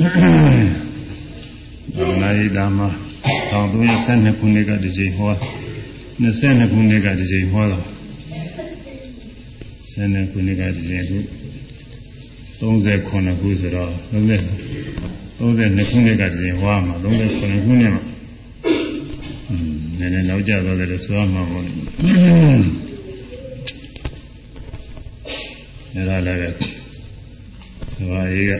ဘာနာယိတာမှာ1312ခုနှစ်ကဒီချိန်ဟော22ခုနှစ်ကဒီချိန်ဟောတော့12ခုနှစ်ကဒီချိန်ခု39ခုဆိုတော့30 32ခုနှစ်ကဒီချိန်ဟောမှာ39ခုနှစ်မှာနည်းနည်းနောက်ကျသွားတယ်ဆိုရမှာပေါ့လေအဲ့ဒါလည်းပဲသဘာဝကြီးက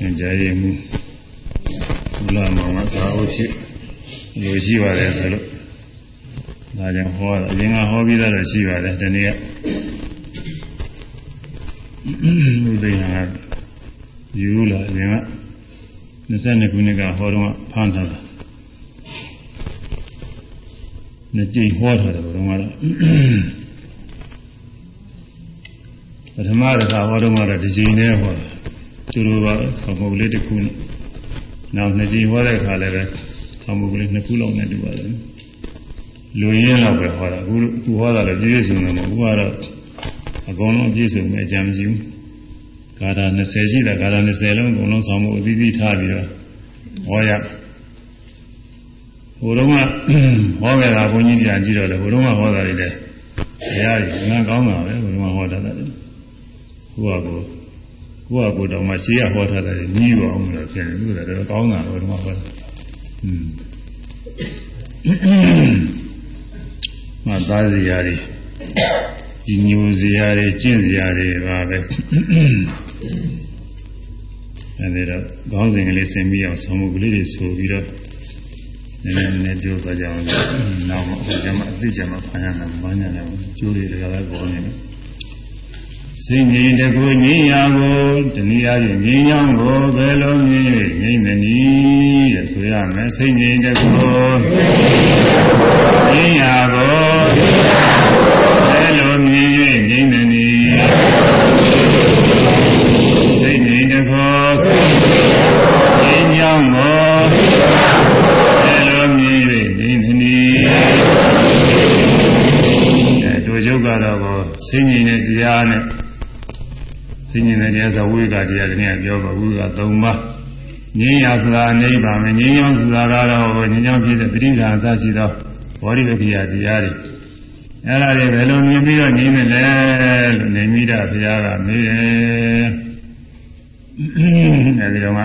ဉာဏ်ကြရည်မှုဘုရားမောင်ကသာအုပ်ဖြစ်လိုရှိပါတယ်ဆိုလို့ဒါကြောင့်ဟောအရင်ကဟောပြီးသားတော့ရှိပါတယ်ဒီနေ့ကဥဒိယကယူလာအရင်က22ခုနှစ်ကဟောတော့ဖမ်းထားတာနှစ်ကြိမ်ဟောထားတယ်ဘုရားကတော့ပထမတစ်ခါဟောတော့မှတော့ဒီကြိမ်နဲ့ဟောတာ သူတို့ကဆောင်းပုတ်လေးတစ်ခုနဲ့နောက်နှစ်ကြိမ်ဟောတဲ့အခါလည်းပဲဆောင်းပုတ်ကလေးနှစ်ခုလောက်နဲ့တူပါတယ်လူရင်းတော့ပဲဟောတာအခုခုဟောတာလည်းပြည့်စုံတယ်မဟုတ်ဘူးကတော့အကုန်လုံးပြည့်စုံမယ်အကြမ်းမရှိဘူးဂါထာ20ရှိတာဂါထာ20လုံးအကုန်လုံးဆောင်းပုတ်အသီးသီးထားပြီးတော့ဟောရဟိုတုန်းကဟောခဲ့တာဘုန်းကြီးပြန်ကြည့်တော့လေဟိုတုန်းကဟောတာတွေလည်းတရားကြီးငါကောင်းတာပဲဟိုတုန်းကဟောတာတယ်ကိုက ကိုကိုကကိုတော့မှရှေးရဟောထားတယ်ကြီးပါအောင်လို့ဖြစ်နေလို့လည်းကောင်းတာဟိုတုန်းကဟောတာอืมမသားစရာတွေဒီညိုစရာတွေကျင့်စရာတွေပါပဲအဲဒီတော့ခေါင်းစဉ်ကလေးဆင်ပြီးအောင်ဆောင်းမှုကလေးတွေဆိုပြီးတော့နည်းနည်းနည်းပြောသွားကြအောင်နောက်မှအခုကျမှအသိကျမှဖန်ရမှာမညာတယ်ကျိုးတွေကလည်းပေါ်နေတယ် စိတ်ငြိမ်တကူငြိမ်ရာကိုတနည်းအားဖြင့်ငြိမ်ချောင်းကိုဘယ်လိုမြင်၍ငြိမ်သနည်းတဲ့ဆိုရမယ်စိတ်ငြိမ်တကူငြိမ်ရာကိုဘယ်လိုမြင်၍ငြိမ်သနည်းစိတ်ငြိမ်တကူငြိမ်ချောင်းကိုဘယ်လိုမြင်၍ငြိမ်သနည်းအဲတို့ရုပ်ကတော့စိတ်ငြိမ်တဲ့တရားနဲ့ သိဉ္ဇဉ်တဲ့တရားဆိုဝိကတရားတည်းကပြောပါဝိက၃ပါးငြိမ်းရာဆိုတာအိဗာမယ်ငြိမ်းချမ်းဆိုတာကတော့ငြိမ်းချမ်းဖြစ်တဲ့ပရိဒါအစရှိသောဘောဓိဝိကရာတရားတွေအဲ့ဒါတွေဘယ်လိုမြင်ပြီးတော့ငြိမ်းမလဲလို့နေမိတာဘုရားကမေးတယ်အဲဒီတော့က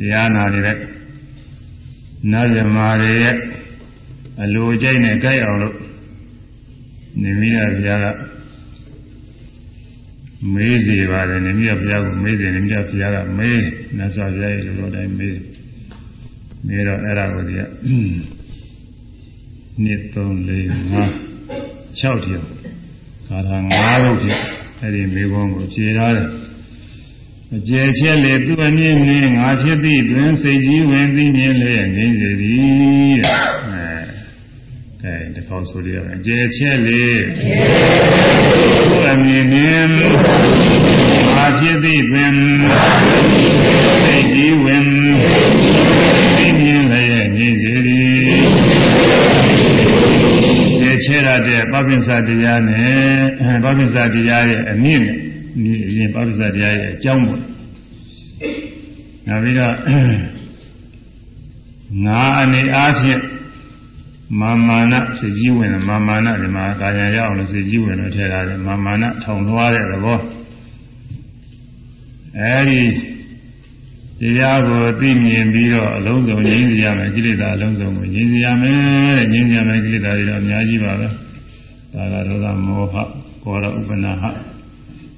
တရားနာနေတဲ့နာယမာတွေရဲ့အလိုကျိတ်နဲ့ကြိုက်အောင်လို့နေမိတာဘုရားက မေးစီပါတယ်နမြတ်ဘုရားကမေးစီနမြတ်ဘုရားကမေးနတ်စွာဘုရားရဲ့လိုလိုတိုင်းမေးမေးတော့အဲ့ဒါကိုဒီကနှစ်3 4 5 6條ကာထာ9ခုဖြင့်အဲ့ဒီမေးခွန်းကိုဖြေထားတယ်အကျယ်ချက်လေသူအမြင့်နှင်းငါဖြစ်သည့်တွင်စိတ်ကြီးဝင်သိမြင်လျက်ငြိမ့်စေသည်တဲ့ အဲတခေါက်ဆိုရအောင်အကျယ်ချက်လေသူအမြင့်နှင်းငါဖြစ်သည့်တွင်စိတ်ကြီးဝင်သိမြင်လျက်ငြိမ့်စေသည်ကျေချဲရတဲ့ပပိစတရားနဲ့ပပိစတရားရဲ့အမြင့်နဲ့ဒီအရင်ပပိစတရားရဲ့အကြောင်းပေါ့။နောက်ပြီးတော့ငါအနေအားဖြင့် မာမာနစေကြီးဝင်မာမာနဒီမှာကာယံရအောင်လို့စေကြီးဝင်လို့ထည့်ထားတယ်မာမာနထောင်လွှားတဲ့သဘောအဲဒီတရားကိုသိမြင်ပြီးတော့အလုံးစုံငြိမ်းစေရမယ်ကိလေသာအလုံးစုံကိုငြိမ်းစေရမယ်တဲ့ငြိမ်းစေရမယ်ကိလေသာတွေတော့အများကြီးပါပဲဒါကဒေါသမောဟကောရဥပနာဟ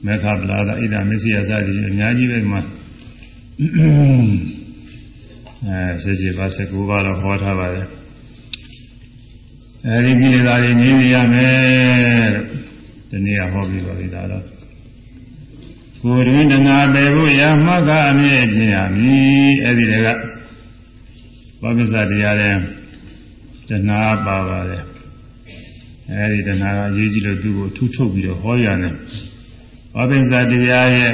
မေခပလာဒဣဒမစ္စယစသည်အများကြီးပဲမှာအဲစေစီပါစကူပါတော့ဟောထားပါတယ် အဲဒီကိလေသာတွေငြိမ်းစေရမယ်လို့ဒီနေ့ကဟောပြီးပါပြီဒါတော့ကိုယ်တွင်တဏှာပေဖို့ရမှတ်ကအမြဲကျင်ရမည်အဲ့ဒီတည်းကဘာပစ္စတရားတဲ့တဏှာပါပါတယ်အဲ့ဒီတဏှာကအရေးကြီးလို့သူ့ကိုထူးထုတ်ပြီးတော့ဟောရတယ်ဘာပစ္စတရားရဲ့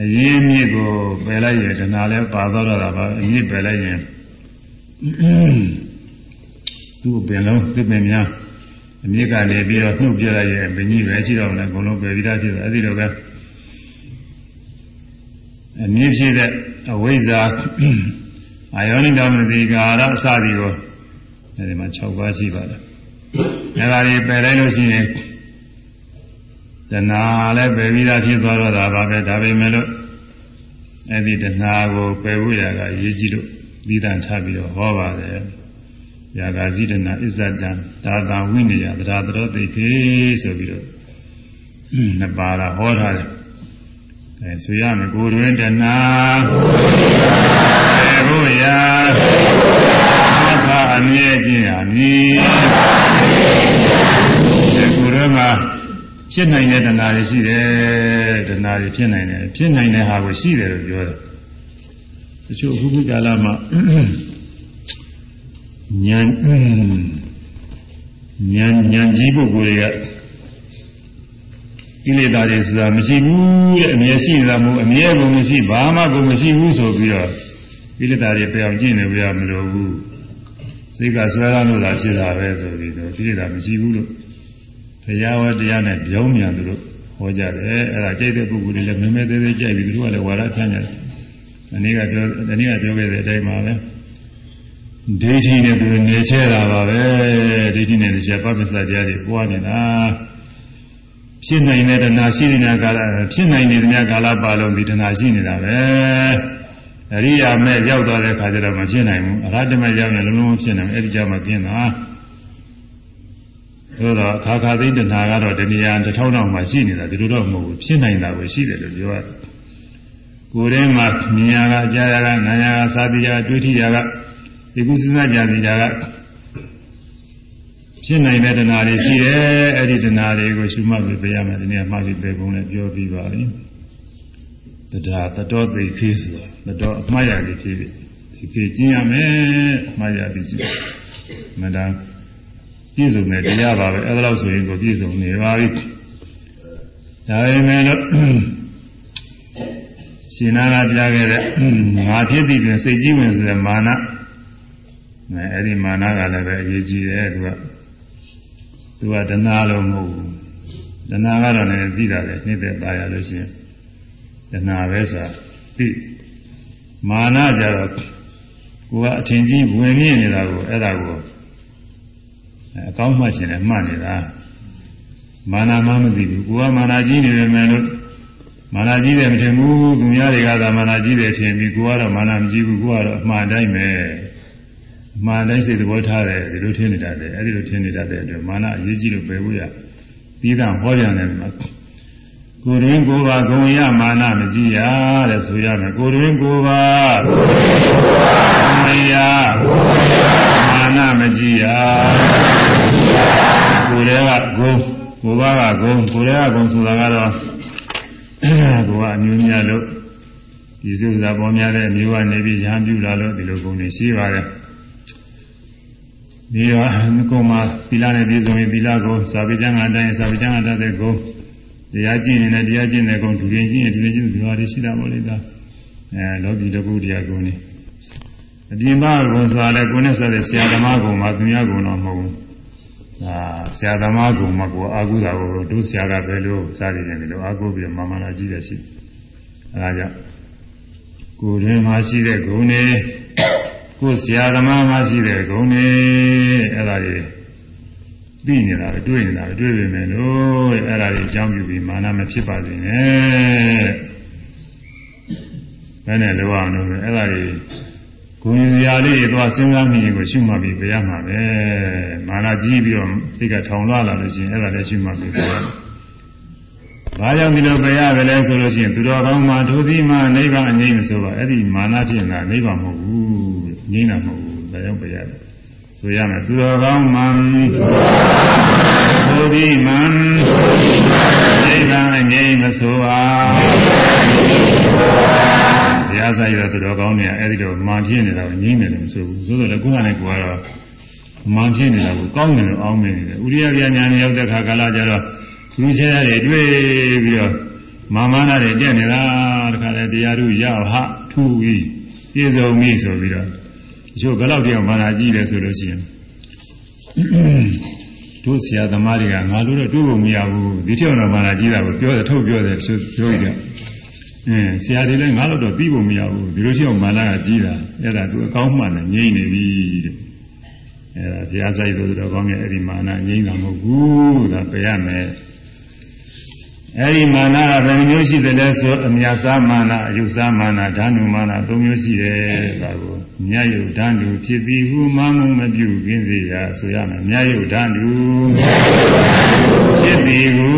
အရေးမြစ်ကိုပယ်လိုက်ရင်တဏှာလည်းပါတော့တာပါအမြစ်ပယ်လိုက်ရင် သူ့ပင်လုံးသူ့ပင်များအမြစ်ကနေပြီးတော့နှုတ်ပြလိုက်ရင်ဘယ်ကြီးပဲရှိတော့လဲအကုန်လုံးပယ်ပြီးသားဖြစ်တယ်အဲ့ဒီတော့ပဲအမြင့်ဖြစ်တဲ့အဝိဇ္ဇာအာယောနိကမတိကာရအစသည်ကိုအဲဒီမှာ6ပါးရှိပါတယ်အဲဒါတွေပယ်လိုက်လို့ရှိရင်တဏှာလည်းပယ်ပြီးသားဖြစ်သွားတော့တာပါပဲဒါပေမဲ့လို့အဲ့ဒီတဏှာကိုပယ်ဖို့ရကရေးကြည့်လို့ပြီးတန်ထားပြီးတော့ဟောပါတယ် ယာဂာဇိတနာအစ္ဆတံဒါသာဝိနယသဒ္ဓတော်သိခေဆိုပြီးတော့နှစ်ပါးလာဟောထားတယ်အဲဆိုရမယ်ကိုယ်တွင်တဏှာပယ်ဖို့ရအခါအမြဲခြင်းအမည်ဒီကိုယ်တွင်မှာဖြစ်နိုင်တဲ့တဏှာတွေရှိတယ်တဏှာတွေဖြစ်နိုင်တယ်ဖြစ်နိုင်တဲ့ဟာကိုရှိတယ်လို့ပြောတယ်တချို့အခုခုကာလမှာ ဉာဏ်ဉာဏ်ဉာဏ်ကြီးပုဂ္ဂိုလ်တွေကကိလေသာတွေဆိုတာမရှိဘူးတဲ့အမြဲရှိနေတာမဟုတ်အမြဲကိုမရှိဘာမှကိုမရှိဘူးဆိုပြီးတော့ကိလေသာတွေပြောင်းကျင့်နေကြမလို့ဘူးစိတ်ကဆွဲလာလို့သာဖြစ်တာပဲဆိုပြီးတော့ကိလေသာမရှိဘူးလို့တရားဝတရားနဲ့ပြောင်းမြန်သူတို့ဟောကြတယ်အဲ့ဒါကြိတ်တဲ့ပုဂ္ဂိုလ်တွေလည်းမဲမဲသေးသေးကြိုက်ပြီးသူတို့ကလည်းဝါဒထမ်းကြတယ်ဒီနေ့ကပြောဒီနေ့ကပြောခဲ့တဲ့အတိုင်းပါပဲ ဒိဋ္ဌိနဲ့သူနေချဲတာပါပဲဒိဋ္ဌိနဲ့တရားပပ္ပစတရားတွေပွားနေတာဖြစ်နိုင်တဲ့တဏှာရှိနေတဲ့ကာလဖြစ်နိုင်နေတဲ့ကာလပါလုံးဒီတဏှာရှိနေတာပဲအရိယာမဲ့ရောက်သွားတဲ့ခါကျတော့မဖြစ်နိုင်ဘူးအရဟတမဲ့ရောက်ရင်လုံးလုံးဖြစ်နိုင်မယ်အဲ့ဒီကြောင့်မပြင်းတာသို့တော့ခါခါသိတဏှာကတော့တဏှာတစ်ထောင်တော့မှရှိနေတာဒီလိုတော့မဟုတ်ဘူးဖြစ်နိုင်တာပဲရှိတယ်လို့ပြောရတယ်ကိုယ်ထဲမှာမြင်ရကကြားရကနားရကစားပြရတွေးထိရက ဒီကုသနာကြံကြကဖြစ်နိုင်တဲ့တဏှာတွေရှိတယ်အဲ့ဒီတဏှာတွေကိုရှုမှတ်ပြီးပြရမယ်ဒီနေ့မှပြီးပြေပုံနဲ့ပြောပြီးပါပြီတရားတတော်သိခေးဆိုတာတတော်အမှားရပြီးဖြစ်ဒီခေးကျင့်ရမယ်အမှားရပြီးကျင့်မတန်းပြည့်စုံတဲ့တရားပါပဲအဲ့ဒါလို့ဆိုရင်ကိုပြည့်စုံနေပါပြီဒါပေမဲ့လို့ရှင်နာကပြခဲ့တဲ့ငါဖြစ်သည်ပြင်စိတ်ကြီးဝင်ဆိုတဲ့မာန အဲအဲ့ဒီမာနကလည်းပဲအရေးကြီးတယ်သူကသူကတဏှာလို့မဟုတ်ဘူးတဏှာကတော့လည်းသိတာလေနှိမ့်သက်သားရလို့ရှိရင်တဏှာပဲဆိုတာသိမာနကြတော့ကိုကအထင်ကြီးဝင်မြင့်နေတာကိုအဲ့ဒါကိုအကောင်းမှရှင်လည်းမှတ်နေတာမာနမှမသိဘူးကိုကမာနကြီးနေတယ်မယ်လို့မာနကြီးတယ်မထင်ဘူးသူများတွေကသာမာနကြီးတယ်ထင်ပြီးကိုကတော့မာနမကြီးဘူးကိုကတော့အမှားတိုင်းပဲ မာနတိုင်းစိတ်သဘောထားတယ်ဒီလိုထင်နေတတ်တယ်အဲဒီလိုထင်နေတတ်တဲ့အတွက်မာနအရေးကြီးလို့ပယ်ဖို့ရသီးသန့်ဟောပြန်တယ်မှာကိုရင်းကိုပါဂုံရမာနမကြည့်ရတဲ့ဆိုရမယ်ကိုရင်းကိုပါဂုံရမာနမကြည့်ရကိုယ်ရဲ့ကဂုံကိုပါကဂုံကိုယ်ရဲ့ကဂုံဆိုတာကတော့ကိုကအမျိုးများလို့ဒီစုသာပေါ်များတဲ့အမျိုးကနေပြီးရဟန်းပြုလာလို့ဒီလိုဂုံတွေရှိပါတယ် ဒီတော့ကိုယ်မှာသီလနဲ့ပြည့်စုံရင်သီလကိုစာပေကျမ်းကအတိုင်းစာပေကျမ်းကတတ်တဲ့ကိုတရားကျင့်ရင်လည်းတရားကျင့်တဲ့ကုန်းဒူရင်ကျင့်ရင်ဒူရင်ကျင့်ဒီလိုတွေရှိတာပေါ့လေဒါအဲလောကီတကုတရားကုန်းနေအပြင်မှာကုန်းဆိုတာလည်းကိုယ်နဲ့ဆက်တဲ့ဆရာသမားကုန်းမှာသူများကုန်းတော့မဟုတ်ဘူးဒါဆရာသမားကုန်းမှာကိုအာဟုတာကိုဒုဆရာကပဲလို့စသည်ဖြင့်ဒီလိုအာဟုပြီးမာမနာကြီးတဲ့ရှိအဲဒါကြောင့်ကိုယ်တွင်မှာရှိတဲ့ဂုဏ်တွေ ကိုဆရာသမားမှာရှိတဲ့ဂုဏ်တွေအဲ့ဒါတွေသိနေတာပဲတွေ့နေတာပဲတွေ့ပေမဲ့လို့အဲ့ဒါတွေအကြောင်းပြုပြီးမာနမဖြစ်ပါစေနဲ့ဘယ်နဲ့လောအောင်လို့အဲ့ဒါတွေဂုဏ်စရာလေးတွေသွားစဉ်းစားမိရင်ကိုရှုမှတ်ပြီးပြရမှာပဲမာနကြီးပြီးတော့စိတ်ကထောင်လွှားလာလို့ရှိရင်အဲ့ဒါလည်းရှုမှတ်ပြီးပြရမှာဘာကြောင့်ဒီလိုပြရတယ်လဲဆိုလို့ရှိရင်သူတော်ကောင်းမှဒုတိမနိဗ္ဗာန်အငြိမ့်ဆိုတော့အဲ့ဒီမာနဖြစ်တာနိဗ္ဗာန်မဟုတ်ဘူး ငြိမ့်တာမဟုတ်ဘူးဒါကြောင့်ပြရတယ်ဆိုရမယ်သူတော်ကောင်းမှဒုတိမနိဗ္ဗာန်အငြိမ့်မဆိုပါတရားဆိုင်ရသူတော်ကောင်းတွေကအဲ့ဒီတော့မာဖြစ်နေတာကိုငြိမ့်တယ်လို့မဆိုဘူးသို့တော်လည်းကိုယ်ကလည်းကိုယ်ကတော့မာဖြစ်နေတာကိုကောင်းတယ်လို့အောင်းနေတယ်ဥရိယပြညာရောက်တဲ့ခါကာလကျတော့သူချဲရတယ်တွေ့ပြီးတော့မာမနာတွေတက်နေတာတခါလေတရားသူရဟထူပြီးပြည့်စုံပြီဆိုပြီးတော့တ ချို့ဘယ်လောက်တရားမာနာကြီးလဲဆိုလို့ရှိရင်တို့ဆရာသမားတွေကငါတို့တော့တွေးဖို့မရဘူးဒီထက်တော့မာနာကြီးတာကိုပြောတယ်ထုတ်ပြောတယ်ဆိုပြောရတယ်အင်းဆရာတွေလည်းငါတို့တော့ပြီးဖို့မရဘူးဒီလိုရှိအောင်မာနကကြီးတာအဲ့ဒါသူအကောင်းမှန်တယ်ငြိမ့်နေပြီတဲ့အဲ့ဒါဘုရားဆိုင်လို့တော့ကောင်းရဲ့အဲ့ဒီမာနငြိမ့်တာမဟုတ်ဘူးဒါပြရမယ် အဲ့ဒီမာနကဘယ်နှမျိုးရှိသလဲဆိုအမြတ်စားမာနအယုစားမာနဓာနုမာနသုံးမျိုးရှိတယ်ဒါကိုမြတ်ယုတ်ဓာနုဖြစ်ပြီးဟူမမှုမပြုခင်းစေရာဆိုရမယ်မြတ်ယုတ်ဓာနုဖြစ်ပြီးဟူ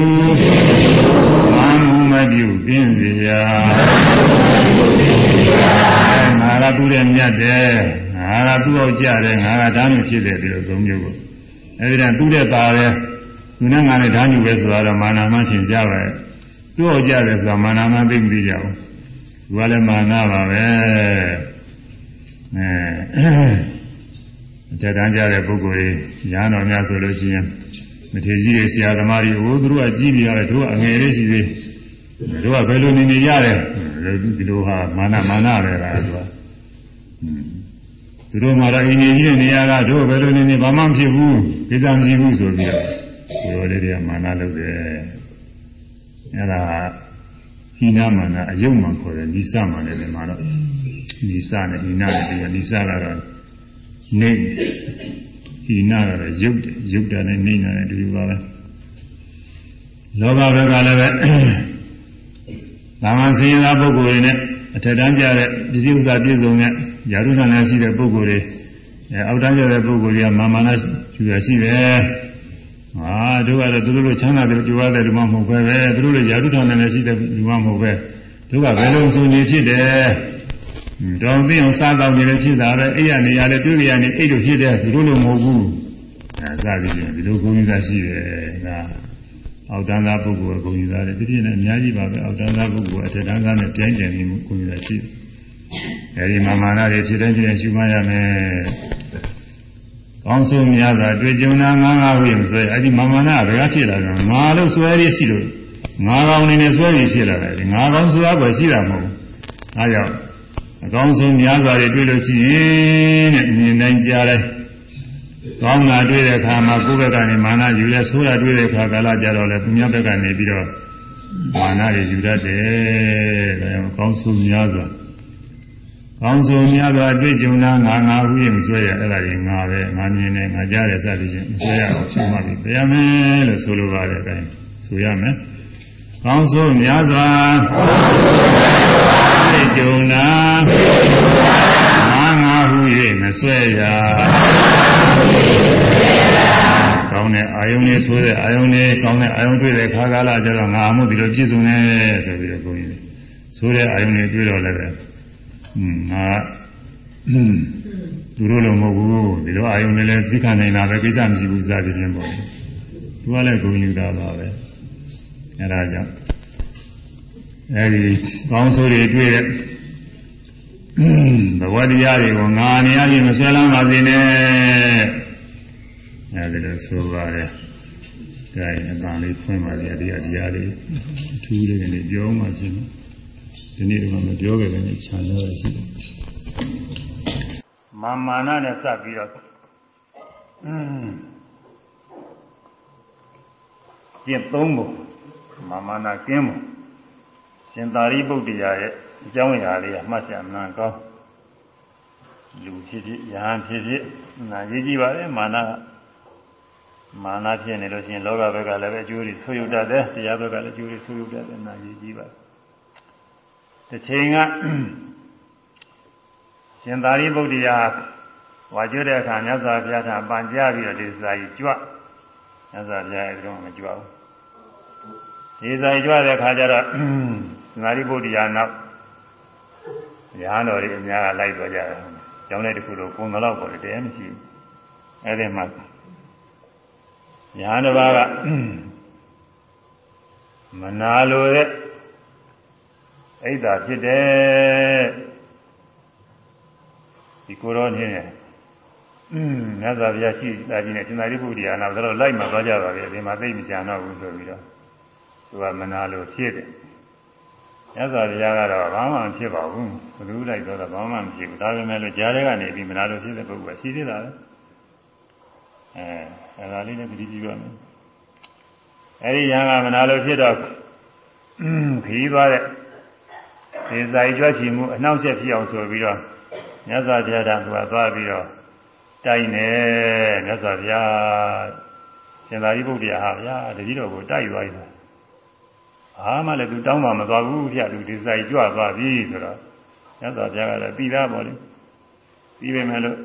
မမှုမပြုခင်းစေရာငါကသူ့ရဲ့မြတ်တယ်ငါကသူ့အောင်ကြတယ်ငါကဓာနုဖြစ်တယ်ဒီလိုသုံးမျိုးကိုအဲဒီတော့သူ့တဲ့သားတယ် သူနဲ့ငါနဲ့ဓာညူပဲဆိုတာတော့မာနာမှထင်ကြပဲသူ့အောင်ကြတယ်ဆိုတာမာနာမှသိမသိကြဘူးသူကလည်းမာနာပါပဲအဲအထက်တန်းကြတဲ့ပုဂ္ဂိုလ်ကြီးညာတော်များဆိုလို့ရှိရင်မထေကြီးတွေဆရာသမားတွေဟိုသူတို့ကကြီးနေရတယ်သူကအငယ်လေးရှိသေးတို့ကဘယ်လိုနေနေကြတယ်ဒီလိုဟာမာနမာနပဲလားသူကသူတို့မှာတော့အင်းကြီးကြီးနေရတာတို့ဘယ်လိုနေနေဘာမှမဖြစ်ဘူးကိစ္စမရှိဘူးဆိုပြီးတော့ ဒီလိုလေးတွေကမာနလုပ်တယ်အဲ့ဒါဟိနာမာနအယုံမှခေါ်တယ်နိစ္စမာနလည်းမှာတော့နိစ္စနဲ့ဟိနာနဲ့ဒီနိစ္စကတော့နေဟိနာကတော့ယုတ်တယ်ယုတ်တယ်နဲ့နေနေတယ်ဒီလိုပါပဲလောဘဘက်ကလည်းပဲသာမန်စင်ရပုဂ္ဂိုလ်တွေနဲ့အထက်တန်းကြတဲ့ပစ္စည်းဥစ္စာပြည့်စုံတဲ့ယာရုဏနဲ့ရှိတဲ့ပုဂ္ဂိုလ်တွေအဲအောက်တန်းကြတဲ့ပုဂ္ဂိုလ်တွေကမာမာနယူရရှိတယ် ဟာတို့ကတော့သူတို့လိုချမ်းသာတယ်ကြွားတယ်လူမမဟုတ်ပဲပဲသူတို့လိုယာရုဏနဲ့ရှိတဲ့လူမမဟုတ်ပဲတို့ကဘယ်လိုဆိုနေဖြစ်တယ်တော်သိအောင်စားတော့နေလည်းဖြစ်တာပဲအဲ့ရနေရလဲတွေ့ကြရနေအဲ့လိုဖြစ်တယ်သူတို့လိုမဟုတ်ဘူးအဲစသည်ဖြင့်ဒီလိုဂုဏ်ကြီးသာရှိတယ်ဒါအောက်တန်းသားပုဂ္ဂိုလ်ကဂုဏ်ကြီးသားတယ်ဒီပြည့်နဲ့အများကြီးပါပဲအောက်တန်းသားပုဂ္ဂိုလ်အထက်တန်းသားနဲ့ပြိုင်ကြံနေမှုဂုဏ်ကြီးသာရှိတယ်အဲဒီမှာမာနတွေဖြစ်တဲ့ဖြစ်တဲ့ရှုမှတ်ရမယ် ကောင်းဆုံးများစွာတွေ့ကြုံတာငါးငါးဝိမဆွဲအဲ့ဒီမာမနာဘယ်ကဖြစ်လာလဲငါလို့ဆွဲရရှိလို့ငါကောင်းနေနဲ့ဆွဲပြီးဖြစ်လာတယ်ငါကောင်းဆိုတာပဲရှိတာမဟုတ်ဘူးအဲကြောင့်အကောင်းဆုံးများစွာတွေတွေ့လို့ရှိရင်တဲ့မြင်တိုင်းကြားတယ်ကောင်းတာတွေ့တဲ့အခါမှာကိုယ့်ဘက်ကနေမာနယူလဲဆိုးတာတွေ့တဲ့အခါကာလကြတော့လေသူများဘက်ကနေပြီးတော့မာနတွေယူတတ်တယ်ဒါကြောင့်ကောင်းဆုံးများစွာ ကောင်းဆုံးများစွာတွေ့ကြုံတာငါငါဟုရင်မဆွဲရအဲ့ဒါကြီးငါပဲငါမြင်တယ်ငါကြားတယ်စသည်ဖြင့်မဆွဲရအောင်ရှင်းပါပြီတရားမယ်လို့ဆိုလိုပါတယ်အဲဒါဆိုရမယ်ကောင်းဆုံးများစွာတွေ့ကြုံတာငါငါဟု၍မဆွဲရကောင်းတဲ့အာယုန်လေးဆိုတဲ့အာယုန်လေးကောင်းတဲ့အာယုန်တွေ့တဲ့ခါကာလကျတော့ငါမှုဒီလိုပြည့်စုံနေဆိုပြီးတော့ဘုန်းကြီးဆိုတဲ့အာယုန်လေးတွေ့တော့လည်းပဲอืม ငါอืมသူတို့လည်းမဟုတ်ဘူးဒီလိုအာယုန်လည်းသိခံနိုင်တာပဲကိစ္စမရှိဘူးစသည်ဖြင့်ပေါ့သူကလည်းဂုဏ်ယူတာပါပဲအဲဒါကြောင့်အဲဒီကောင်းဆိုးတွေတွေ့တဲ့ဘဝတရားတွေကိုငါနေရာချင်းမဆွဲလမ်းပါစေနဲ့အဲဒီလိုဆိုပါတယ်ဒါရင်အပန်လေးဖွင့်ပါလေအတရားတရားလေးအထူးလေးကနေပြောမှချင်း ဒီနေ့တော့မပြောခဲ့ပဲနဲ့ခြံတော့ရှိတယ်မာမာနနဲ့စပ်ပြီးတော့อืมကျင့်သုံးဖို့မာမာနကင်းဖို့ရှင်သာရိပုတ္တရာရဲ့အကြောင်းအရာလေးကမှတ်ချင်မှန်ကောင်းလူဖြစ်ဖြစ်ယဟန်ဖြစ်ဖြစ်နာရေးကြည့်ပါလေမာနကမာနဖြစ်နေလို့ရှိရင်လောကဘက်ကလည်းပဲအကျိုးတွေဆွေးယူတတ်တယ်တရားဘက်ကလည်းအကျိုးတွေဆွေးယူတတ်တယ်နာရေးကြည့်ပါ တစ်ချိန်ကရှင်သာရိပုတ္တရာဝါကျွတဲ့အခါမြတ်စွာဘုရားထပန်ကြပြီးတော့ဒီစာကြီးကြွမြတ်စွာဘုရားအဲဒီတော့မကြွဘူးဒီစာကြီးကြွတဲ့အခါကျတော့ရှင်သာရိပုတ္တရာနောက်ရဟန်းတော်တွေအများကလိုက်သွားကြတယ်ကျောင်းလေးတစ်ခုတော့ကုံတော့ပေါ့တည်းမရှိဘူးအဲဒီမှာရဟန်းတစ်ပါးကမနာလိုတဲ့ အိဒါဖြစ်တယ်ဒီကိုရောနေတယ်อืมမြတ်စွာဘုရားရှိတာကြီးနဲ့ရှင်သာရိပုတ္တရာနောက်တော့လိုက်မှသွားကြပါပဲဒီမှာသိမကြံတော့ဘူးဆိုပြီးတော့သူကမနာလို့ဖြစ်တယ်မြတ်စွာဘုရားကတော့ဘာမှမဖြစ်ပါဘူးဘယ်လိုလိုက်တော့ဘာမှမဖြစ်ဘူးဒါပေမဲ့လို့ကြားထဲကနေပြီးမနာလို့ဖြစ်တဲ့ပုဂ္ဂိုလ်ကရှိသေးတာလေအဲအဲဒါလေးနဲ့ပြည့်ကြည့်ပါမယ်အဲဒီရံကမနာလို့ဖြစ်တော့ခီးသွားတဲ့ ဒီစာရေးကြွချီမှုအနှောင့်အယှက်ဖြစ်အောင်ဆိုပြီးတော့မြတ်စွာဘုရားကသူကသွားပြီးတော့တိုက်နေမြတ်စွာဘုရားရှင်သာရိပုတ္တရာဟာဗျာတတိတော်ကိုတိုက်သွားပြီဘာမှလည်းသူတောင်းမှမသွားဘူးဗျာသူဒီစာရေးကြွသွားပြီဆိုတော့မြတ်စွာဘုရားကလည်းပြီးသားပေါ့လေပြီးပေမဲ့လို့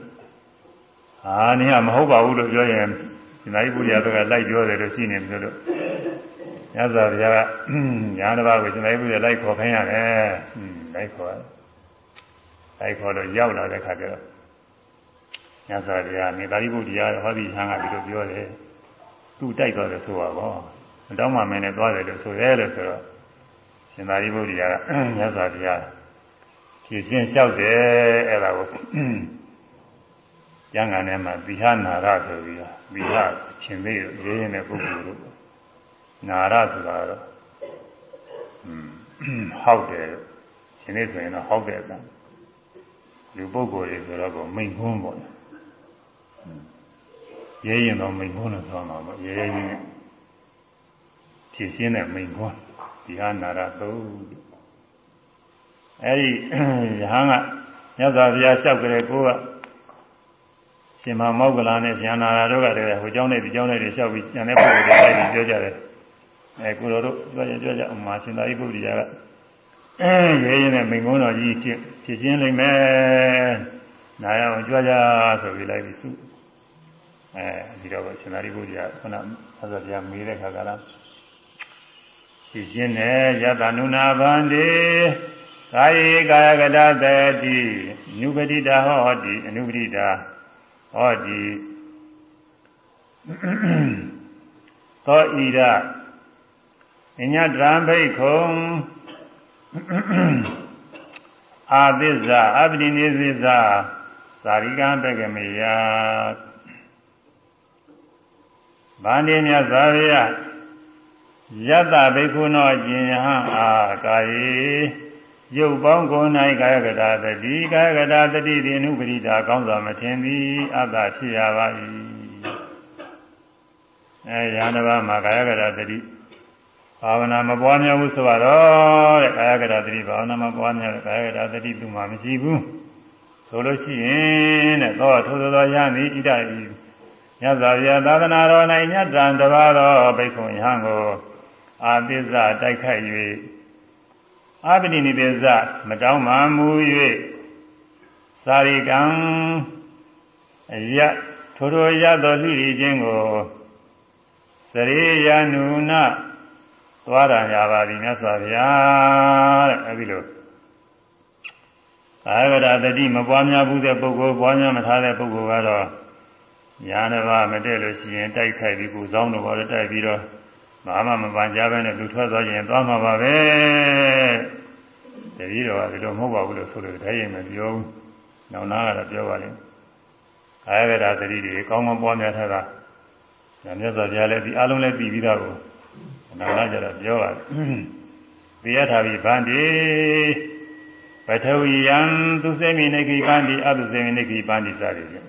အာနည်းကမဟုတ်ပါဘူးလို့ပြောရင်ရှင်သာရိပုတ္တရာကလိုက်ပြောတယ်လို့ရှိနေပြီလို့ မြတ်စွာဘုရားကညာတစ်ပါးကိုရှင်သာရိပုတ္တရာလိုက်ခေါ်ခိုင်းရတယ်လိုက်ခေါ်လိုက်ခေါ်တော့ရောက်လာတဲ့ခါကျတော့မြတ်စွာဘုရားမေသာရိပုတ္တရာဟောဒီဟန်ကဒီလိုပြောတယ်သူ့တိုက်သွားတယ်ဆိုပါဘောမတောင်းမှမင်းနဲ့သွားတယ်လို့ဆိုရဲလို့ဆိုတော့ရှင်သာရိပုတ္တရာကမြတ်စွာဘုရားဖြည့်ရှင်းလျှောက်တယ်အဲ့ဒါကိုကျမ်းဂန်ထဲမှာသီဟနာရဆိုပြီးတော့သီဟရှင်သေးရေးရင်တဲ့ပုဂ္ဂိုလ်တို့ နာရဆိုတာတော့ဟောက်တယ်ရှင်သေးဆိုရင်တော့ဟောက်တယ်အတန်လူပုဂ္ဂိုလ်တွေဆိုတော့မိန်ခွန်းပေါ့ရေးရင်တော့မိန်ခွန်းလို့ဆိုမှာပေါ့ရေးရင်ဖြည့်ရှင်းတဲ့မိန်ခွန်းဒီဟာနာရသုအဲဒီယဟန်ကမြတ်စွာဘုရားလျှောက်ကြတဲ့ကိုကရှင်မမောကလာနဲ့ဉာဏနာရာတို့ကတည်းကဟိုเจ้าနဲ့ဒီเจ้าနဲ့တွေလျှောက်ပြီးဉာဏ်နဲ့ပုဂ္ဂိုလ်တွေလိုက်ပြီးပြောကြတယ် အဲကိုတော်တို့ပြောကြပြောကြအမှရှင်သာရိပုတ္တရာကအဲရဲရဲနဲ့မိန်ကုန်းတော်ကြီးဖြစ်ဖြစ်ချင်းလိမ့်မယ်နာရအောင်ကြွကြဆိုပြီးလိုက်ပြီးစုအဲဒီတော့ရှင်သာရိပုတ္တရာခုနဆက်ဆက်ပြမေးတဲ့ခါကလားဖြစ်ချင်းနဲ့ယတနုနာဗန္တိကာယေကာယကတတတိနုပတိတာဟောတိအနုပတိတာဟောဒီသောဣရ အညတံဘိက္ခုံအာသစ္စာအပ္ပိနိသစ္စာသာရိကံပကမေယဗန္တိမြတ်စွာဘုရားယတ္တဘိက္ခုနောကျင်ဟံအာကာယေရုပ်ပေါင်းကိုယ်၌ကာယကတာတတိကာယကတာတတိဒီနုပရိတာကောင်းစွာမထင်သည်အတ္တဖြစ်ရပါ၏အဲရဟန်းတစ်ပါးမှာကာယကတာတတိ ဘာဝနာမပွားများဘူးဆိုတော့တဲ့ကာယကတာတတိဘာဝနာမပွားများတဲ့ကာယကတာတတိသူမှမရှိဘူးဆိုလို့ရှိရင်တဲ့သောထိုးသောရသည်ဣဒ္ဓဤမြတ်စွာဘုရားသာသနာတော်၌မြတ်တန်တပါးသောဘိက္ခုယဟံကိုအာသစ္စာတိုက်ခိုက်၍အပတိနိဒေဇမတောင်းမှမူ၍သာရိကံအယထိုထိုရသောလူရည်ချင်းကိုသရေယနုန သွားရရပါသည်မြတ်စွာဘုရားတဲ့အဲဒီလိုအာဂရတတိမပွားများဘူးတဲ့ပုဂ္ဂိုလ်ပွားများမထားတဲ့ပုဂ္ဂိုလ်ကတော့ညာတစ်ပါးမတည့်လို့ရှိရင်တိုက်ခိုက်ပြီးကိုယ်ဆောင်တော့ဘာလို့တိုက်ပြီးတော့ဘာမှမပန်ကြဘဲနဲ့လူထွက်သွားရင်သွားမှာပါပဲတတိတော်ကဒီလိုမဟုတ်ပါဘူးလို့ဆိုလို့တည်းရင်မပြောဘူးနောက်နာကတော့ပြောပါလိမ့်ကာယဝေဒသတိတွေကောင်းကောင်းပွားများထားတာညာမြတ်စွာဘုရားလည်းဒီအလုံးလည်းပြီးပြီးသားကို နောက်နာကြတော့ပြောပါတယ်ပြရထားပြီးဗန္တိပထဝီယံသူစေမိနေခိပန္တိအတုစေမိနေခိပန္တိစသည်ဖြင့်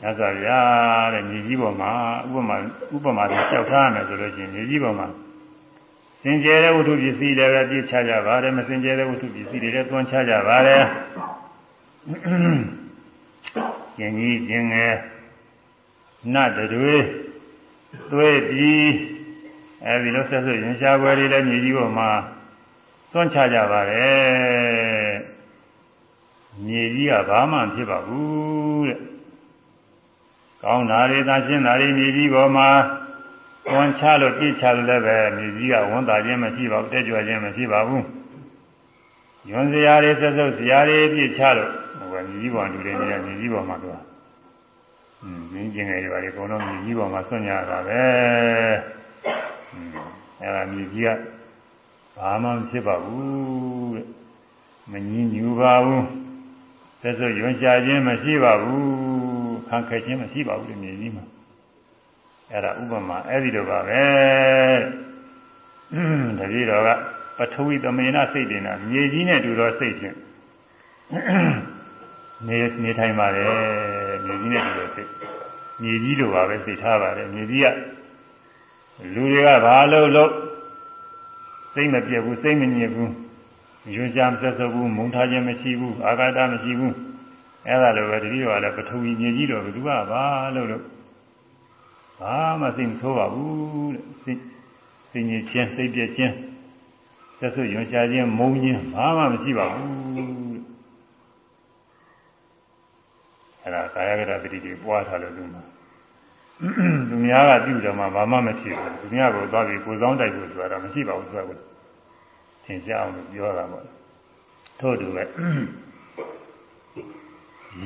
မြတ်စွာဘုရားတဲ့မြေကြီးပေါ်မှာဥပမာဥပမာတွေလျှောက်ထားရမယ်ဆိုလို့ရှိရင်မြေကြီးပေါ်မှာစင်ကြယ်တဲ့ဝတ္ထုပစ္စည်းတွေပဲပြည့်ချကြပါတယ်မစင်ကြယ်တဲ့ဝတ္ထုပစ္စည်းတွေလည်းသွန်းချကြပါတယ်ကျင်ကြီးကျင်ငယ်နတ်တွေသွေးပြီး အဲဒီလိုဆက်ဆွရင်ရှားပွဲလေးလည်းမြေကြီးပေါ်မှာသွန်းချကြပါတယ်မြေကြီးကဘာမှဖြစ်ပါဘူးတဲ့ကောင်းတာတွေသာရှင်းတာတွေမြေကြီးပေါ်မှာဝန်ချလို့ပြစ်ချလို့လည်းပဲမြေကြီးကဝန်တာခြင်းမရှိပါဘူးတက်ကြွခြင်းမရှိပါဘူးယွန်စရာတွေဆက်စုပ်စရာတွေပြစ်ချလို့ဟိုကမြေကြီးပေါ်လူတွေနေရမြေကြီးပေါ်မှာသူကအင်းမြင်းကျင်တွေတွေအကုန်လုံးမြေကြီးပေါ်မှာဆွံ့ကြတာပဲ အဲ့ဒါမြေကြီးကဘာမှမဖြစ်ပါဘူးတဲ့မငြင်းညူပါဘူးသက်သုတ်ညွန်ရှာခြင်းမရှိပါဘူးခံခဲ့ခြင်းမရှိပါဘူးဒီမြေကြီးမှာအဲ့ဒါဥပမာအဲ့ဒီလိုပါပဲတတိတော်ကပထဝီသမေနစိတ်တင်တာမြေကြီးနဲ့တူတော့စိတ်ဖြင့်နေနေထိုင်ပါတယ်မြေကြီးနဲ့တူတော့စိတ်မြေကြီးလိုပါပဲစိတ်ထားပါတယ်မြေကြီးက လူတွေကဘာလို့လို့စိတ်မပြတ်ဘူးစိတ်မညစ်ဘူးညွှန်ကြားမဆက်ဆုပ်ဘူးမုံထားခြင်းမရှိဘူးအာဃာတမရှိဘူးအဲ့ဒါလိုပဲတတိယကလည်းပထဝီမြေကြီးတော့ဘယ်သူကပါလို့လို့ဘာမှစိတ်မဆိုးပါဘူးတဲ့စိတ်စိတ်ညစ်ခြင်းစိတ်ပြည့်ခြင်းဆက်ဆုပ်ညွှန်ကြားခြင်းမုံခြင်းဘာမှမရှိပါဘူးအဲ့ဒါကာယကတပတိတွေပွားထားလို့လူမှာ လူများကပြုတယ်မှာဘာမှမရှိဘူးလူများကိုသွားပြီးကိုယ်ဆောင်တိုက်ဖို့ဆိုတာမရှိပါဘူးသူကသင်ကြအောင်လို့ပြောတာပေါ့ထို့တူပဲ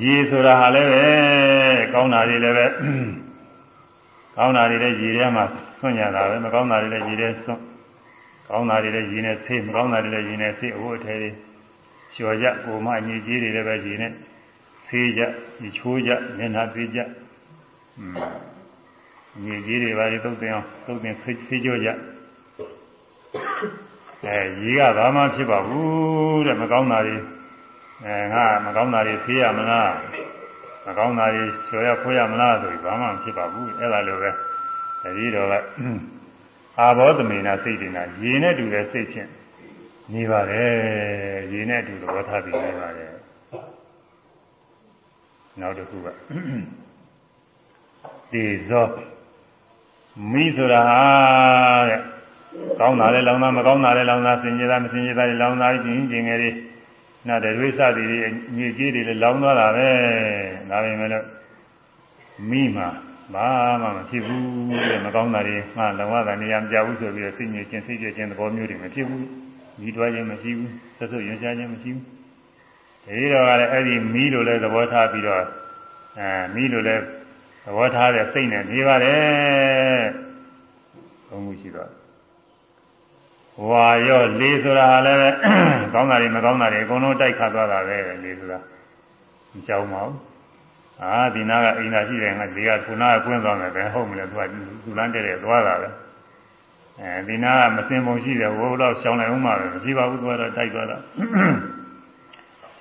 ရေဆိုတာဟာလည်းပဲကောင်းတာတွေလည်းပဲကောင်းတာတွေလည်းရေထဲမှာဆွန့်ကြတာပဲမကောင်းတာတွေလည်းရေထဲဆွန့်ကောင်းတာတွေလည်းရေနဲ့ဆေးမကောင်းတာတွေလည်းရေနဲ့ဆေးအဝတ်အထည်တွေလျှော်ကြကိုမအညီကြီးတွေလည်းပဲရေနဲ့ဆေးကြဒီချိုးကြမျက်နှာပေးကြอืม ညီကြီးတွေပါလေသုတ်တင်အောင်သုတ်တင်ဆေးကြောကြအဲရေကဘာမှဖြစ်ပါဘူးတဲ့မကောင်းတာတွေအဲငါမကောင်းတာတွေဆေးရမလားမကောင်းတာတွေဆွဲရဖွေးရမလားဆိုပြီးဘာမှမဖြစ်ပါဘူးအဲ့ဒါလိုပဲတတိတော်ကအာဘောသမေနာစိတ်တွေနာရေနဲ့တူတဲ့စိတ်ဖြင့်နေပါတယ်ရေနဲ့တူသဘောထားပြီးနေပါတယ်နောက်တစ်ခုကဒီဇော မိဆိုတာတဲ့ကောင်းတာလည်းလောင်တာမကောင်းတာလည်းလောင်တာစင်ကြယ်တာမစင်ကြယ်တာလည်းလောင်တာကျင်းကျင်ငယ်တွေနောက်တရွေးစသည်တွေညစ်ကြေးတွေလည်းလောင်သွားတာပဲဒါပေမဲ့လို့မိမှာဘာမှမဖြစ်ဘူးတဲ့မကောင်းတာတွေမှလောင်ရတာနေရာမကြဘူးဆိုပြီးတော့စိတ်ညစ်ခြင်းစိတ်ကြခြင်းသဘောမျိုးတွေမဖြစ်ဘူးညီတွားခြင်းမရှိဘူးဆက်စုပ်ရင်ရှားခြင်းမရှိဘူးဒီတော့ကလည်းအဲ့ဒီမိလို့လည်းသဘောထားပြီးတော့အဲမိလို့လည်း သဘောထားတဲ့စိတ်နဲ့နေပါတယ်ဘုံမှုရှိတော့ဝါရောလေးဆိုတာလည်းကောင်းတာတွေမကောင်းတာတွေအကုန်လုံးတိုက်ခတ်သွားတာပဲလေးဆိုတာမကြောက်ပါဘူးအာဒီနာကအိမ်သာရှိတယ်ငါဒီကခုနကကွင်းသွားမယ်ပဲဟုတ်မလဲသူကသူလန်းတဲ့တဲ့သွားတာပဲအဲဒီနာကမစင်ပုံရှိတယ်ဘိုးတော့ရှောင်းလိုက်အောင်မှာပဲမရှိပါဘူးသူကတော့တိုက်သွားတာ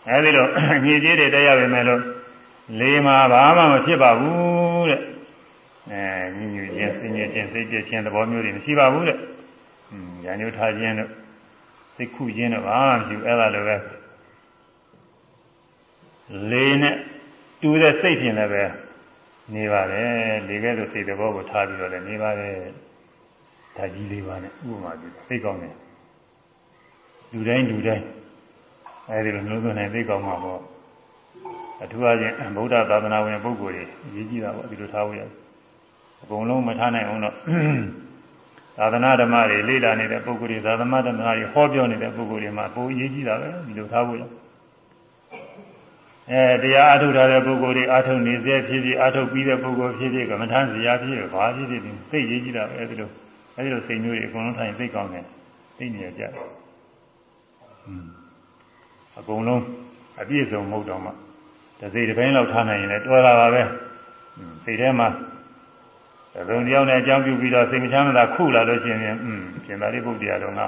အဲဒီတော့ညီကြီးတွေတက်ရပါမယ်လို့လေးမှာဘာမှမဖြစ်ပါဘူး တဲ့အဲညီညွတ်ခြင်းစင်ကြယ်ခြင်းစိတ်ပြည့်ခြင်းသဘောမျိုးတွေမရှိပါဘူးတဲ့อืมညာညိုထားခြင်းတို့စိတ်ခုခြင်းတို့ဘာမှမရှိဘူးအဲ့ဒါလိုပဲလေးနဲ့တူတဲ့စိတ်ဖြင့်လည်းပဲနေပါတယ်လေကဲဆိုစိတ်သဘောကိုထားပြီးတော့လည်းနေပါတယ်ဒါကြီးလေးပါနဲ့ဥပမာပြစိတ်ကောင်းတယ်လူတိုင်းလူတိုင်းအဲဒီလိုမျိုးစုံနေသိကောင်းမှာပေါ့ အထူးအချင်းဗုဒ္ဓသာသနာဝင်ပုဂ္ဂိုလ်တွေရေးကြည့်တာပေါ့ဒီလိုထားဖို့ရအကုန်လုံးမထားနိုင်အောင်တော့သာသနာဓမ္မတွေလေ့လာနေတဲ့ပုဂ္ဂိုလ်တွေသာသနာဓမ္မတွေဟောပြောနေတဲ့ပုဂ္ဂိုလ်တွေမှာပိုရေးကြည့်တာပဲဒီလိုထားဖို့ရအဲတရားအထုတ်ထားတဲ့ပုဂ္ဂိုလ်တွေအထုတ်နေစေဖြစ်ဖြစ်အထုတ်ပြီးတဲ့ပုဂ္ဂိုလ်ဖြစ်ဖြစ်ကမ္မထမ်းစရာဖြစ်ဖြစ်ဘာဖြစ်ဖြစ်သိရေးကြည့်တာပဲအဲဒီလိုအဲဒီလိုစိတ်မျိုးတွေအကုန်လုံးထိုင်သိကောင်းတယ်သိနေကြတယ်အကုန်လုံးအပြည့်စုံမဟုတ်တော့မှ တစ်စိတ်တစ်ပိုင်းလောက်ထားနိုင်ရင်လည်းတော်တာပါပဲစိတ်ထဲမှာသုံးတယောက်နဲ့အကြောင်းပြုပြီးတော့စိတ်မချမ်းသာခုလာလို့ရှိရင်อืมပြင်သာရိပုတ္တရာတော်က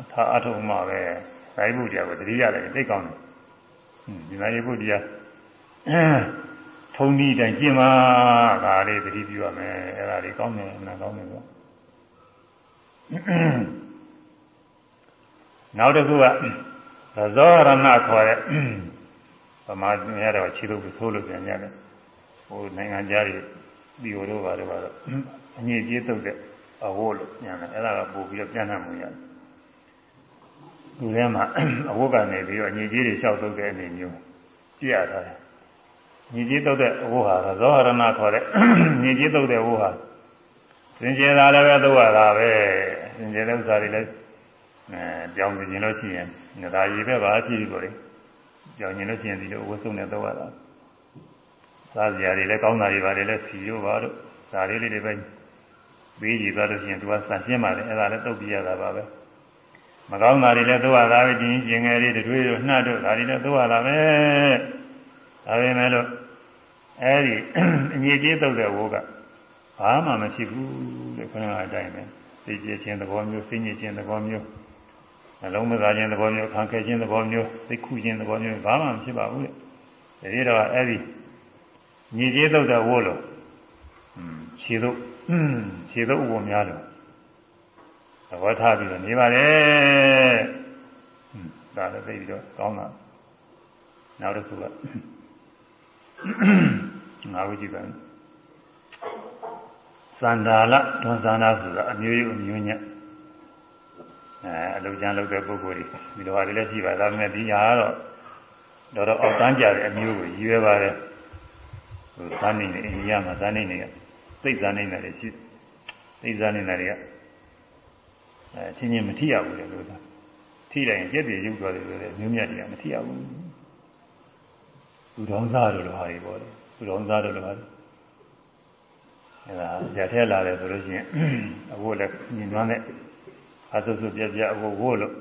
အထာအထုံမှာပဲသာရိပုတ္တရာကိုတတိရတယ်သိကောင်းတယ်อืมပြင်သာရိပုတ္တရာထုံဒီတိုင်ကျင့်မှာဒါလေးတတိပြုရမယ်အဲ့ဒါလေးကောင်းတယ်နားကောင်းတယ်ကွာနောက်တစ်ခုကသဇောရဏခေါ်တဲ့ ဗမာမြတ်တော်ခြေလို့ဆိုးလို့ပြန်ရတယ်ဟိုနိုင်ငံသားတွေဒီလိုတော့ပါတယ်ပါတော့အငြိကျေးတုတ်တဲ့အဝတ်လို့ညာတယ်အဲ့ဒါကပို့ပြီးတော့ပြန်နှံ့မှုရတယ်ဒီထဲမှာအဝတ်ကနေပြီးတော့အငြိကျေးတွေလျှောက်တုတ်တဲ့အနေမျိုးကြည့်ရတာညီကြီးတုတ်တဲ့အဝတ်ဟာဇောဟရဏခေါ်တဲ့ညီကြီးတုတ်တဲ့ဝတ်ဟာစင်ကြယ်တာလည်းပဲသုတ်ရတာပဲစင်ကြယ်တဲ့ဥစ္စာတွေလည်းအဲပြောင်းနေလို့ရှိရင်ဒါရည်ပဲပါကြည့်လို့လေ ပြောင်းနေလို့ရှိရင်ဒီလိုဝတ်စုံနဲ့သုတ်ရတာစားစရာတွေလည်းကောင်းတာတွေပါတယ်လည်းစီရိုးပါတော့ဒါလေးလေးတွေပဲပြီးကြည့်သွားလို့ရှိရင်သူကဆန်ရှင်းပါလေအဲ့ဒါလည်းတုတ်ပြရတာပါပဲမကောင်းတာတွေလည်းသုတ်ရတာပဲကျင်ကျင်ငယ်လေးတွေတို့နှတ်တို့ဒါတွေလည်းသုတ်ရတာပဲဒါပေမဲ့လို့အဲဒီအငြိကြီးတုတ်တဲ့ဝိုးကဘာမှမရှိဘူးတဲ့ခဏအတိုင်းပဲသိကျခြင်းသဘောမျိုးသိညစ်ခြင်းသဘောမျိုး နှလုံးမသားခြင်းသဘောမျိုးခံခဲ့ခြင်းသဘောမျိုးသိခုခြင်းသဘောမျိုးဘာမှမရှိပါဘူးတဲ့ဒီတော့အဲဒီညစ်ကြေးတုတ်တဲ့ဝိုးလို့ခြေတို့ခြေတို့ဥပ္ပများလို့သဘောထားပြီးတော့နေပါလေဒါလည်းသိပြီးတော့ကောင်းတာနောက်တစ်ခုကငါဝကြည့်ပါမယ်သန္တာလဒွန်သန္တာဆိုတာအမျိုးမျိုးအမျိုးညက် အဲအလုံးချမ်းလုပ်တဲ့ပုဂ္ဂိုလ်တွေဒီလိုဟာတွေလည်းရှိပါဒါပေမဲ့ဒီဟာကတော့တော်တော်အောက်တန်းကြတဲ့အမျိုးကိုရည်ရွယ်ပါတယ်ဟိုဇာနေနေအိန္ဒိယမှာဇာနေနေကသိဇာနေနေတယ်ရှိသိဇာနေနေတွေကအဲချင်းချင်းမထိရဘူးလေလို့သာထိတိုင်းပြည့်ပြည့်ရုပ်သွားတယ်လို့လည်းမျိုးမြတ်တွေကမထိရဘူးသူတော်သားတို့လိုဟာတွေပေါ့လေသူတော်သားတို့လိုဟာတွေအဲဒါရထဲလာတယ်ဆိုလို့ရှိရင်အဝတ်လည်းညင်နွမ်းတဲ့ အဆုစုပြပြအဝတ်ဝတ်လို့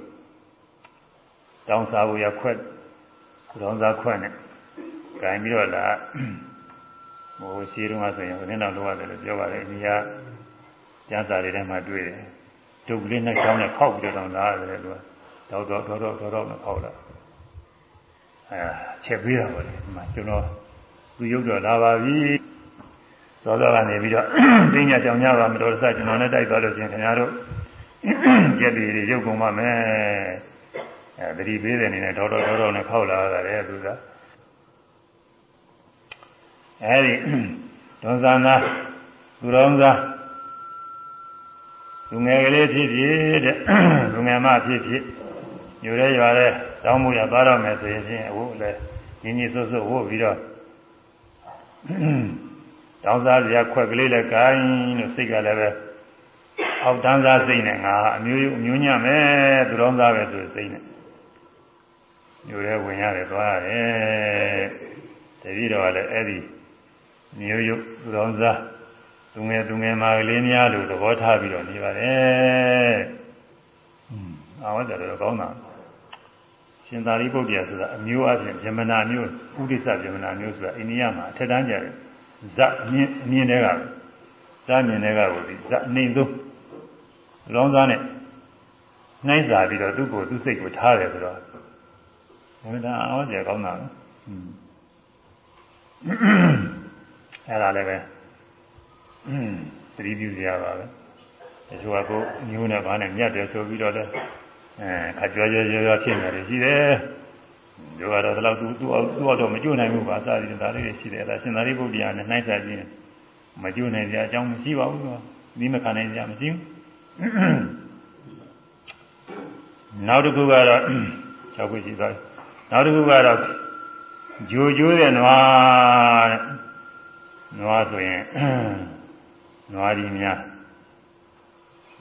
တောင်းစားဖို့ရခွက်တောင်းစားခွက်နဲ့ဂိုင်ပြီးတော့လာဟိုရှိတုန်းကဆိုရင်ဘယ်နဲ့တော့လိုရတယ်လို့ပြောပါတယ်အများကျမ်းစာတွေထဲမှာတွေ့တယ်ဒုက္ခလေးနဲ့ချောင်းနဲ့ခောက်ပြီးတော့လာရတယ်လို့တော့တော့တော့တော့တော့နဲ့ခောက်လာအဲချက်ပြီးတာပါလေဒီမှာကျွန်တော်သူရုပ်တော့လာပါပြီသောသောကနေပြီးတော့ပညာကြောင်ကြပါမတော်စကျွန်တော်နဲ့တိုက်သွားလို့ရှင်ခင်ဗျားတို့ ကြက်ပြီးရုပ်ကုန်ပါမယ်အဲတတိပေးတဲ့အနေနဲ့တော်တော်တော်တော်နဲ့ခောက်လာရတယ်သူကအဲဒီဒွန်ဇာနာသူတော်သားလူငယ်ကလေးဖြစ်ဖြစ်တဲ့လူငယ်မဖြစ်ဖြစ်ညိုရဲရွာရဲတောင်းမှုရသွားတော့မယ်ဆိုရင်ချင်းအဝတ်လည်းညီညီဆွတ်ဆွတ်ဝတ်ပြီးတော့တောင်းစားစရာခွက်ကလေးလည်းကိုင်းလို့စိတ်ကလည်းပဲ အောက်တန်းစားစိတ်နဲ့ငါအမျိုးအမျိုးညမယ်သူတော်သားပဲဆိုစိတ်နဲ့ညိုရဲဝင်ရတယ်သွားရတယ်တတိတော်လည်းအဲ့ဒီမျိုးရုပ်သူတော်သားသူငယ်သူငယ်မာကလေးများလို့သဘောထားပြီးတော့နေပါတယ်။အာဝတ္တတော်ကောင်းတာရှင်သာရိပုတ္တရာဆိုတာအမျိုးအချင်းဗြဟ္မဏမျိုးဥဒိစ္စဗြဟ္မဏမျိုးဆိုတာအိန္ဒိယမှာအထက်တန်းကြတယ်ဇတ်အမြင်အမြင်တွေကဇတ်မြင်တွေကကိုဒီဇတ်အနေဆုံး လောင်းစားနဲ့နှိုင်းစာပြီးတော့သူ့ကိုသူ့စိတ်ကိုထားတယ်ဆိုတော့ဘယ်ဒါအောကျကောင်းတာလဲအဲ့ဒါလည်းပဲอืมသတိပြုကြရပါပဲတချို့ကကိုမျိုးနဲ့ဘာနဲ့မြတ်တယ်ဆိုပြီးတော့လည်းအဲခကြွကြွကြွကြွဖြစ်နေတယ်ရှိတယ်ဒီကတော့ဒီလောက်သူသူ့သူ့တော့မကျွနိုင်ဘူးပါစသည်ဒါလေးတွေရှိတယ်အဲဒါရှင်သာရိပုတ္တရာနဲ့နှိုင်းစားခြင်းမကျွနိုင်ကြအကြောင်းမရှိပါဘူးကွာဒီမခံနိုင်ကြမရှိဘူး နောက်တစ်ခုကတော့၆ခုရှိသွားနောက်တစ်ခုကတော့ဂျိုကျိုးတဲ့နွားတဲ့နွားဆိုရင်နွားဒီများ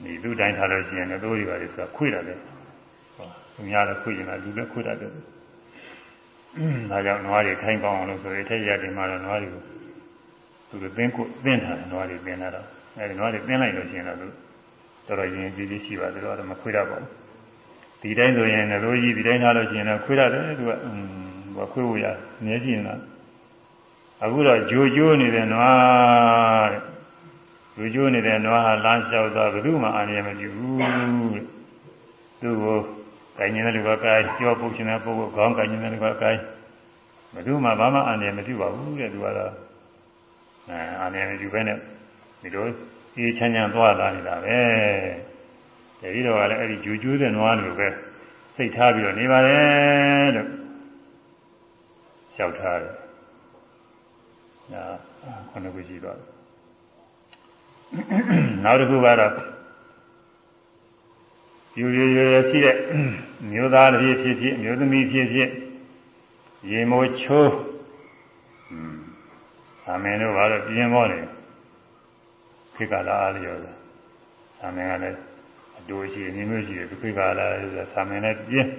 ဒီလူတိုင်းထားလို့ရှိရင်လည်းတို့တွေပါလေဆိုခွေ့တယ်ဟောသူများလည်းခွေ့နေတာလူလည်းခွေ့တတ်တယ်ဒါကြောင့်နွားတွေထိုင်းကောင်းအောင်လို့ဆိုရင်ထက်ရတယ်မှာတော့နွားတွေကိုသူတို့သင်းကိုသင်းထားတယ်နွားတွေသင်းလာတော့အဲဒီနွားတွေသင်းလိုက်လို့ရှိရင်တော့သူ တော်တော်ရင်ကြည်ကြည်ရှိပါတယ်တော့မခွေ့တတ်ပါဘူးဒီတိုင်းဆိုရင်လည်းတို့ကြီးဒီတိုင်းထားလို့ရှိရင်တော့ခွေ့ရတယ်သူကอืมဘာခွေ့ဖို့ရနေကြည့်နေတာအခုတော့ဂျိုဂျိုးနေတဲ့နွားတဲ့လူကျိုးနေတဲ့နွားဟာလမ်းလျှောက်တော့ဘယ်သူမှအာရုံမပြုဘူးသူ့ကိုကိုင်းနေတဲ့လူကကိုင်းကြောပုတ်ရှင်တဲ့ပုဂ္ဂိုလ်ခေါင်းကိုင်းနေတဲ့လူကကိုင်းဘယ်သူမှဘာမှအာရုံမပြုပါဘူးတဲ့သူကတော့အဲအာရုံမပြုဘဲနဲ့ဒီလို အေးချမ်းချမ်းသွားလာနေတာပဲတတိတော်ကလည်းအဲ့ဒီဂျူကျိုးတဲ့နွားလိုပဲစိတ်ထားပြီးတော့နေပါတယ်လို့လျှောက်ထားတယ်။ဒါခုနကကြည့်တော့နောက်တစ်ခုကတော့ယူရရရရှိတဲ့မျိုးသားတစ်ဖြစ်ဖြစ်မျိုးသမီးဖြစ်ဖြစ်ရေမိုးချိုးသာမင်တို့ကတော့ပြင်းပေါ်တယ် ခေကလာအားလျော်တယ်သာမင်ကလည်းအတူရှိနေမျိုးရှိတယ်ဒီခေကလာဆိုသာမင်လည်းပြင်း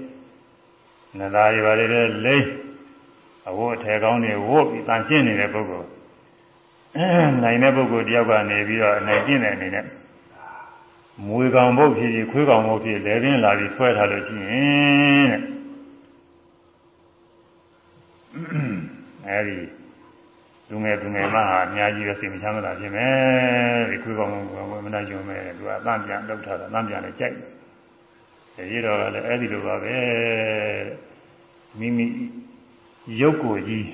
နသားတွေပါလေလိမ့်အဝတ်အထည်ကောင်းတွေဝတ်ပြီးတန်ရှင်းနေတဲ့ပုဂ္ဂိုလ်နိုင်တဲ့ပုဂ္ဂိုလ်တယောက်ကနေပြီးတော့နိုင်ကျင့်တဲ့အနေနဲ့မွေကောင်ဘုတ်ဖြစ်ဖြစ်ခွေးကောင်ဘုတ်ဖြစ်လဲရင်းလာပြီးဆွဲထားလို့ရှိရင်တဲ့အဲဒီ လူငယ်လူငယ်မဟာအများကြီးပဲစိတ်မချမ်းသာဖြစ်မယ်ဒီခွေးကောင်ဘုတ်ကမနာကြုံမဲ့သူကအတန့်ပြန်လောက်ထားတာအတန့်ပြန်လည်းကြိုက်တယ်ဒီတော့လည်းအဲဒီလိုပါပဲမိမိရုပ်ကိုကြီး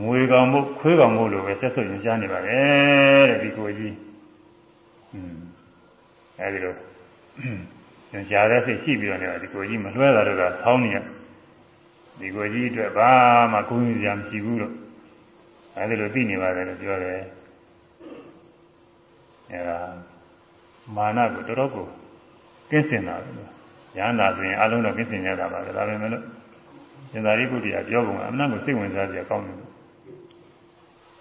မွေကောင်မှုခွေးကောင်မှုလိုပဲဆက်ဆွရင်ရှားနေပါတယ်တဲ့ဒီကိုကြီးอืมအဲဒီလိုညွှန်ကြားတဲ့စိတ်ရှိပြီးတော့လည်းဒီကိုကြီးမလွှဲတာတော့ကဆောင်းနေရဒီကိုကြီးအတွက်ဘာမှဂုဏ်ယူစရာမရှိဘူးလို့ အဲဒီလိုသိနေပါတယ်လို့ပြောတယ်အဲဒါမာနကိုတော်တော်ကိုကင်းစင်တာပဲရဟန္တာဆိုရင်အလုံးတော့ကင်းစင်ရတာပါပဲဒါပေမဲ့လို့ရှင်သာရိပုတ္တရာပြောပုံကအမှန်ကိုစိတ်ဝင်စားစရာကောင်းတယ်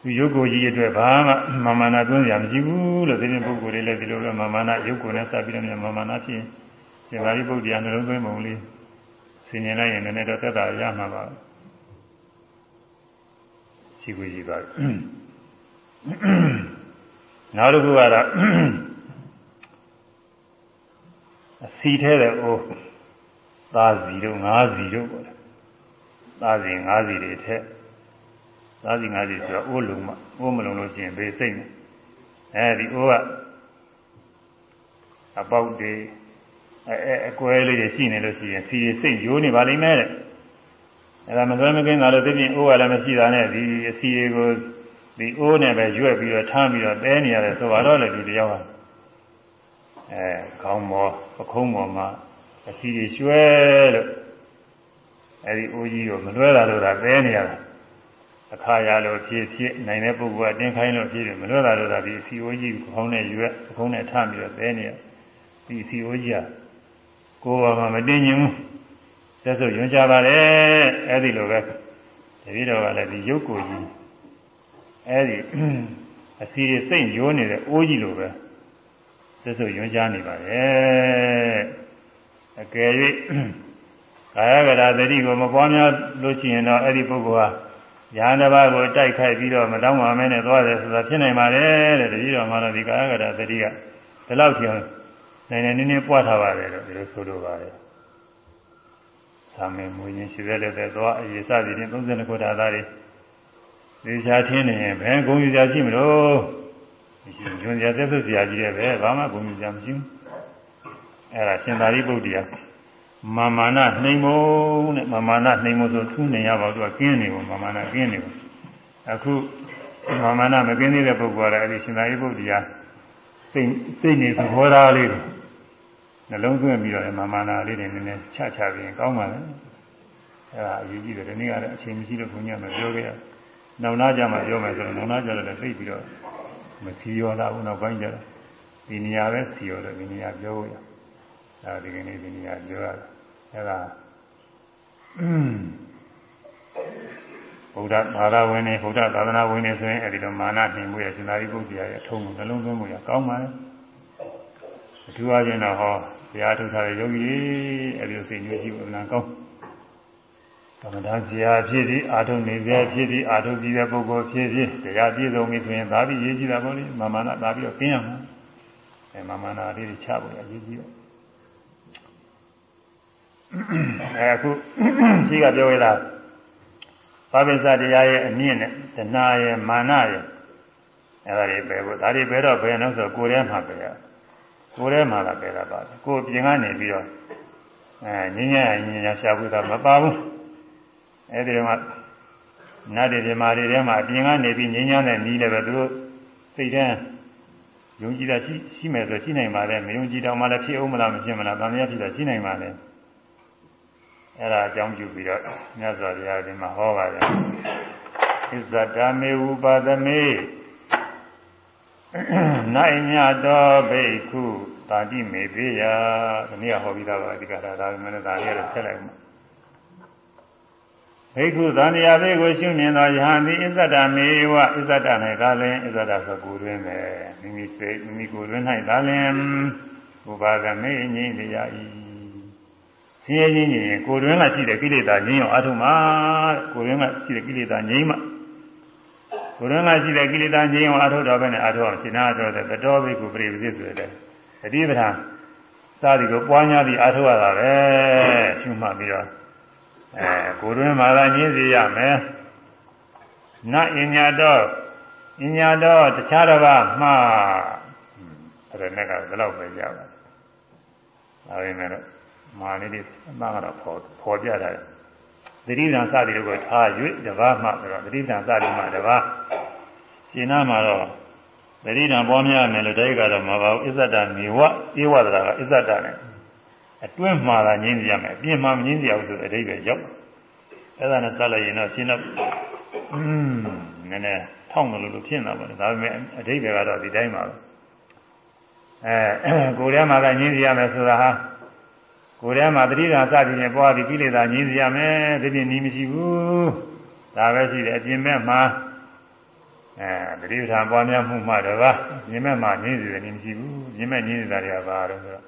သူယုတ်ကိုကြီးအတွက်ဘာမှမာမနာသွင်းရမရှိဘူးလို့ဒီနေ့ပုဂ္ဂိုလ်တွေလည်းဒီလိုပဲမာမနာယုတ်ကိုနဲ့စပ်ပြီးတော့မာမနာဖြစ်ရှင်သာရိပုတ္တရာနှလုံးသွင်းပုံလေးဆင်ញင်လိုက်ရင်လည်းတော့သက်သာရမှာပါ ရှိကိုရှိပါနောက်တစ်ခုကတော့အစီထဲတဲ့အိုးသားစီတို့ငါးစီတို့ပေါ့လေသားစီငါးစီတွေထက်သားစီငါးစီဆိုတော့အိုးလုံးမအိုးမလုံးလို့ရှိရင်ဘေးစိတ်နေအဲဒီအိုးကအပေါက်တွေအဲအကွဲလေးတွေရှိနေလို့ရှိရင်စီတွေစိတ်ယိုးနေပါလိမ့်မယ်တဲ့ အဲဒါမသွဲမကင်းတာလို့သိပြင်အိုးကလည်းမရှိတာနဲ့ဒီအစီတွေကိုဒီအိုးနဲ့ပဲရွက်ပြီးတော့ထမ်းပြီးတော့တဲနေရတယ်ဆိုတော့လည်းဒီတယောက်ဟာအဲခေါင်းမောပခုံးပေါ်မှာအစီတွေရွှဲလို့အဲဒီအိုးကြီးကိုမလွဲတာလို့ဒါတဲနေရတာအခါရလို့ဖြစ်ဖြစ်နိုင်တဲ့ပုဂ္ဂိုလ်ကတင်းခိုင်းလို့ဖြစ်တယ်မလွဲတာလို့ဒါဒီအစီအိုးကြီးခေါင်းနဲ့ရွက်ပခုံးနဲ့ထမ်းပြီးတော့တဲနေရဒီအစီအိုးကြီးကကိုယ်ပေါ်မှာမတင်းရင်ဘူး သက်ဆိုညွှန်ကြပါတယ်အဲ့ဒီလိုပဲတပည့်တော်ကလည်းဒီရုပ်ကိုကြီးအဲ့ဒီအစီတွေစိတ်ရိုးနေတဲ့အိုးကြီးလိုပဲသက်ဆိုညွှန်ကြနေပါတယ်အကယ်၍ကာယကရာသတိကိုမပွားများလို့ရှိရင်တော့အဲ့ဒီပုဂ္ဂိုလ်ဟာညာတစ်ပါးကိုတိုက်ခိုက်ပြီးတော့မတောင်းပါမဲနဲ့သွားတယ်ဆိုတာဖြစ်နိုင်ပါတယ်တဲ့တတိတော်မှာတော့ဒီကာယကရာသတိကဒီလောက်ကျော်နိုင်နေနေပွားထားပါတယ်လို့ဒီလိုဆိုလိုပါတယ်။ သာမင်မူရင်ရှိတဲ့တဲ့သွားအရေးစသည်ဖြင့်32ခုထာသားတွေဒီချာထင်းနေရင်ဘယ်ဂုံယူကြရှိမလို့မရှိညွန်ကြသက်သက်စရာကြီးတဲ့ပဲဘာမှဂုံယူကြမရှိဘူး။အဲ့ဒါရှင်သာရိပုတ္တရာမာမာနနှိမ်မုံတဲ့မာမာနနှိမ်မုံဆိုထူးနေရပါတော့ကင်းနေဘူးမာမာနကင်းနေဘူးအခုမာမာနမကင်းသေးတဲ့ပုဂ္ဂိုလ်ကလည်းအဲ့ဒီရှင်သာရိပုတ္တရာစိတ်စိတ်နေသဘောထားလေးတွေ နှလုံးသွင်းပြီးတော့မာမာနာလေးတွေနည်းနည်းချချပြီးကောင်းပါလေအဲဒါအရေးကြီးတယ်ဒီနေ့ကလည်းအချိန်မရှိလို့ဘုန်းကြီးကမပြောခဲ့ရနောင်နာကြမှာပြောမယ်ဆိုတော့နောင်နာကြတော့လည်းသိပြီးတော့မစီရောလာဘူးနောက်ပိုင်းကျတော့ဒီနေရာပဲစီရောတယ်ဒီနေရာပြောရအဲဒီကနေ့ဒီနေရာပြောရတယ်အဲဒါဘုရားဘာသာဝင်နေဘုရားသာသနာဝင်နေဆိုရင်အဲဒီတော့မာနနှိမ်မှုရရှင်သာရိပုတ္တရာရဲ့အထုံးနှလုံးသွင်းမှုရကောင်းပါလေအထူးအားဖြင့်တော့ဟော တရားထုတ်ထားတဲ့ယောဂီအဲဒီစိတ်ညှို့ရှိဖို့အမှန်ကောင်းကမ္မဒါဇာဖြစ်ပြီးအာထုံနေဇာဖြစ်ပြီးအာထုပြီးတဲ့ပုဂ္ဂိုလ်ဖြစ်ပြီးတရားပြည့်စုံပြီဆိုရင်ဒါပြီးရေးကြည့်တာပေါ့လေမာမနာဒါပြီးတော့ကျင်းရမှာအဲမာမနာလေးချဖို့ရရေးကြည့်တော့အဲအခုရှိကပြောရတာဘာပိစတရားရဲ့အမြင့်နဲ့တဏှာရဲ့မာနရဲ့အဲဒါတွေပဲကိုဒါတွေပဲတော့ဘယ်လို့ဆိုကိုယ်ထဲမှာပဲရ ကိုယ်ထဲမှာလည်းပဲတာပါကိုယ်ပြင်ကနေပြီးတော့အဲငင်းငင်းငင်းရှာဖို့သာမပါဘူးအဲဒီတော့နတ်တွေဒီမာတွေထဲမှာအပြင်ကနေပြီးငင်းငင်းနဲ့နီးတယ်ပဲသူတို့စိတ်ထဲယုံကြည်တာရှိရှိမယ်ဆိုရှိနိုင်ပါလေမယုံကြည်တော့မှလည်းဖြစ်အောင်မလားမဖြစ်မလားတန်မြတ်ဖြစ်တာရှိနိုင်ပါလေအဲ့ဒါအကြောင်းပြုပြီးတော့မြတ်စွာဘုရားဒီမှာဟောပါတယ်ဣဇဒာမေဝုပါဒမေ နိုင်ညတော်ဘိက္ခုတာတိမေပိယဒီနေ့ဟောပြီးသားပါဒီကရာဒါမှလည်းဒါလေးလည်းဆက်လိုက်မှာဘိက္ခုသံဃာဘေကိုရှုမြင်သောယဟန်သည်ဣဇဒာမေဝဣဇဒာ၌သာလင်ဣဇဒာဆိုကိုယ်တွင်ပဲမိမိစိတ်မိမိကိုယ်တွင်၌သာလင်ဥပါဒမေငြိမ့်လျာ၏ဆင်းရဲခြင်းရင်ကိုယ်တွင်းကရှိတဲ့ကိလေသာငြိမ်းအောင်အထုမှာကိုယ်တွင်းကရှိတဲ့ကိလေသာငြိမ်းမှ ကိုယ်တွင်းကရှိတဲ့ကိလေသာငြိမ်းအောင်အထုတော်ပဲနဲ့အထုအောင်ရှင်းနာတော်တဲ့တတော်ဘိကုပရိပစိဆိုတဲ့တတိပဌာစာဒီကိုပွားများပြီးအထုရတာပဲရှုမှတ်ပြီးတော့အဲကိုယ်တွင်းမှာသာငြင်းစေရမယ်နအင်ညာတော်အင်ညာတော်တခြားတစ်ပါးမှားအဲ့ဒါနဲ့ကဘယ်တော့ပဲကြပါဒါပေမဲ့မာနလေးအမှန်ကတော့ပေါ်ပေါ်ပြတာ သတိဓာန်စသည်တို့ကိုထား၍တပါးမှဆိုတော့သတိဓာန်စသည်မှတပါးရှင်းနာမှာတော့သတိဓာန်ပေါ်များမယ်လို့တည်းကတော့မပါဘူးအစ္ဆဒမေဝဧဝဒရာကအစ္ဆဒနဲ့အတွင်းမှာသာငြင်းစီရမယ်အပြင်မှာမငြင်းစီရဘူးဆိုအဓိပ္ပာယ်ရောက်အဲ့ဒါနဲ့စလိုက်ရင်တော့ရှင်းတော့อืมနည်းနည်းထောက်မလို့လို့ဖြစ်နေတာပါလေဒါပေမဲ့အဓိပ္ပာယ်ကတော့ဒီတိုင်းပါပဲအဲကိုယ်ထဲမှာကငြင်းစီရမယ်ဆိုတာဟာ ကိုယ်ထဲမှာတတိယစသည်ဖြင့်ပွားပြီးကိလေသာငြင်းစီရမယ်ဒီပြင်နီးမရှိဘူးဒါပဲရှိတယ်အပြင်မဲ့မှာအဲတတိယထာပွားများမှုမှတော့ကမြင်မဲ့မှာငြင်းစီတယ်နီးမရှိဘူးမြင်မဲ့ငြင်းစီတာတွေကဘာတော့ဆိုတော့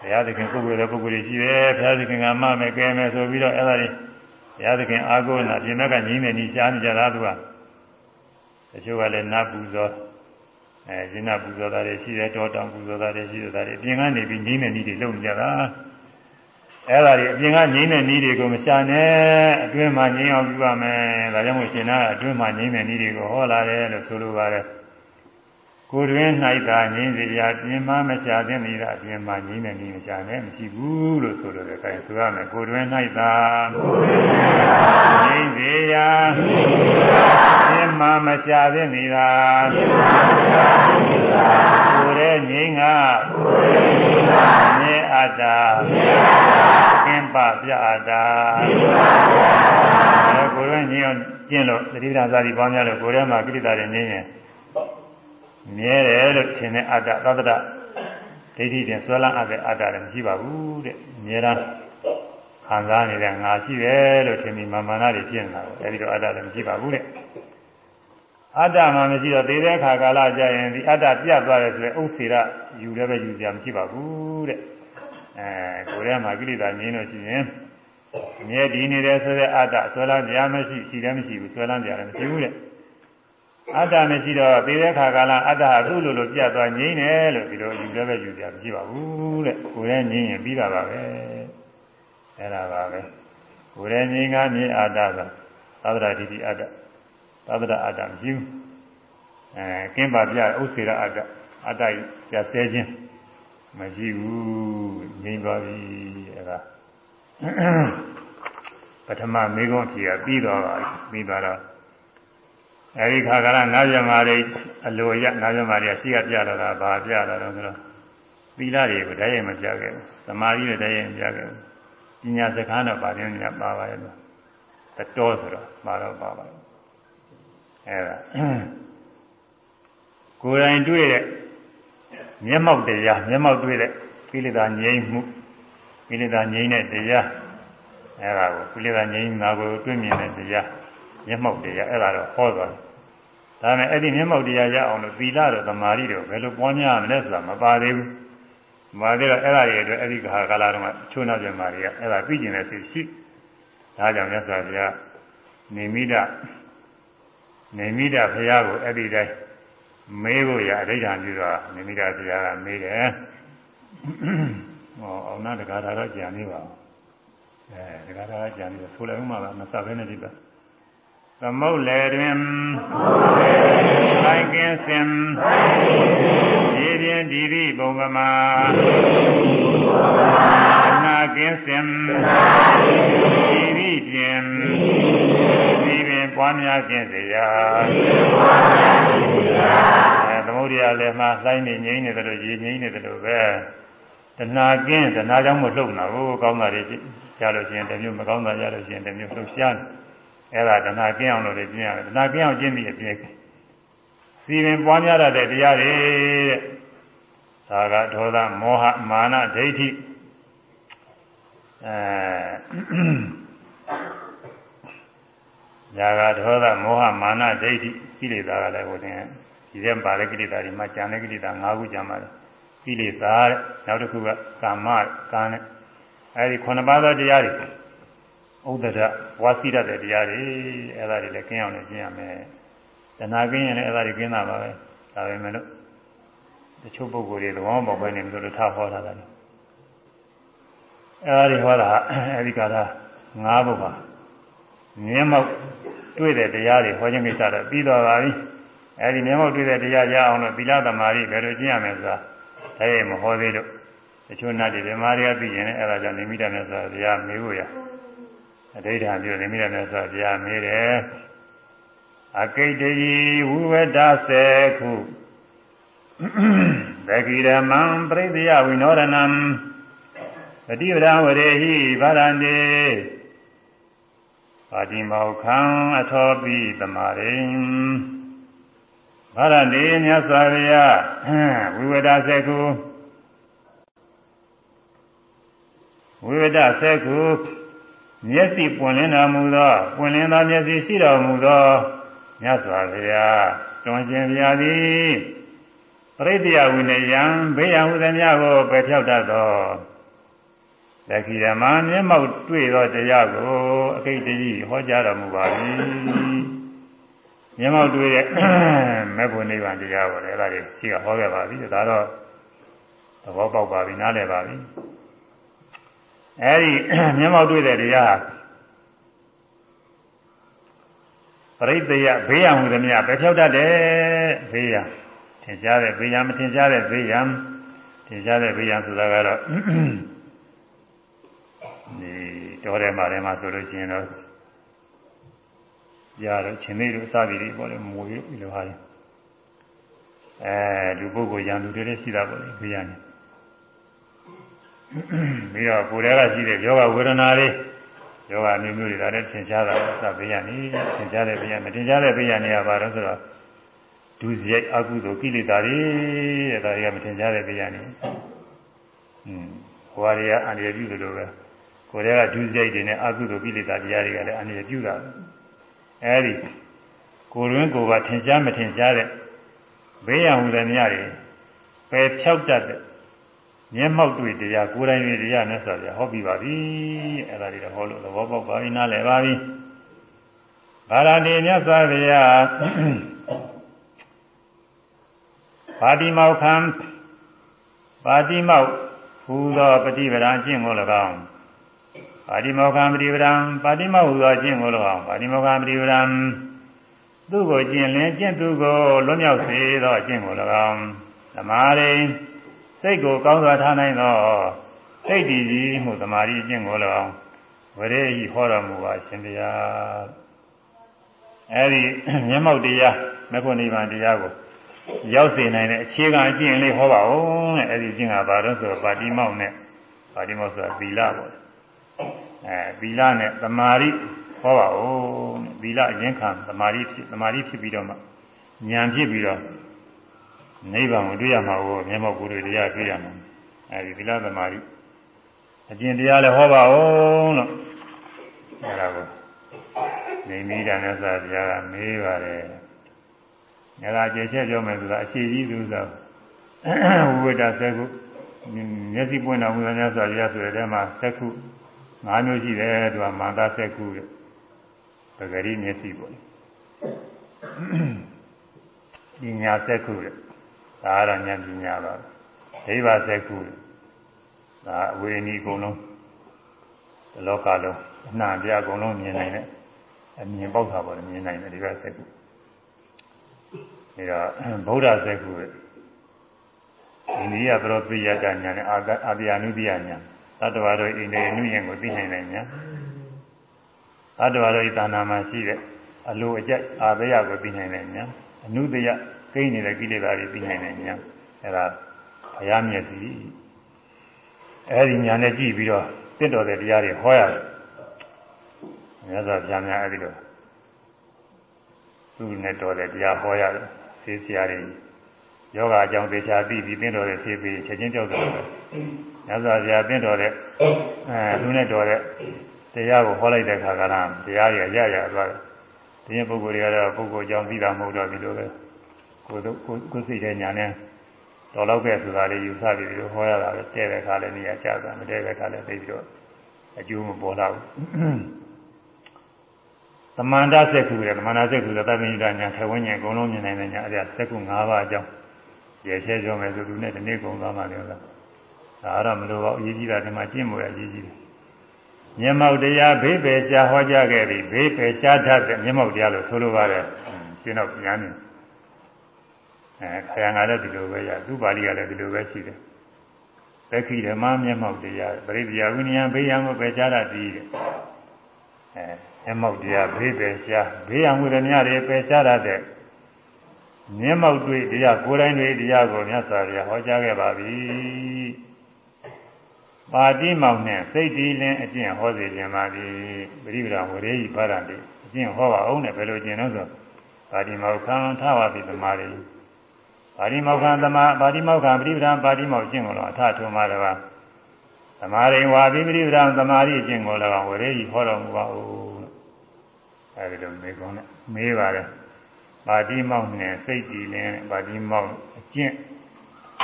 ဘုရားသခင်ပုဂ္ဂိုလ်တဲ့ပုဂ္ဂိုလ်တွေရှိတယ်ဘုရားသခင်ကမမယ်ကဲမယ်ဆိုပြီးတော့အဲ့ဒါတွေဘုရားသခင်အာကိုနာပြင်မဲ့ကငြင်းနေနေရှားနေကြတာသူကတချို့ကလည်းနတ်ပူဇော် အဲဇိနပူဇော်တာတွေရှိတယ်တောတောင်ပူဇော်တာတွေရှိတယ်ဒါတွေအပြင်ကနေပြီးငြိမ့်တဲ့နည်းတွေလုပ်နေကြတာအဲ့ဒါတွေအပြင်ကငြိမ့်တဲ့နည်းတွေကိုမရှာနဲ့အတွင်းမှာငြိမ့်အောင်ပြုရမယ်ဒါကြောင့်မို့ရှင်နာအတွင်းမှာငြိမ့်တဲ့နည်းတွေကိုဟောလာတယ်လို့ဆိုလိုပါတယ် ကိုယ်တွင်၌သာငြိမ့်စေရာပြင်မမရှာသင့်သည်ကအပြင်မှာငြိမ့်တဲ့နည်းမရှာနဲ့မရှိဘူးလို့ဆိုလိုတယ်အဲဒါဆိုရမယ်ကိုယ်တွင်၌သာငြိမ့်စေရာပြင်မမရှာသင့်သည်သာကိုယ်ရဲ့ငြိမ့်ကမြေအတ္တကင်းပပြအတ္တအဲကိုယ်ရဲ့ငြိမ့်အောင်ကျင့်လို့သတိဓာတ်စာတိပေါင်းများလို့ကိုယ်ထဲမှာကိလေသာတွေငြိမ့်ရင် မြဲတယ်လို့ထင်တဲ့အတ္တသတ္တဒိဋ္ဌိတင်ဆွဲလန်းအပ်တဲ့အတ္တလည်းမရှိပါဘူးတဲ့မြဲတမ်းခံစားနေတဲ့ငါရှိတယ်လို့ထင်ပြီးမာမနာတွေဖြစ်နေတာကိုအဲဒီတော့အတ္တလည်းမရှိပါဘူးတဲ့အတ္တမှမရှိတော့သေတဲ့အခါကာလကြရင်ဒီအတ္တပြတ်သွားတယ်ဆိုရင်ဥစ္စေရယူလည်းပဲယူကြမရှိပါဘူးတဲ့အဲကိုယ်ထဲမှာကိလေသာငြင်းလို့ရှိရင်မြဲတည်နေတယ်ဆိုတဲ့အတ္တဆွဲလန်းကြမရှိရှိတယ်မရှိဘူးဆွဲလန်းကြတယ်မရှိဘူးတဲ့ အတ္တမရှိတော့သေတဲ့ခါကလာအတ္တအခုလိုလိုပြတ်သွားငြိမ့်တယ်လို့ဒီလိုယူလည်းပဲယူကြမရှိပါဘူးတဲ့ကိုယ်ရဲ့ငြိမ့်ရင်ပြီးတာပါပဲအဲ့ဒါပါပဲကိုယ်ရဲ့ငြိမ့်ကမြင်အတ္တဆိုသဗ္ဗရာတိတိအတ္တသဗ္ဗရာအတ္တမရှိဘူးအဲကင်းပါပြဥစ္စေရအတ္တအတ္တပြဆဲခြင်းမရှိဘူးငြိမ့်သွားပြီအဲ့ဒါပထမမေကုံးဖြေကပြီးတော့ပြီးသွားတော့ အဲဒီခါကရနာဇမရိအလိုရနာဇမရိရှိကပြတော့တာဘာပြတော့တော့ဆိုတော့သီလတွေကိုတည်းရဲ့မပြခဲ့ဘူးသမာဓိတွေတည်းရဲ့မပြခဲ့ဘူးပညာစကားတော့ပါတယ်ညာပါပါရဲ့လို့တတော်ဆိုတော့ပါတော့ပါပါအဲဒါကိုယ်တိုင်တွေ့တဲ့မျက်မှောက်တရားမျက်မှောက်တွေ့တဲ့ကိလေသာငြိမ်းမှုကိလေသာငြိမ်းတဲ့တရားအဲဒါကိုကိလေသာငြိမ်းတာကိုတွေ့မြင်တဲ့တရား မျက်မှောက်တရားအဲ့ဒါတော့ဟောသွားတယ်။ဒါနဲ့အဲ့ဒီမျက်မှောက်တရားရအောင်လို့သီလတော့သမာဓိတော့ဘယ်လိုပွားများရမလဲဆိုတာမပါသေးဘူး။မပါသေးတော့အဲ့ဒါတွေအတွက်အဲ့ဒီခါကာလတုန်းကချိုးနှောက်ကြမာတွေကအဲ့ဒါပြီးကျင်တဲ့စိတ်ရှိ။ဒါကြောင့်မြတ်စွာဘုရားနေမိဒနေမိဒဘုရားကိုအဲ့ဒီတိုင်းမေးဖို့ရအဋ္ဌာန်ပြုတော့နေမိဒဘုရားကမေးတယ်။ဟောအောင်နာတကားတော့ကြံနေပါအဲတကားတော့ကြံနေဆိုလိုက်ဥမှာမစဘဲနဲ့ဒီပါ။ သမုတ်လေတွင်ဆိုင်ကင်းစင်ရေပြင်းဒီရိဘုံကမာအနာကင်းစင်ဒီရိပြင်းဒီပင်ပွားများခြင်းစေရာအဲသမုဒ္ဒရာလည်းမှစိုင်းနေငိမ့်နေတယ်လို့ရေငိမ့်နေတယ်လို့ပဲတဏှာကင်းတဏှာကြောင့်မလှုပ်နာဘူးကောင်းတာတွေကြားလို့ရှိရင်တမျိုးမကောင်းတာကြားလို့ရှိရင်တမျိုးလှုပ်ရှားတယ် အဲ့ဒါတဏှာကင်းအောင်လို့လည်းကျင့်ရတယ်တဏှာကင်းအောင်ကျင့်ပြီးအပြည့်စီရင်ပွားများရတဲ့တရားတွေတဲ့ဒါကဒေါသမောဟမာနဒိဋ္ဌိအဲညာကဒေါသမောဟမာနဒိဋ္ဌိကိလေသာကလည်းဟိုတင်ဒီထဲပါတဲ့ကိလေသာတွေမှာကြံတဲ့ကိလေသာ၅ခုကြံပါတယ်ကိလေသာတဲ့နောက်တစ်ခုကကာမကာနဲ့အဲဒီခုနှစ်ပါးသောတရားတွေ ဥဒ္ဒရဝါစီရတဲ့တရားတွေအဲ့ဒါတွေလည်းကျင်းအောင်လည်းကျင့်ရမယ်တဏှာကျင်းရင်လည်းအဲ့ဒါတွေကင်းတာပါပဲဒါပဲမဲ့လို့တချို့ပုဂ္ဂိုလ်တွေသဘောပေါက်ပဲနေလို့လို့ထားဟောတာတယ်အဲ့ဒါတွေဟောတာအဲ့ဒီကရာ၅ဘုတ်ပါမြင်းမောက်တွေ့တဲ့တရားတွေဟောခြင်းကိစ္စတော့ပြီးတော့ပါပြီအဲ့ဒီမြင်းမောက်တွေ့တဲ့တရားရအောင်လို့သီလသမာဓိဘယ်လိုကျင့်ရမလဲဆိုတာဒါရဲ့မဟောသေးလို့တချို့နတ်တွေဓမ္မတွေကသိရင်လည်းအဲ့ဒါကြောင့်နိမိတနဲ့ဆိုတာတရားမေးဖို့ရ အဋ္ဌာပြုနေမိတယ်မြတ်စွာဘုရားမေးတယ်အကိတ္တယီဝိဝဒ္ဒစေခုသကိရမံပရိသေယဝိနောရဏံပฏิပဒဝရေဟိဗာရန္တေပါတိမောခံအထောပိသမာရိဗာရန္တေမြတ်စွာဘုရားဝိဝဒစေကုဝိဝဒစေကု မျက်စိပွင့်လင်းတော်မူသောပွင့်လင်းသောမျက်စိရှိတော်မူသောမြတ်စွာဘုရားတွင်ကျင်ပြသည်ပရိသေယဝိနယံဘေးရန်ဟုသည်များကိုပယ်ဖြောက်တတ်သောသက္ခိဓမ္မမျက်မှောက်တွေ့သောတရားကိုအကိတ်တည်းဟောကြားတော်မူပါ၏မျက်မှောက်တွေ့တဲ့မေဖို့နိဗ္ဗာန်တရားကိုလည်းအဲ့ဒါတွေရှိကဟောခဲ့ပါပြီဒါတော့သဘောပေါက်ပါပြီနားလည်ပါပြီ အဲဒီမျက်မှောက်တွေ့တဲ့တရားပရိသေယဘေးရန်ဟူသည်များပဲဖြောက်တတ်တယ်ဘေးရန်ထင်ရှားတဲ့ဘေးရန်မထင်ရှားတဲ့ဘေးရန်ထင်ရှားတဲ့ဘေးရန်ဆိုတာကတော့ဒီတော်တယ်မှာလည်းမှာဆိုလို့ရှိရင်တော့ရတော့ချင်းလေးတို့အစသည်တွေပေါ့လေမွေပြီးလို့ဟာတယ်အဲလူပုဂ္ဂိုလ်ရန်သူတွေလည်းရှိတာပေါ့လေဘေးရန်နေ ပြီးတော့ကိုယ်တည်းကရှိတဲ့ယောဂဝေဒနာတွေယောဂမျိုးမျိုးတွေဒါလည်းသင်ရှားတာစဘေးရနေသင်ရှားတဲ့ဘေးရမသင်ရှားတဲ့ဘေးရနေရပါတော့ဆိုတော့ဒုစရိုက်အကုသိုလ်ကိလေသာတွေတဲ့ဒါတွေကမသင်ရှားတဲ့ဘေးရနေอืมဟိုဟာတွေကအန္တရာယ်ပြုလို့ပဲကိုယ်တည်းကဒုစရိုက်တွေနဲ့အကုသိုလ်ကိလေသာတရားတွေကလည်းအန္တရာယ်ပြုတာအဲဒီကိုယ်ရင်းကိုယ်ကထင်ရှားမထင်ရှားတဲ့ဘေးရန်ဟူတဲ့မြတွေပယ်ဖြောက်တတ်တဲ့ မျက်မှောက်တွေ့တရားကိုယ်တိုင်တွေ့တရားနဲ့ဆိုပြဟောပြီးပါပြီအဲ့ဒါတွေတော့ဟောလို့သဘောပေါက်ပါပြီနားလည်ပါပြီဗာရာဏိမြတ်စွာဘုရားပါတိမောက်ခံပါတိမောက်ဟူသောပฏิပဒံအကျင့်ကို၎င်းပါတိမောခံပฏิပဒံပါတိမောက်ဟူသောအကျင့်ကို၎င်းပါတိမောခံပฏิပဒံသူ့ကိုကျင့်လင်းကျင့်သူကိုလွတ်မြောက်စေသောအကျင့်ကို၎င်းသမာရိ စိတ်ကိုကောင်းစွာထားနိုင်သောစိတ်တည်ကြီးမှုသမာဓိအကျင့်ကို၎င်းဝရေဟိဟောတော်မူပါရှင်တရားအဲဒီမျက်မှောက်တရားမဖို့နိဗ္ဗာန်တရားကိုရောက်စေနိုင်တဲ့အခြေခံအကျင့်လေးဟောပါဦးတဲ့အဲဒီအကျင့်ကဘာလို့ဆိုတော့ပါတိမောက်နဲ့ပါတိမောက်ဆိုတာသီလပေါ့အဲသီလနဲ့သမာဓိဟောပါဦးသီလအရင်ခံသမာဓိဖြစ်သမာဓိဖြစ်ပြီးတော့မှဉာဏ်ဖြစ်ပြီးတော့ နိဗ္ဗာန်ကိုတွေ့ရမှာကိုမျက်မှောက်ကိုယ်တွေတရားတွေ့ရမှာအဲဒီသီလသမာဓိအကျင့်တရားလည်းဟောပါဦးလို့အဲဒါကိုနေမိတာနဲ့စာပြားကမေးပါတယ်။အဲဒါကျေချက်ပြောမယ်ဆိုတာအရှိကြီးသူဆိုဝိဝဒသက္ခုမျက်စိပွင့်တော်မူတဲ့မြတ်စွာဘုရားဆိုတဲ့ထဲမှာသက္ခု၅မျိုးရှိတယ်သူကမန္တသက္ခုတဲ့ပဂရိမျက်စိပေါ့။ပညာသက္ခုတဲ့ ဒါရဉာဏ်ပညာပါဒိဗ္ဗသက္ခုတဲ့ဒါအဝေနီအကုန်လုံးဒီလောကလုံးအနှံပြအကုန်လုံးမြင်နိုင်တဲ့အမြင်ပေါက်တာပေါ့မြင်နိုင်တယ်ဒီဘက်သက်ကူဒါဗုဒ္ဓသက်ကူအိန္ဒိယပရောပိယတညာနဲ့အာအာပြာနုပိယညာသတ္တဝါတို့အိန္ဒိယနုယံကိုသိနိုင်တယ်ညာသတ္တဝါတို့ဤသာနာမှာရှိတဲ့အလိုအကျက်အာဘယကိုသိနိုင်တယ်ညာအနုတယ ကိန်းနေတဲ့ကိလေသာတွေသိနိုင်တယ်ညာအဲဒါဘုရားမျက်စိအဲဒီညာနဲ့ကြည့်ပြီးတော့တင့်တော်တဲ့တရားတွေဟောရတယ်မြတ်စွာဘုရားများအဲဒီလိုသူ့နဲ့တော်တဲ့တရားဟောရတယ်သေဆရာတွေယောဂအကြောင်းသေချာသိပြီးတင့်တော်တဲ့ဖြေပြီးချက်ချင်းကြောက်တယ်မြတ်စွာဘုရားတင့်တော်တဲ့အဲသူနဲ့တော်တဲ့တရားကိုဟောလိုက်တဲ့အခါကလည်းတရားရရရသွားတယ်ဒီရင်ပုဂ္ဂိုလ်တွေကတော့ပုဂ္ဂိုလ်ကြောင့်သိတာမဟုတ်တော့ဒီလိုပဲ ကိုယ်တို့ကိုယ်စိတ်တဲ့ညာနဲ့တော်တော့ပဲဆိုတာလေးယူဆပြီးပြီးဟောရတာပဲတဲ့တဲ့ခါလည်းနေရာကျတာမတဲ့တဲ့ခါလည်းသိပြီးတော့အကျိုးမပေါ်တော့ဘူးသမန္တစက္ခုတဲ့သမန္တစက္ခုတဲ့သဗ္ဗညုတညာထေဝဉ္ဉ္အကုန်လုံးမြင်နိုင်တဲ့ညာအဲ့ဒါစက္ခု၅ပါးအကြောင်းရေချဲကြောမယ်ဆိုသူနဲ့ဒီနေ့ကုန်သွားမှလည်းလားဒါတော့မလိုပါဘူးအရေးကြီးတာဒီမှာကျင့်မို့ရအရေးကြီးတယ်မျက်မှောက်တရားဘေးပယ်ရှားဟောကြားခဲ့ပြီးဘေးပယ်ရှားတတ်တဲ့မျက်မှောက်တရားလို့ဆိုလိုပါတယ်ရှင်းတော့ညာနေ အဲခရံကလည်းဒီလိုပဲရသူပါဠိကလည်းဒီလိုပဲရှိတယ်သက္ခိဓမ္မမျက်မှောက်တရားပရိပယဝိနည်းဘေးရန်ကိုပယ်ရှားတတ်သည်တဲ့အဲမျက်မှောက်တရားဘေးပယ်ရှားဘေးရန်မှုတွေများတွေပယ်ရှားတတ်တဲ့မျက်မှောက်တွေ့တရားကိုယ်တိုင်တွေ့တရားကိုမြတ်စွာဘုရားဟောကြားခဲ့ပါပြီပါတိမောင်နဲ့စိတ်တည်လင်းအကျင့်ဟောစေခြင်းပါပြီပရိပဒဝရေဤပါရတိအကျင့်ဟောပါအောင်နဲ့ဘယ်လိုကျင့်လို့ဆိုပါတိမောခံထဝတိသမားတွေ ပါတိမောခံသမာပါတိမောခံပရိပဒပါတိမောကျင့်ကိုတော့အထထုံးမှာတပါသမာရိဝါပိပရိပဒသမာရိအကျင့်ကိုလည်းဝရေဤဟောတော်မူပါဦးအဲဒီလိုမေကုံးနဲ့မေးပါတယ်ပါတိမောက်နဲ့စိတ်တည်လင်းပါတိမောက်အကျင့်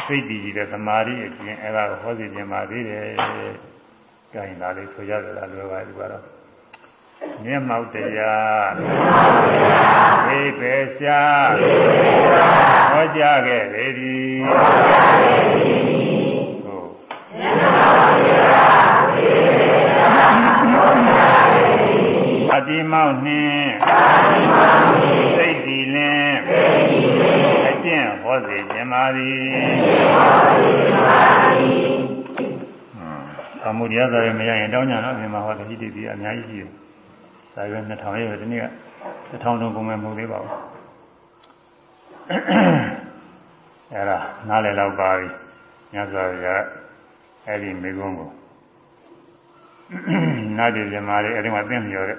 စိတ်တည်ကြည်တဲ့သမာဓိအကျင့်အဲဒါကိုဟောစီခြင်းပါသေးတယ်။ကြရင်ဒါလေးဆိုရတယ်လားလွယ်ပါဒီကတော့ မျက်မှောက်တရားသိပေရှာဟောကြားခဲ့ပေသည်ဟုတ်မျက်မှောက်တရားသိပေရှာအတိမောက်နှင့်စိတ်တည်လင်းအကျင့်ဟောစေခြင်းပါသည်အမှုတရားစာရမရရင်တောင်းကြတော့မြန်မာဟောတတိတိပြီးအများကြီးရှိတယ်။ ဒါရွယ်2000ရဲ့ဒီနေ့က1000တုံးကုန်မဲ့မဟုတ်သေးပါဘူး။အဲ့ဒါနားလည်တော့ပါပြီ။ညစွာရအဲ့ဒီမိကုန်းကိုနားကြည့်ကြမှာလေအဲ့ဒီမှာသိလျော်တဲ့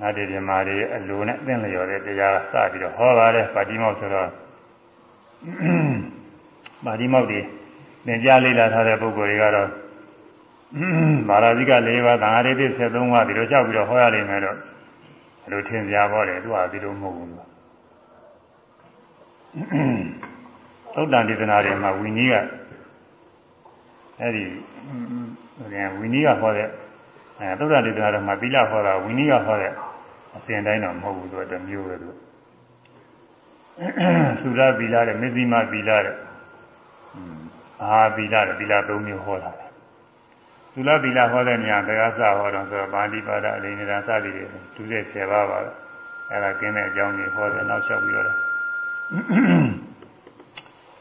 နာတိဓမ္မာတွေအလိုနဲ့သင်လျော်တဲ့တရားစပြီးတော့ဟောပါတယ်ပါတိမောက်ဆိုတော့ပါတိမောက်တွေသင်ကြားလေ့လာထားတဲ့ပုဂ္ဂိုလ်တွေကတော့ မာရာဇိက၄ပါးသံဃာရိတိ73ပါးဒီလိုကြောက်ပြီးတော့ဟောရလိမ့်မယ်တော့အလိုထင်ကြပါတယ်သူဟာဒီလိုမဟုတ်ဘူးသုတ်တန်ဒေသနာတွေမှာဝိနည်းကအဲ့ဒီဝိနည်းကဟောတဲ့အဲသုဒ္ဓဒေသနာတွေမှာသီလဟောတာဝိနည်းကဟောတဲ့အစဉ်တိုင်းတော့မဟုတ်ဘူးသူကတမျိုးပဲသူသုရသီလတဲ့မေဇိမသီလတဲ့အာသီလတဲ့သီလ၃မျိုးဟောတာသု လသီလဟောတဲ့နေရာတရားစဟောတော့ဆိုပါဠိပါဒအလိနေတာစသည်တွေဒုစရိုက်10ပါးပါအဲ့ဒါကျင်းတဲ့အကြောင်းကြီးဟောတယ်နောက်လျှောက်ပြီးတော့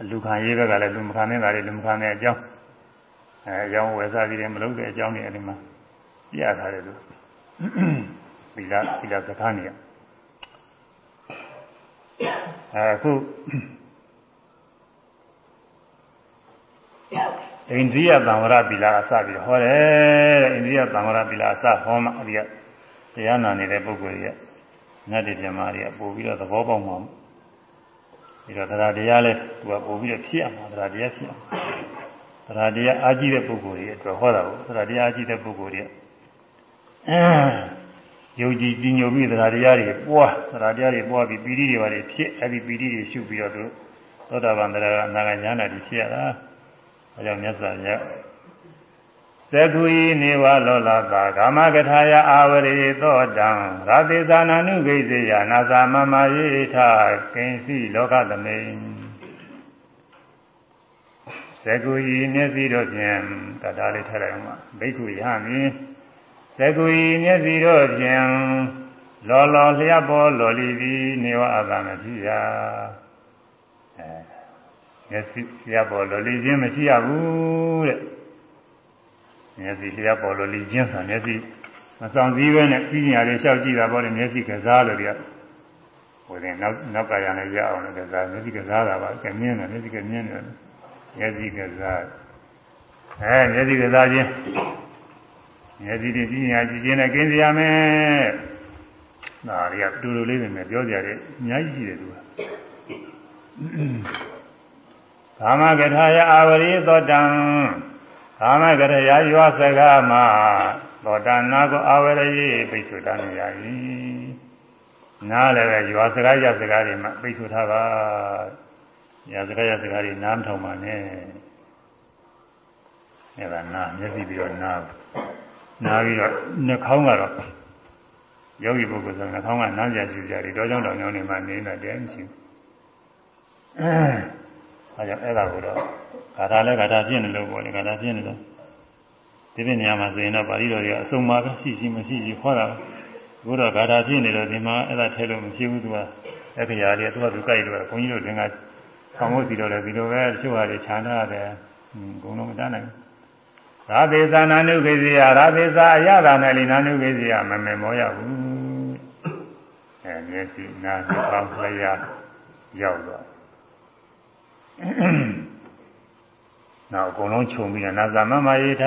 လူခံရေးဘက်ကလည်းလူမခံနေတာတွေလူမခံတဲ့အကြောင်းအဲအကြောင်းဝယ်စားပြီးတယ်မလုပ်တဲ့အကြောင်းတွေအဲ့ဒီမှာပြထားတယ်လို့သီလသီလစကားနေရအခု အိန္ဒိယသံဝရသီလအစပြီးဟောတယ်အိန္ဒိယသံဝရသီလအစဟောမှအဒီကတရားနာနေတဲ့ပုဂ္ဂိုလ်တွေကနတ်တွေပြမာတွေကပို့ပြီးတော့သဘောပေါက်မှာပြီးတော့တရားတရားလဲသူကပို့ပြီးတော့ဖြစ်အောင်တရားတရားဖြစ်အောင်တရားတရားအားကြီးတဲ့ပုဂ္ဂိုလ်တွေအတွက်ဟောတာကိုတရားတရားအားကြီးတဲ့ပုဂ္ဂိုလ်တွေအဲယုံကြည်ကြည်ညိုပြီးတရားတရားတွေပွားတရားတရားတွေပွားပြီးပီတိတွေပါတွေဖြစ်အဲ့ဒီပီတိတွေရှုပြီးတော့သူသောတာပန်တရားကအနာဂတ်ဉာဏ်တွေဖြစ်ရတာ အဲကြောင့်မြတ်စွာဘုရားသကုဤနေဝလောလသာကာမကထာယအာဝရေသောတံရာသေသနာနုဂိစေယနာသမမယေထကိဉ္စီလောကသမိန်သကုဤမျက်စိတို့ဖြင့်တရားလေးထည့်လိုက်အောင်ပါဘိက္ခုယဟမင်းသကုဤမျက်စိတို့ဖြင့်လောလောလျက်ပေါ်လော်လီသည်နေဝအသာမဖြစ်ရအဲ မျက်စိလျက်ပေါ်လော်လီခြင်းမရှိရဘူးတဲ့မျက်စိလျက်ပေါ်လော်လီခြင်းဆိုမျက်စိမဆောင်စည်းပဲနဲ့ပြီးညာလေးလျှောက်ကြည့်တာပေါ့လေမျက်စိကစားလို့ပြဟိုတင်နောက်နောက်ကရလည်းရအောင်လည်းကစားမျက်စိကစားတာပါကမြင်းတယ်မျက်စိကမြင်းတယ်မျက်စိကစားအဲမျက်စိကစားခြင်းမျက်စိတွေကြီးညာကြည့်ခြင်းနဲ့กินစရာမယ်ဒါတွေကတူတူလေးပဲနဲ့ပြောကြတယ်အများကြီးရှိတယ်သူက ကာမကထာယအာဝရိသောတံကာမကထာယရွာစကားမှာသောတနာကိုအာဝရိပိစ္ဆုတနေရ၏နားလည်းပဲရွာစကားရစကားတွေမှာပိစ္ဆုထားပါရစကားရစကားတွေနားမထောင်ပါနဲ့အဲ့ဒါနားမျက်စိပြီးတော့နားနားပြီးတော့နှာခေါင်းကတော့ယောဂီပုဂ္ဂိုလ်ဆိုနှာခေါင်းကနားကြရှိကြတယ်တောကြောင့်တောင်ကြောင့်နေမှနေတာတည်းမရှိဘူး အဲဒါကြောင့်အဲ့ဒါကိုတော့ဂါထာလည်းဂါထာပြည့်နေလို့ပေါ့လေဂါထာပြည့်နေတော့ဒီပြနေရာမှာဆိုရင်တော့ပါဠိတော်တွေကအစုံပါပဲရှိရှိမရှိရှိခေါ်တာဘုရားဂါထာပြည့်နေတော့ဒီမှာအဲ့ဒါထဲလို့မရှိဘူးသူကအဲ့ဒီຢာတွေသူကသူကြိုက်လို့ဘုန်းကြီးတို့တင်ကဆောင်းဖို့စီတော့လေဒီလိုပဲတချို့ဟာတွေခြံထားတယ်ဟွန်းဘုံလုံးမတတ်နိုင်ဘူးရာသေသနာနုခေစီယရာသေသာအရသာနဲ့လိနာနုခေစီယမမေမောရဘူးအဲမျက်စိနားနှာခေါင်းလျှာရောက်သွား နောက်အကုန်လုံးခြုံပြီးတော့နာသမမယေထ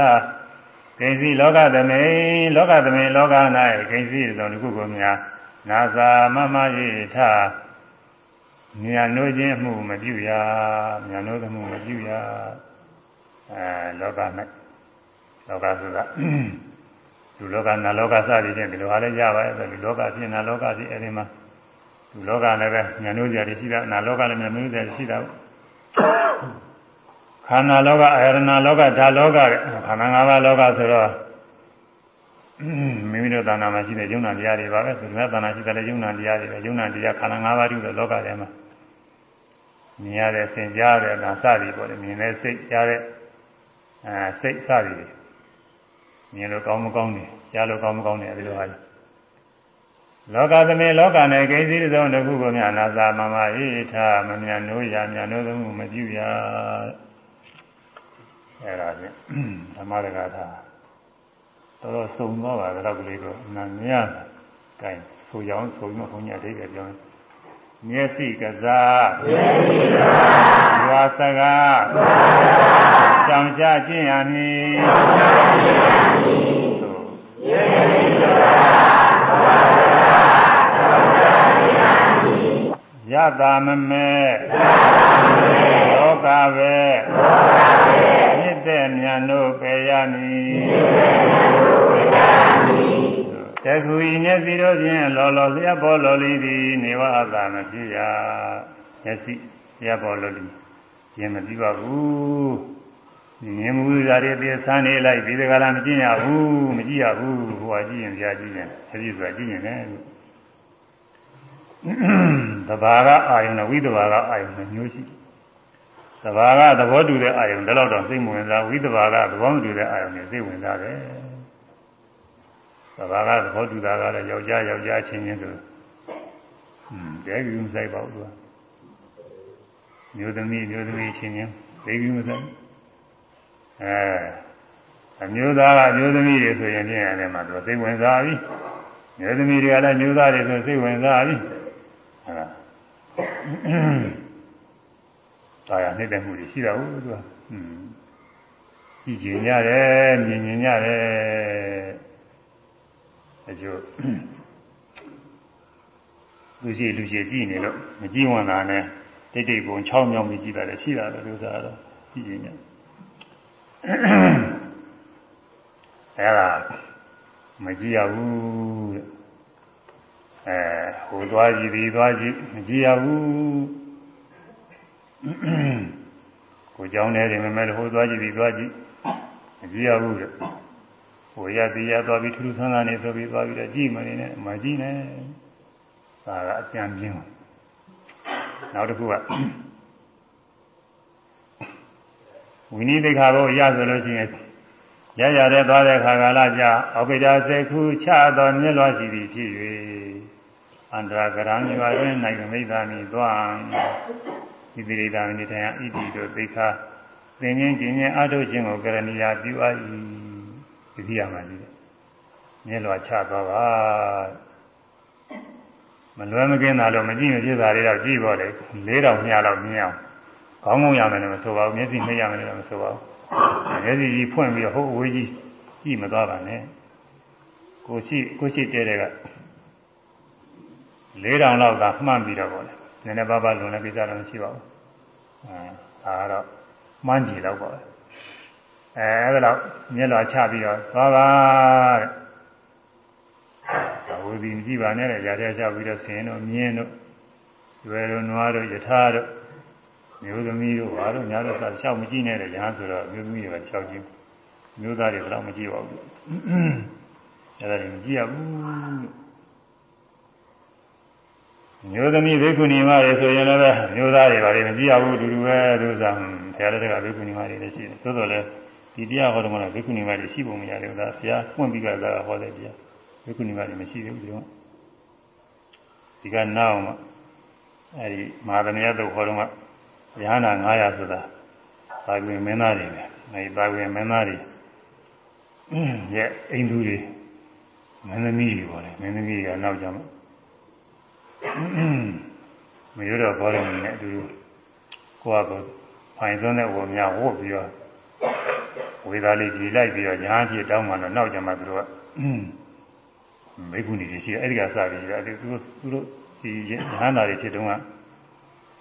ဂိဉ္စီလောကသမိန်လောကသမိန်လောက၌ဂိဉ္စီသုံးခုကိုများနာသမမယေထမြန်နိုးခြင်းမှုမပြုရမြန်နိုးမှုမပြုရအဲလောက၌လောကဆိုတာလူလောကနာလောကစသည်ဖြင့်ဒီလိုအားလည်းရပါရဲ့ဆိုဒီလောကဖြစ်နာလောကဖြစ်အဲဒီမှာလူလောကလည်းပဲညာနိုးကြရရှိတာနာလောကလည်းညာနိုးကြရရှိတာ ခန္ဓာလောကအာရဏလောကဓာလောကခန္ဓာ၅ပါးလောကဆိုတော့မိမိတို့တဏ္ဍာမှာရှိတဲ့ယုံနာတရားတွေပါပဲသူများတဏ္ဍာရှိတဲ့ယုံနာတရားတွေပဲယုံနာတရားခန္ဓာ၅ပါးတူတဲ့လောကထဲမှာမြင်ရတဲ့သင်ကြားတဲ့နာစသည်ပေါ့လေမြင်တဲ့စိတ်ကြားတဲ့အဲစိတ်စသည်တွေမြင်လို့ကောင်းမကောင်းနေကြားလို့ကောင်းမကောင်းနေအဲဒီလိုဟာ လောကသမေလောကနဲ့ကိစ္စည်းသုံးတစ်ခုကိုမြတ်နာသာမမဣထာမမြတ်နိုးရမြတ်နိုးသုံးမှုမပြုရအဲဒါဖြင့်ဓမ္မရကထာတော်တော်စုံသွားပါတော့ကလေးကိုနာမြတ်ကဲဆိုကြအောင်ဆိုပြီးမှဘုန်းကြီးအတိတ်ကပြောတယ်မျက်စိကစားမျက်စိကစားရွာစကားကြောင်ကြကျင့်ရမည်ကြောင်ကြကျင့်ရမည်မျက်စိကစားရွာစကားကြောင်ကြကျင့်ရမည် ယတာမမဲယတာမမဲလောကပဲလောကပဲမြစ်တဲ့မြန်တို့ပေရမည်မြစ်တဲ့မြန်တို့ပေရမည်တခုဤမျက်စိတို့ဖြင့်လောလောလျက်ပေါ်လောလီသည်နေဝအသာမဖြစ်ရမျက်စိလျက်ပေါ်လောလီခြင်းမပြီးပါဘူးမြင်မှုဓာတ်တွေပြေဆန်းနေလိုက်ဒီကလာမကြည့်ရဘူးမကြည့်ရဘူးဟိုကကြည့်ရင်ကြာကြည့်ရင်အဲဒီဆိုတာကြည့်ရင်လည်း သဘာကအာယုံနဲ့ဝိသဘာကအာယုံနဲ့မျိုးရှိသဘာကသဘောတူတဲ့အာယုံဒါတော့စိတ်ဝင်စားဝိသဘာကသဘောမတူတဲ့အာယုံနဲ့စိတ်ဝင်စားတယ်သဘာကသဘောတူတာကလည်းယောက်ျားယောက်ျားချင်းချင်းဆိုอืมတဲကြီးမဆိုင်ပါဘူးသူကမျိုးသမီးမျိုးသမီးချင်းချင်းတဲကြီးမဆိုင်အဲအမျိုးသားကမျိုးသမီးတွေဆိုရင်ပြင်ရတယ်မှာသူစိတ်ဝင်စားပြီမျိုးသမီးတွေကလည်းမျိုးသားတွေဆိုစိတ်ဝင်စားပြီ ဟုတ်လားတာယာနှိမ့်တဲ့မှုတွေရှိတာဟုတ်သူကอืมကြည့်ကြင်ရတယ်မြင်ကြင်ရတယ်အကျိုးလူရှိလူရှိကြည့်နေလို့မကြည့်ဝင်တာနဲ့တိတ်တိတ်ပုံ6မြောင်ပြီးကြည့်တာလည်းရှိတာလေလို့ဆိုတာတော့ကြည့်ကြင်ရအဲ့ဒါမကြည့်ရဘူး အဲဟိုသွားကြည့်ဒီသွားကြည့်မကြည့်ရဘူးကိုเจ้าနေတယ်မမဲဟိုသွားကြည့်ဒီသွားကြည့်မကြည့်ရဘူးတဲ့ဟိုရသေးရသွားပြီးထူးထူးဆန်းဆန်းနေဆိုပြီးသွားပြီးတော့ကြည့်မနေနဲ့မကြည့်နဲ့ဒါကအကြံပြင်းနောက်တစ်ခုကဝိနည်းသိက္ခာကိုရဆိုလို့ရှိရင်ရရတဲ့သွားတဲ့ခါကာလကြာအောပိဒါစေခုချသောမြတ်လွှာရှိသည်ဖြစ်၍ အန္တရာကရံရွာတွင်နိုင်မိသားမီသွားဤတိရိတာမိထံဣတိတို့သိက္ခာသင်ခြင်းကျင့်ခြင်းအထုတ်ခြင်းကိုကရဏီယာပြုအပ်၏ဒီပြရမှာကြီးတယ်မြတ်လွှာချသွားပါမလွယ်မကင်းတာလို့မကြည့်မဖြစ်တာတွေတော့ကြည့်ပါလေ၄တောင်မြလောက်မြင်အောင်ခေါင်းငုံရမယ်လည်းမဆိုပါဘူးမျက်စိနှိပ်ရမယ်လည်းမဆိုပါဘူးမျက်စိကြီးဖွင့်ပြီးတော့ဟိုအဝေးကြီးကြည့်မသွားပါနဲ့ကိုရှိကိုရှိတဲတဲ့က ၄တောင်လောက်ကမှန်ပြီးတော့ပေါ့လေနည်းနည်းပါးပါးလွန်တဲ့ကိစ္စတော့မရှိပါဘူးအဲဒါတော့မှန်းကြည့်တော့ပေါ့အဲအဲ့ဒါတော့မျက်လွှာချပြီးတော့သွားပါတဲ့ဝီဒီမကြည့်ပါနဲ့လေຢာတဲ့ချပြီးတော့ဆင်းတော့မြင်းတို့ရွယ်တို့နွားတို့ယထာတို့မျိုးသမီးတို့ဘာလို့ညာတော့ဆက်လျှောက်မကြည့်နဲ့တဲ့ညာဆိုတော့မျိုးသမီးတွေကလျှောက်ကြည့်မျိုးသားတွေကတော့မကြည့်ပါဘူးအဲ့ဒါတွေမကြည့်ရဘူး မျိုးသမီးဘိက္ခုနီမတွေဆိုရင်လည်းမျိုးသားတွေဘာတွေမကြည့်ရဘူးအတူတူပဲသူစားဘုရားတည်းကဘိက္ခုနီမတွေလည်းရှိတယ်သို့တော်လည်းဒီတရားဟောတော့မှဘိက္ခုနီမတွေရှိပုံမရတယ်ဒါဘုရားပွင့်ပြီးကသာဟောတဲ့တရားဘိက္ခုနီမတွေမရှိသေးဘူးဒီတော့ဒီကနောက်မှအဲဒီမဟာသမယတို့ဟောတော့မှရဟနာ900ဆိုတာသာကွင်မင်းသားတွေပဲအဲဒီသာကွင်မင်းသားတွေရဲ့အိမ်သူတွေမင်းသမီးတွေပေါ့လေမင်းသမီးတွေကနောက်ကြမှာ မရွတော့ဘောလုံးနဲ့အတူကိုယ့်အကောဖိုင်စွန်းတဲ့ဝများဝုတ်ပြီးတော့ဝေသာလေးကြည်လိုက်ပြီးတော့ညာကြီးတောင်းမှတော့နောက်ကြမှာသူတို့ကမိခုနေရှိတယ်အဲ့ဒီကစပြီးတော့သူတို့သူတို့ဒီညာနာတွေဖြစ်တုန်းက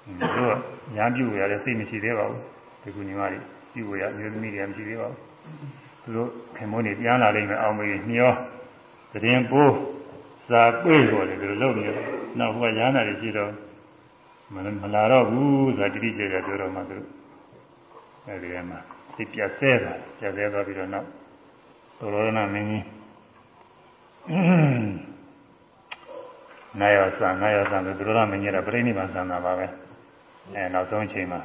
သူတို့ညာပြုတ်ရတဲ့စိတ်မရှိသေးပါဘူးဒီခုညီမတွေပြုတ်ရအမျိုးသမီးတွေမရှိသေးပါဘူးသူတို့ခင်မုန်းနေပြန်လာလိမ့်မယ်အောင်မေးမျောသတင်းပိုး စာပြေးပေါ်တယ်ဒီလိုလုပ်နေတယ်နောက်ဟိုကညာနာတွေရှိတော့မလာတော့ဘူးဆိုတာတိတိကျကျပြောတော့မှသူတို့အဲဒီမှာသိပြဆဲတာပြဆဲသွားပြီးတော့နောက်သောရဏမင်းကြီးနာယောသံနာယောသံဆိုသောရဏမင်းကြီးကပြိဋိဘံသံတာပါပဲအဲနောက်ဆုံးအချိန်မှာ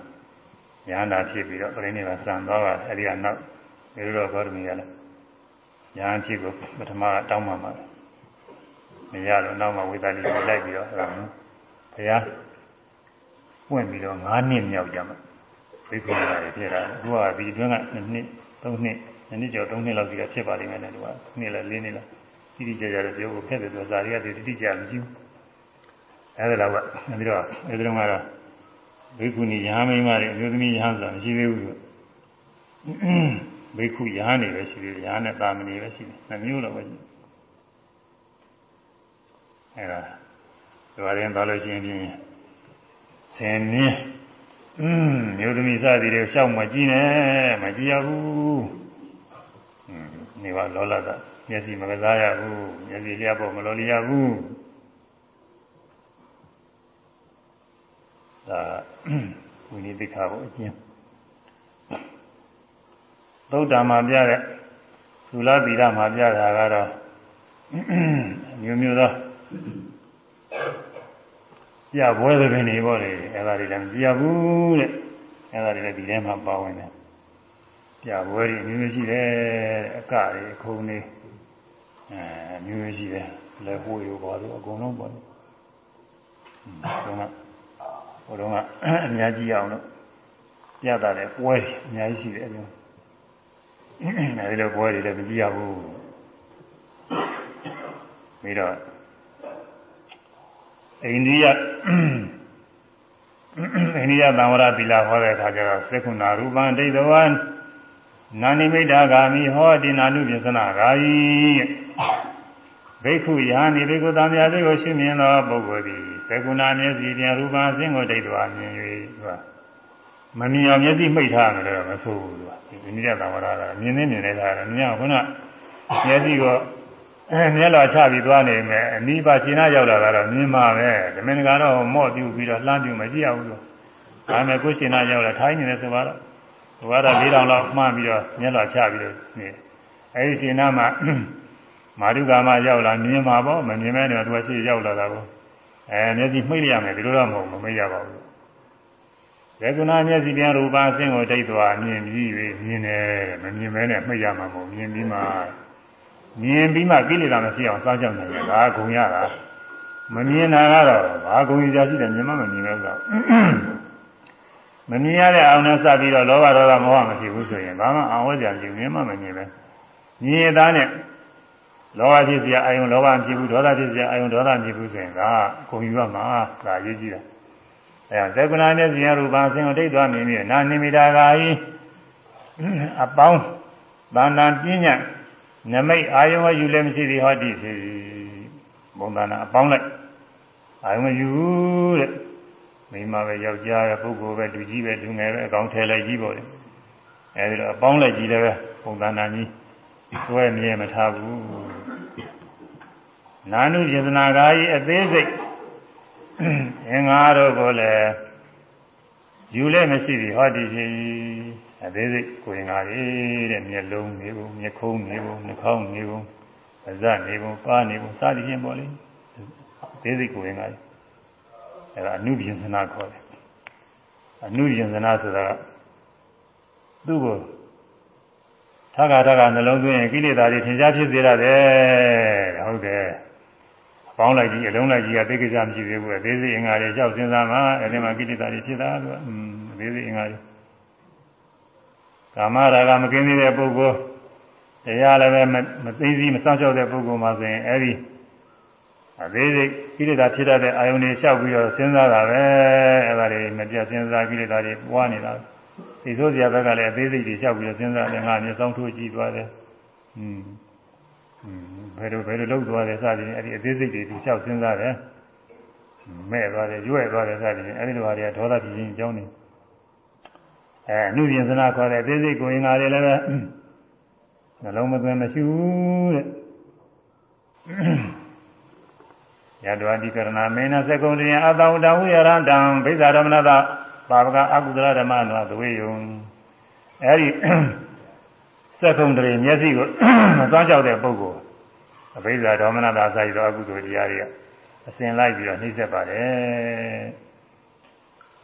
ဉာဏ်သာဖြစ်ပြီးတော့ပြိဋိဘံသံသွားတာအဲဒီကနောက်ဒီလိုတော့ဂေါတမီရလဲဉာဏ်ဖြစ်ကိုပထမတောင်းမှမှာ မရတော့နောက်မှဝိသတိကိုလိုက်ပြီးတော့အဲဒါနော်ဘုရားပွင့်ပြီးတော့9နှစ်မြောက်ကြမှာသိခွင့်ရတယ်ဖြစ်တာသူကဒီအတွင်းက2နှစ်3နှစ်2နှစ်ကျော်3နှစ်လောက်စီကဖြစ်ပါလိမ့်မယ်လေသူကနှစ်လား4နှစ်လားတိတိကျကျတော့ပြောဖို့ခက်တယ်သူကဇာတိကတိတိကျမရှိဘူးအဲဒီလောက်ကပြီးတော့အဲဒီတော့ကတော့ဘိက္ခုနီယဟမိန်းမတွေအမျိုးသမီးယဟန်ဆိုတာမရှိသေးဘူးသူဘိက္ခုယဟန်နေပဲရှိသေးတယ်ယဟန်နဲ့တာမဏေပဲရှိတယ်နှမျိုးတော့ပဲရှိ အဲဒါဒီပါရင်သွားလို့ရှိရင်ဖြင့်ဆယ်နည်းอืมမျိုးသမီးစသည်တွေရှောက်မကြည့်နဲ့မကြည့်ရဘူးอืมနေပါလောလတာမျက်စိမကစားရဘူးမျက်စိလျှပ်ဖို့မလိုလျရဘူးဒါဝိနည်းသိက္ခာကိုအကျဉ်းသုဒ္ဓမှာပြတဲ့သုလသီရမှာပြတာကတော့မျိုးမျိုးသော ပြပွဲသဘင်တွေပေါ့လေအဲ့ဒါတွေလည်းမကြည့်ရဘူးတဲ့အဲ့ဒါတွေလည်းဒီထဲမှာပါဝင်တယ်ပြပွဲတွေမျိုးမျိုးရှိတယ်အကတွေအခုံတွေအဲမျိုးမျိုးရှိတယ်လက်ဟိုးရောပါလို့အကုန်လုံးပေါ့လေဟိုကဟိုတော့ကအများကြီးအောင်လို့ပြတာတဲ့ပွဲတွေအများကြီးရှိတယ်အဲ့လိုအဲဒီလိုပွဲတွေလည်းမကြည့်ရဘူးပြီးတော့ အိန္ဒိယအိန္ဒိယသံဝရသီလဟောတဲ့အခါကျတော့သက္ကုဏရူပံဒိဋ္ဌဝံနာနိမိတ်တာဂာမိဟောတိနာနုပစ္စနာဂာယီဘိက္ခုယာနိဘိက္ခုသံဃာတွေကိုရှင်းမြင်သောပုဂ္ဂိုလ်သည်သက္ကုဏမျက်စိဖြင့်ရူပံအစဉ်ကိုဒိဋ္ဌဝါမြင်၍သူကမမြင်အောင်မျက်စိမှိတ်ထားတယ်တော့မဆိုးဘူးသူကအိန္ဒိယသံဝရကမြင်နေမြင်နေတာကမြင်အောင်ခုနမျက်စိကို အဲမျက်လာချပြီးသွားနေမယ်အနိဗ္ဗာန်ရှင်နာရောက်လာတော့မြင်ပါပဲဓမင်ကတော့မော့ပြူပြီးတော့လှမ်းပြူမကြည့်ရဘူးလို့ဒါပေမဲ့ကိုရှင်နာရောက်လာထိုင်းနေတယ်ဆိုပါတော့ဘုရားတော်၄တောင်လောက်မှန်းပြီးတော့မျက်လာချပြီးတော့နေအဲဒီရှင်နာမှာမာဓုကာမရောက်လာမြင်ပါပေါ့မမြင်မဲတော့သူကရှိရောက်လာတာပေါ့အဲမျက်စိမှိတ်ရမယ်ဒီလိုတော့မဟုတ်မမိတ်ရပါဘူးဒေကုဏမျက်စိပြန်ရူပါအဆင်းကိုတိတ်သွားမြင်ပြီးမြင်တယ်မမြင်မဲနဲ့မှိတ်ရမှာမဟုတ်မြင်ပြီးမှ မြင်ပြီးမှကိလေသာမရှိအောင်စားကြောက်နိုင်တယ်ဒါကဂုံရတာမမြင်တာကတော့ဘာဂုံရရှိတယ်မြင်မှမမြင်လို့ဆိုမမြင်ရတဲ့အောင်နဲ့စပ်ပြီးတော့လောဘဒေါသမောဟမရှိဘူးဆိုရင်ဘာမှအောင်ဝဲကြမရှိဘူးမြင်မှမမြင်ပဲမြင်ရသားနဲ့လောဘဖြစ်စရာအာယုံလောဘဖြစ်ဘူးဒေါသဖြစ်စရာအာယုံဒေါသဖြစ်ဘူးဆိုရင်ဒါဂုံယူရမှာဒါရေးကြည့်တာအဲသက္ကနာနဲ့ဇင်ရူပအစဉ်ကိုတိတ်သွားမြင်ပြီးနာနိမိတာကာယီအပေါင်းဗန္ဒံပညာ နမိတ်အာယုံဝယူလည်းမရှိသေးဟောတိဖြစ်ဘုံသာနာအပေါင်းလိုက်အာယုံယူတဲ့မိမပဲယောက်ျားပဲပုဂ္ဂိုလ်ပဲလူကြီးပဲလူငယ်ပဲအကောင်းထဲလိုက်ကြီးပေါ့လေအဲဒီတော့အပေါင်းလိုက်ကြီးတယ်ပဲဘုံသာနာကြီးစွဲမြဲမထားဘူးနာနုចេတနာကာယီအသေးစိတ်အင်္ဂါတို့ကိုလည်းယူလည်းမရှိသေးဟောတိဖြစ် အသေးစိတ်ကိုယ်ငါလေးတဲ့မျက်လုံးနေပုံမျက်ခုံးနေပုံနှာခေါင်းနေပုံပါးစပ်နေပုံပါးနေပုံစသည်ဖြင့်ပေါ့လေအသေးစိတ်ကိုယ်ငါလေးအဲဒါအနုပြင်စနာခေါ်တယ်အနုပြင်စနာဆိုတာကသူ့ကိုထခါထခါနှလုံးသွင်းရင်ကိလေသာတွေထင်ရှားဖြစ်စေရတယ်ဟုတ်တယ်အပေါင်းလိုက်ကြီးအလုံးလိုက်ကြီးကသိကိစ္စမရှိသေးဘူးအသေးစိတ်အင်္ဂါတွေကြောက်စဉ်းစားမှအဲဒီမှာကိလေသာတွေဖြစ်တာလို့อืมအသေးစိတ်အင်္ဂါတွေ ကာမရာဂမကင်းသေးတဲ့ပုဂ္ဂိုလ်တရားလည်းပဲမသိသိမစောင့်ရှောက်တဲ့ပုဂ္ဂိုလ်မှာဆိုရင်အဲဒီအသေးစိတ်ကိလေသာဖြစ်တတ်တဲ့အာယုန်တွေလျှောက်ပြီးတော့စဉ်းစားတာပဲအဲဒါတွေမပြတ်စဉ်းစားကိလေသာတွေပွားနေတာဒီဆိုစရာဘက်ကလည်းအသေးစိတ်တွေလျှောက်ပြီးတော့စဉ်းစားတယ်ငါမျက်စောင်းထိုးကြည့်သွားတယ်ဟွန်းဘယ်လိုဘယ်လိုလုပ်သွားတယ်စသည်ဖြင့်အဲဒီအသေးစိတ်တွေသူလျှောက်စဉ်းစားတယ်မဲ့သွားတယ်ရွဲ့သွားတယ်စသည်ဖြင့်အဲဒီလိုဟာတွေကဒေါသဖြစ်ခြင်းအကြောင်းတွေ အဲအနုပြင်စနာခေါ်တဲ့အသေးစိတ်ကိုရင်္ဂါတွေလည်းပဲနှလုံးမသွင်းမရှိဘူးတဲ့ယတဝတိကရဏမေနသကုံတယအတဝတဝိရတံဘိဇာရမဏတပါပကအကုသလဓမ္မနောသဝေယုံအဲဒီသကုံတရေမျက်စိကိုမသွားကြောက်တဲ့ပုဂ္ဂိုလ်အဘိဇာဒေါမနတာစာရသောအကုသိုလ်တရားတွေကအစဉ်လိုက်ပြီးတော့နှိမ့်ဆက်ပါတယ်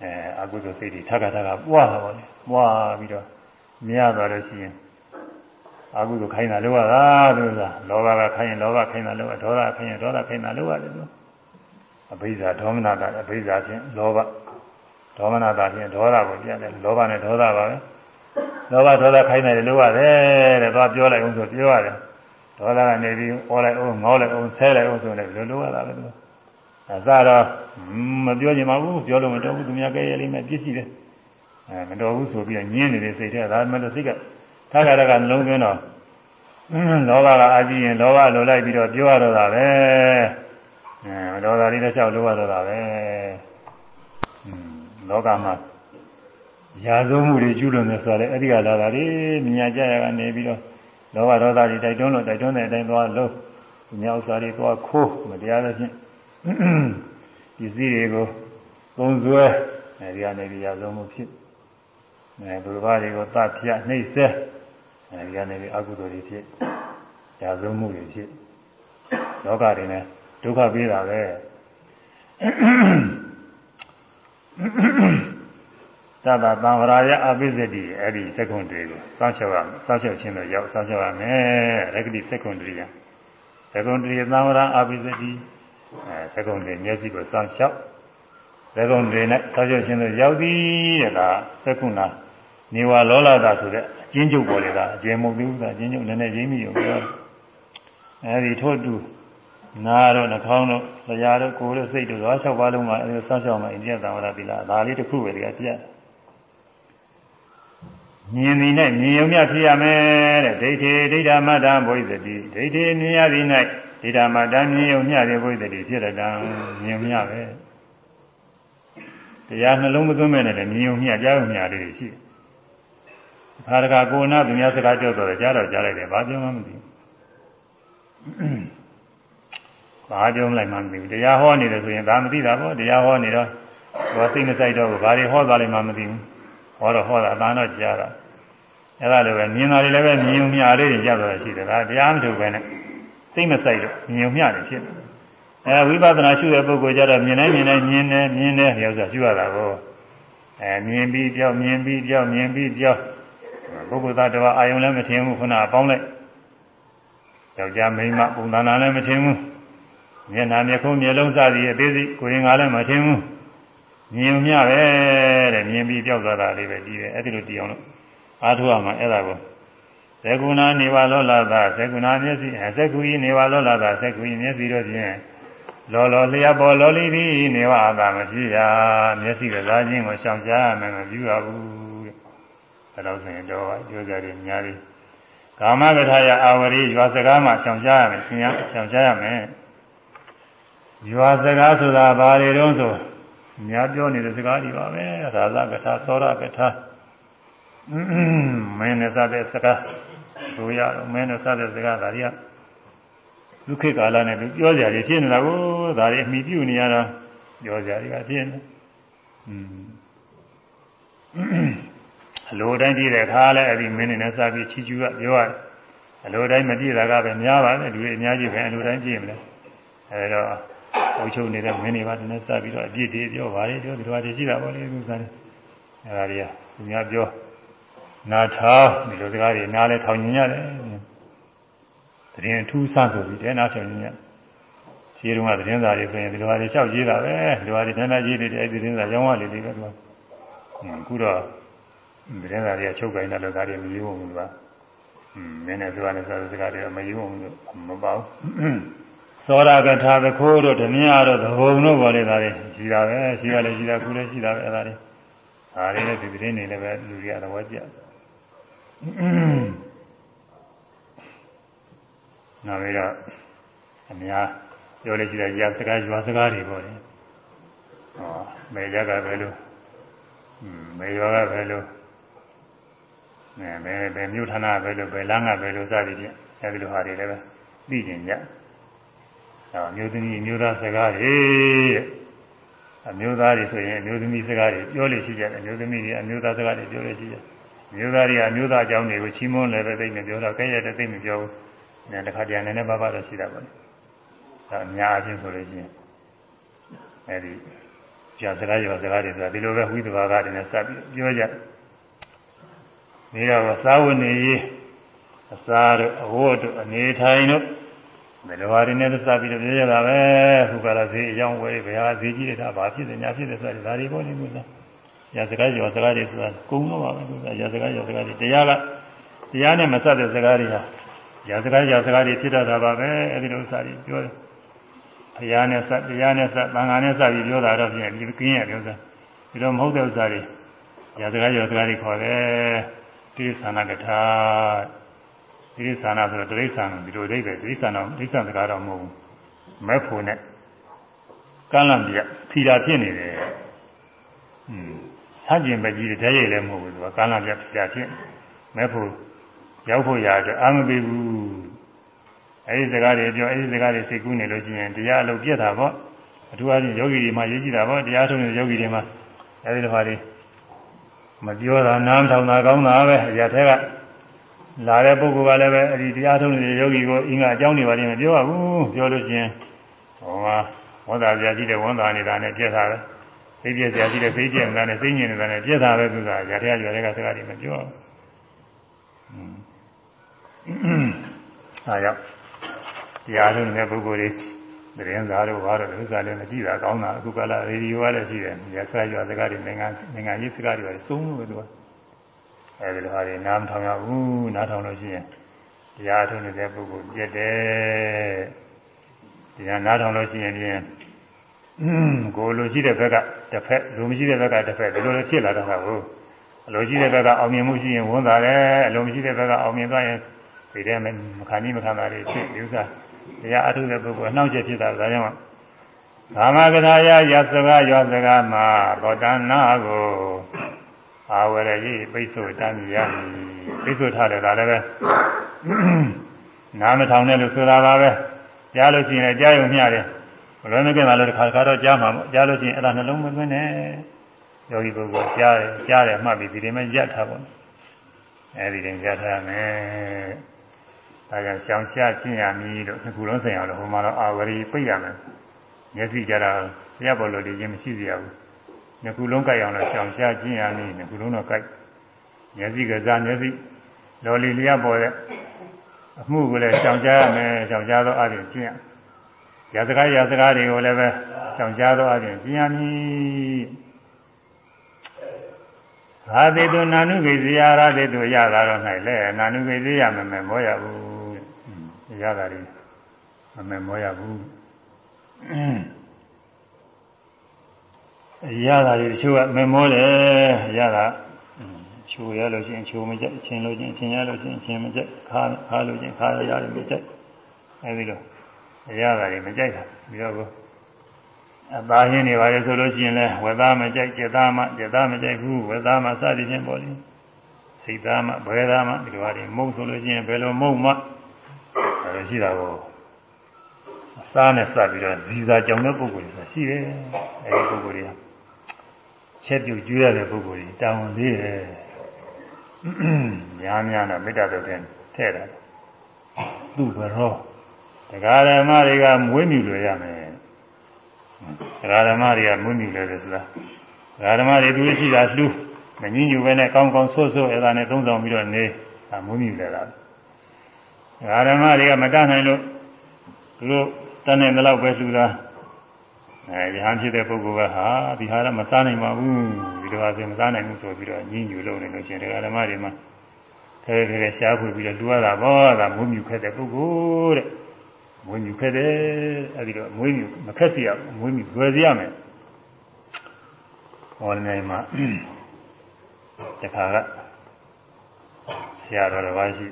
အဲအကုသိုလ်စိတ်တွေထပ်ခါထပ်ခါပွားတာပေါ့လေ ပွားပြီးတော့မြင်ရသွားလို့ရှိရင်အကုသိုလ်ခိုင်းတာလို့ရတာသူကလောဘကခိုင်းရင်လောဘခိုင်းတာလို့ရဒေါသခိုင်းရင်ဒေါသခိုင်းတာလို့ရတယ်သူအဘိဇာဒေါမနတာအဘိဇာဖြင့်လောဘဒေါမနတာဖြင့်ဒေါသကိုပြတယ်လောဘနဲ့ဒေါသပါပဲလောဘဒေါသခိုင်းတယ်လို့ရတယ်တဲ့သွားပြောလိုက်အောင်ဆိုပြောရတယ်ဒေါသကနေပြီးဩလိုက်အောင်ငေါလိုက်အောင်ဆဲလိုက်အောင်ဆိုလည်းလို့လို့ရတာပဲသူအစတော့မပြောချင်ပါဘူးပြောလို့မတော်ဘူးသူများကဲရလိမ့်မယ်ပြစ်စီတယ် အဲမတော်ဘူးဆိုပြီးညင်းနေတဲ့စိတ်ထဲဒါမှမဟုတ်စိတ်ကထာဂရကနှလုံးသွင်းတော့လောဘကအာကြည့်ရင်လောဘလိုလိုက်ပြီးတော့ပြောရတော့တာပဲအဲဒေါသလေးတစ်လျှောက်လိုရတော့တာပဲလောကမှာရာဇဝမှုတွေကျူးလွန်နေဆိုတော့အဲ့ဒီကလာတာလေမြညာကြရကနေပြီးတော့လောဘဒေါသတွေတိုက်တွန်းလို့တိုက်တွန်းတဲ့အတိုင်းသွားလို့မြောက်စားတွေသွားခိုးမတရားသဖြင့်ဒီစည်းတွေကိုသုံးဆွဲအဲဒီကနေပြီးရာဇဝမှုဖြစ် အဲဘုရားတွေကိုတတ်ပြနှိမ့်ဆက်အဲဒီကနေပြီးအကုသိုလ်တွေဖြစ်ရာဇဝမှုတွေဖြစ်လောကတွေနဲ့ဒုက္ခပေးတာပဲသတ္တသံဝရာယအပိစတိအဲ့ဒီသက္ကုံတွေကိုစောင့်ချောက်ရမယ်စောင့်ချောက်ခြင်းတော့ရောက်စောင့်ချောက်ရမယ်ရက္တိသက္ကုံတရိယသက္ကုံတရိယသံဝရာအပိစတိအဲသက္ကုံတွေမျက်စိကိုစောင့်ချောက် သက္ကုံတွေနဲ့စောင့်ချောက်ခြင်းတော့ရောက်သည်တဲ့ကသက္ကုဏနေဝလောလတာဆိုတဲ့အကျဉ်းချုပ်ပေါ်လေကအကျဉ်းမဟုတ်ဘူးကအကျဉ်းချုပ်နည်းနည်းရင်းမိရောပြောအဲဒီထို့တူနာတော့နှာခေါင်းတော့လျာတော့ကိုယ်တော့စိတ်တော့သွား၆ပါးလုံးမှာအဲဒီစောင့်ရှောက်မှအိန္ဒိယသံဝရသီလဒါလေးတစ်ခုပဲတကယ်ပြတ်မြင်သည်၌မြင်ုံမြဖြစ်ရမယ်တဲ့ဒိဋ္ဌိဒိဋ္ဌမတ္တဘုိသတိဒိဋ္ဌိမြင်ရသည်၌ဒိဋ္ဌမတ္တမြင်ုံမြသည်ဘုိသတိဖြစ်တဲ့တံမြင်မြပဲ တရားနှလုံးမသွင်းမဲ့နဲ့လည်းမြင်ုံမြကြားုံမြလေးတွေရှိတယ်ခါတကကိုနာသူများစကားပြောတော့ကြားတော့ကြားလိုက်တယ်ဘာပြောမှမသိဘူးဘာပြောမလိုက်မှမသိဘူးတရားဟောနေတယ်ဆိုရင်ဒါမသိတာပေါ့တရားဟောနေတော့ဘာစိတ်မဆိုင်တော့ဘူးဘာတွေဟောသွားလိုက်မှမသိဘူးဟောတော့ဟောတာအတန်တော့ကြားတာအဲ့ဒါလိုပဲမြင်တာတွေလည်းပဲမြင်ုံမျှလေးတွေကြားတော့ရှိတယ်ဒါတရားမထုတ်ပဲနဲ့စိတ်မဆိုင်တော့မြင်ုံမျှတွေဖြစ်တယ် အဲဝိပဿနာရှုတဲ့ပုဂ္ဂိုလ်ကြတော့မြင်နေမြင်နေမြင်နေမြင်နေဒီဥစ္စာရှုရတာကိုအဲမြင်ပြီးကြောက်မြင်ပြီးကြောက်မြင်ပြီးကြောက်ပုဂ္ဂိုလ်သားတော်အာယုံလည်းမထင်ဘူးခုနအပေါင်းလိုက်ယောက်ျားမိန်းမပုံသဏ္ဍာန်လည်းမထင်ဘူးမျက်နှာမျက်ခုံးမျက်လုံးစသည်အသေးစိတ်ကိုယ်ရင်ကလည်းမထင်ဘူးမြင်မြပဲတဲ့မြင်ပြီးကြောက်သွားတာလေးပဲဒီပဲအဲ့ဒီလိုတည်အောင်လို့အားထုတ်ရမှာအဲ့ဒါကိုသက္ကုဏနေဝလောလာသာသက္ကုဏမျက်စိသက္ကုဤနေဝလောလာသာသက္ကုဤမျက်စိတို့ဖြင့် လောလောလျက်ပေါ်လောလီပြီးနေဝအာသာမဖြစ်ရမျက်စိကစားခြင်းကိုရှောင်ရှားမယ်မပြုရဘူးအဲတော့ဆိုရင်တော့ပြောကြတယ်များပြီကာမကထာယအာဝရိရွာစကားမှာရှောင်ရှားရမယ်သင်ရရှောင်ရှားရမယ်ရွာစကားဆိုတာဘာတွေတုံးဆိုများပြောနေတဲ့စကားတွေပါပဲရာဇကထာသောရကထာမင်းနဲ့စတဲ့စကားဆိုရတော့မင်းနဲ့စတဲ့စကားဒါတွေက ဒုက္ခကာလနဲ့ပြောကြတယ်ဖြစ်နေတာကိုဒါတွေအမိပြုနေရတာပြောကြတယ်ကဖြစ်နေอืมအလိုတိုင်းပြည့်တဲ့ခါလဲအဲ့ဒီမင်းနဲ့စပြီးချီကျူကပြောရတယ်အလိုတိုင်းမပြည့်တာကပဲများပါနဲ့လူတွေအများကြီးပဲအလိုတိုင်းပြည့်မလဲအဲတော့အုပ်ချုပ်နေတဲ့မင်းတွေပါနဲ့စပြီးတော့အပြည့်တွေပြောပါလေပြောဒီလိုအတည်ရှိတာပေါ့လေသူစားတယ်အဲဒါတွေကသူများပြောနာထောင်းဒီလိုစကားတွေနားလဲထောင်ညင်ရတယ် တရင်ထူးဆန်းဆိုပြီးတဲ့နားဆောင်ညင်ရခြေတုံးကသတင်းစာတွေဆိုရင်ဒီလိုဟာတွေလျှောက်ရေးတာပဲဒီလိုဟာတွေတန်းတန်းရေးနေတယ်အဲဒီသတင်းစာရောင်းရလေလေပဲသူကအခုတော့သတင်းစာတွေကချုပ်ကိုင်းတဲ့လောကတွေမယူဘူးကွာ။အင်းမင်းနဲ့ဆိုတာနဲ့ဆိုတဲ့စကားတွေမယူဘူးမပေါ့။စသောရကထာသခိုးတို့ဓမြတို့သဘုံတို့ပေါ်လေသားတွေရှိတာပဲရှိရလေရှိတာခုလည်းရှိတာပဲအဲ့ဒါတွေဒါတွေလည်းဒီသတင်းတွေလည်းပဲလူတွေကသဘောကျ နောက်ပြီးတော့အများပြောလို့ရှိတဲ့ရာစကားရွာစကားတွေပေါ့လေဟောမေရကပဲလို့မေရွာကပဲလို့အဲဘယ်ဘယ်မြို့ဌာနပဲလို့ဘယ်လမ်းကပဲလို့စသည်ဖြင့်အဲဒီလိုဟာတွေလည်းပဲသိကျင်ကြအဲမျိုးသမီးမျိုးသားစကားတွေအမျိုးသားတွေဆိုရင်အမျိုးသမီးစကားတွေပြောလို့ရှိကြတယ်အမျိုးသမီးတွေအမျိုးသားစကားတွေပြောလို့ရှိတယ်မျိုးသားတွေကအမျိုးသားအကြောင်းတွေကိုချီးမွမ်းလည်းပဲသိနေပြောတော့ကဲရတဲ့သိမပြောဘူး။ အဲတခါတည်းနည်းနည်းပါးပါးတော့ရှိတာပါလေ။ဒါအများအပြည့်ဆိုလို့ရှိရင်အဲဒီကြာစကားရောစကားတွေဆိုတာဒီလိုပဲဝိသဘာကတွေနဲ့စပ်ပြီးပြောကြ။ဒီတော့သာဝနေရေးအစာတို့အဝတ်တို့အနေထိုင်တို့ဘယ်လိုဟာတွေနဲ့စပ်ပြီးတော့ပြောကြတာပဲခုကလာဈေးအကြောင်းဝယ်ဘယ်ဟာဈေးကြီးတဲ့ဘာဖြစ်တယ်ညာဖြစ်တယ်ဆိုတာဒါတွေပေါ်နေလို့လား။ရာစကားရောစကားတွေဆိုတာကုံတော့ပါပဲဆိုတာရာစကားရောစကားတွေတရားကတရားနဲ့မဆက်တဲ့စကားတွေဟာ ရာစကားရာစကားတွေဖြစ်တတ်တာပါပဲအဲဒီလိုဥစ္စာတွေပြောတယ်ဘုရားနဲ့ဆက်တရားနဲ့ဆက်သံဃာနဲ့ဆက်ပြီးပြောတာတော့ပြင်ဒီကင်းရပြောစားဒီလိုမဟုတ်တဲ့ဥစ္စာတွေရာစကားရာစကားတွေခေါ်တယ်တိသနာကထာတိသနာဆိုတော့တိသနာဒီလိုအိဗယ်တိသနာတိသနာစကားတော့မဟုတ်ဘူးမဲ့ဖို့နဲ့ကမ်းလန့်ပြဖီတာဖြစ်နေတယ်อืมဆန့်ကျင်ဘက်ကြီးတည်းရဲ့လည်းမဟုတ်ဘူးသူကကမ်းလန့်ပြဖီတာဖြစ်မဲ့ဖို့ ရောက်ဖို့ရအတွက်အာမပေးဘူးအဲဒီစကားတွေပြောအဲဒီစကားတွေစိတ်ကူးနေလို့ရှိရင်တရားအလုပ်ပြတ်တာပေါ့အထူးအားဖြင့်ယောဂီတွေမှာရေးကြည့်တာပေါ့တရားထုံးတဲ့ယောဂီတွေမှာအဲဒီလိုဟာတွေမပြောတာနားမထောင်တာကောင်းတာပဲအရာထက်ကလာတဲ့ပုဂ္ဂိုလ်ကလည်းပဲအဲဒီတရားထုံးတဲ့ယောဂီကိုအင်္ဂါအကြောင်းတွေပါလိမ့်မပြောရဘူးပြောလို့ရှိရင်ဟောမှာဝန္တာပြရှိတဲ့ဝန္တာနေတာနဲ့ပြက်တာပဲသိပြက်စရာရှိတဲ့သိကျင်နေတာနဲ့သိညင်နေတာနဲ့ပြက်တာပဲသူကအရာထက်ကရွယ်တဲ့ကစကားတွေမပြောဘူး အဲရောက်တရားထုံးတဲ့ပုဂ္ဂိုလ်တွေသတင်းစာတို့ဘာတို့ဥစ္စာလည်းမကြည့်တာကောင်းတာအခုကလာရေဒီယိုကလည်းရှိတယ်ရဆရာရွာစကားတွေနိုင်ငံနိုင်ငံရေးစကားတွေစုံလို့သူကအဲဒီလိုဟာတွေနားမထောင်ရဘူးနားထောင်လို့ရှိရင်တရားထုံးတဲ့ပုဂ္ဂိုလ်ပြည့်တယ်တရားနားထောင်လို့ရှိရင်ပြင်ကိုလိုရှိတဲ့ဘက်ကတစ်ဖက်လူမရှိတဲ့ဘက်ကတစ်ဖက်ဒီလိုလိုဖြစ်လာတာဟုတ်အလိုရှိတဲ့ဘက်ကအောင်မြင်မှုရှိရင်ဝန်တာတယ်အလိုမရှိတဲ့ဘက်ကအောင်မြင်သွားရင် ဒီထဲမှာမခံကြီးမခံတာတွေဖြစ်ဒီဥစ္စာတရားအထုတဲ့ပုဂ္ဂိုလ်အနှောင့်အယှက်ဖြစ်တာဒါကြောင့်ကာမကထာယယသကယောစကားမှာသောတနာကိုအာဝရရေးပိတ်ဆို့တမ်းရမည်ပိတ်ဆို့ထားတယ်ဒါလည်းပဲနားမထောင်နဲ့လို့ဆိုတာပါပဲကြားလို့ရှိရင်ကြားရုံမျှတယ်ဘယ်လိုနဲ့ကြမှာလို့တစ်ခါတစ်ခါတော့ကြားမှာပေါ့ကြားလို့ရှိရင်အဲ့ဒါနှလုံးမသွင်းနဲ့ယောဂီပုဂ္ဂိုလ်ကြားတယ်ကြားတယ်မှတ်ပြီးဒီလိုမှရက်ထားပါအဲဒီတင်ရက်ထားမယ် ဒါကြောင့်ရှောင်ချကျင့်ရမည်လို့ဒီခုလုံးဆိုင်အောင်လို့ဟိုမှာတော့အာဝရီပြိတ်ရမယ်မျက်စိကြတာတရားပေါ်လို့ဒီရင်မရှိစေရဘူးဒီခုလုံးကြိုက်အောင်လို့ရှောင်ချကျင့်ရမည်ဒီခုလုံးတော့ကြိုက်မျက်စိကစားမျက်စိလော်လီလျက်ပေါ်တဲ့အမှုကိုလည်းရှောင်ချရမယ်ရှောင်ချသောအပြင်ကျင့်ရရာစကားရာစကားတွေကိုလည်းပဲရှောင်ချသောအပြင်ကျင့်ရမည်ဟာသေတုနာနုခေဇယရာသေတုရတာတော့၌လဲနာနုခေဇယမမယ်မောရဘူး ရတာတွေမမမောရဘူးရတာတွေတချို့ကမမောတယ်ရတာချိုရလို့ရှိရင်ချိုမကြက်ချင်းလို့ချင်းချင်းရလို့ချင်းချင်းမကြက်ခါခါလို့ချင်းခါရရတယ်မကြက်အဲဒီလိုရတာတွေမကြိုက်တာပြီးတော့အသားရင်းနေပါလေဆိုလို့ရှိရင်လဲဝေသားမကြိုက်ကြက်သားမကြက်သားမကြိုက်ဘူးဝေသားမစသည်ဖြင့်ပေါ့လေစိတ်သားမဘယ်သားမဒီလိုဟာတွေမုံဆိုလို့ရှိရင်ဘယ်လိုမုံမ အဲလိုရှိတာကိုအစားနဲ့စပြီးတော့ဇီစာကြောင်တဲ့ပုဂ္ဂိုလ်တွေရှိတယ်အဲဒီပုဂ္ဂိုလ်တွေကချက်ပြုတ်ကျွေးရတဲ့ပုဂ္ဂိုလ်တွေတောင်းသေးတယ်များများတော့မေတ္တာတော်တဲ့ထဲ့တာသူ့ဘရောတရားဓမ္မတွေကမွေးမြူလွယ်ရမယ်တရားဓမ္မတွေကမွေးမြူလွယ်တယ်ဆိုတာတရားဓမ္မတွေသူရှိတာလှူမငြင်းညူပဲနဲ့ကောင်းကောင်းဆိုးဆိုးအဲ့ဒါနဲ့သုံးဆောင်ပြီးတော့နေဒါမွေးမြူလွယ်တာ ဓမ္မတွေကမတတ်နိုင်လို့သူတို့တတ်နိုင်တဲ့လောက်ပဲလှူတာအဲဒီဟန်ဖြစ်တဲ့ပုဂ္ဂိုလ်ကဟာဒီဟာတော့မစားနိုင်ပါဘူးဒီလိုအပြင်မစားနိုင်ဘူးဆိုပြီးတော့ညှဉ်းညူလို့နေလို့ရှိရင်ဓမ္မတွေမှာခဲခဲခဲရှားဖွေပြီးတော့လှူရတာပေါ့ဒါမုံမြူခဲ့တဲ့ပုဂ္ဂိုလ်တဲ့မွေးမြူခဲ့တယ်အဲဒီတော့မွေးမြူမခက်စီရမွေးမြူွယ်စီရမယ်ဟောနေမှာတခါကဆရာတော်တစ်ပါးရှိ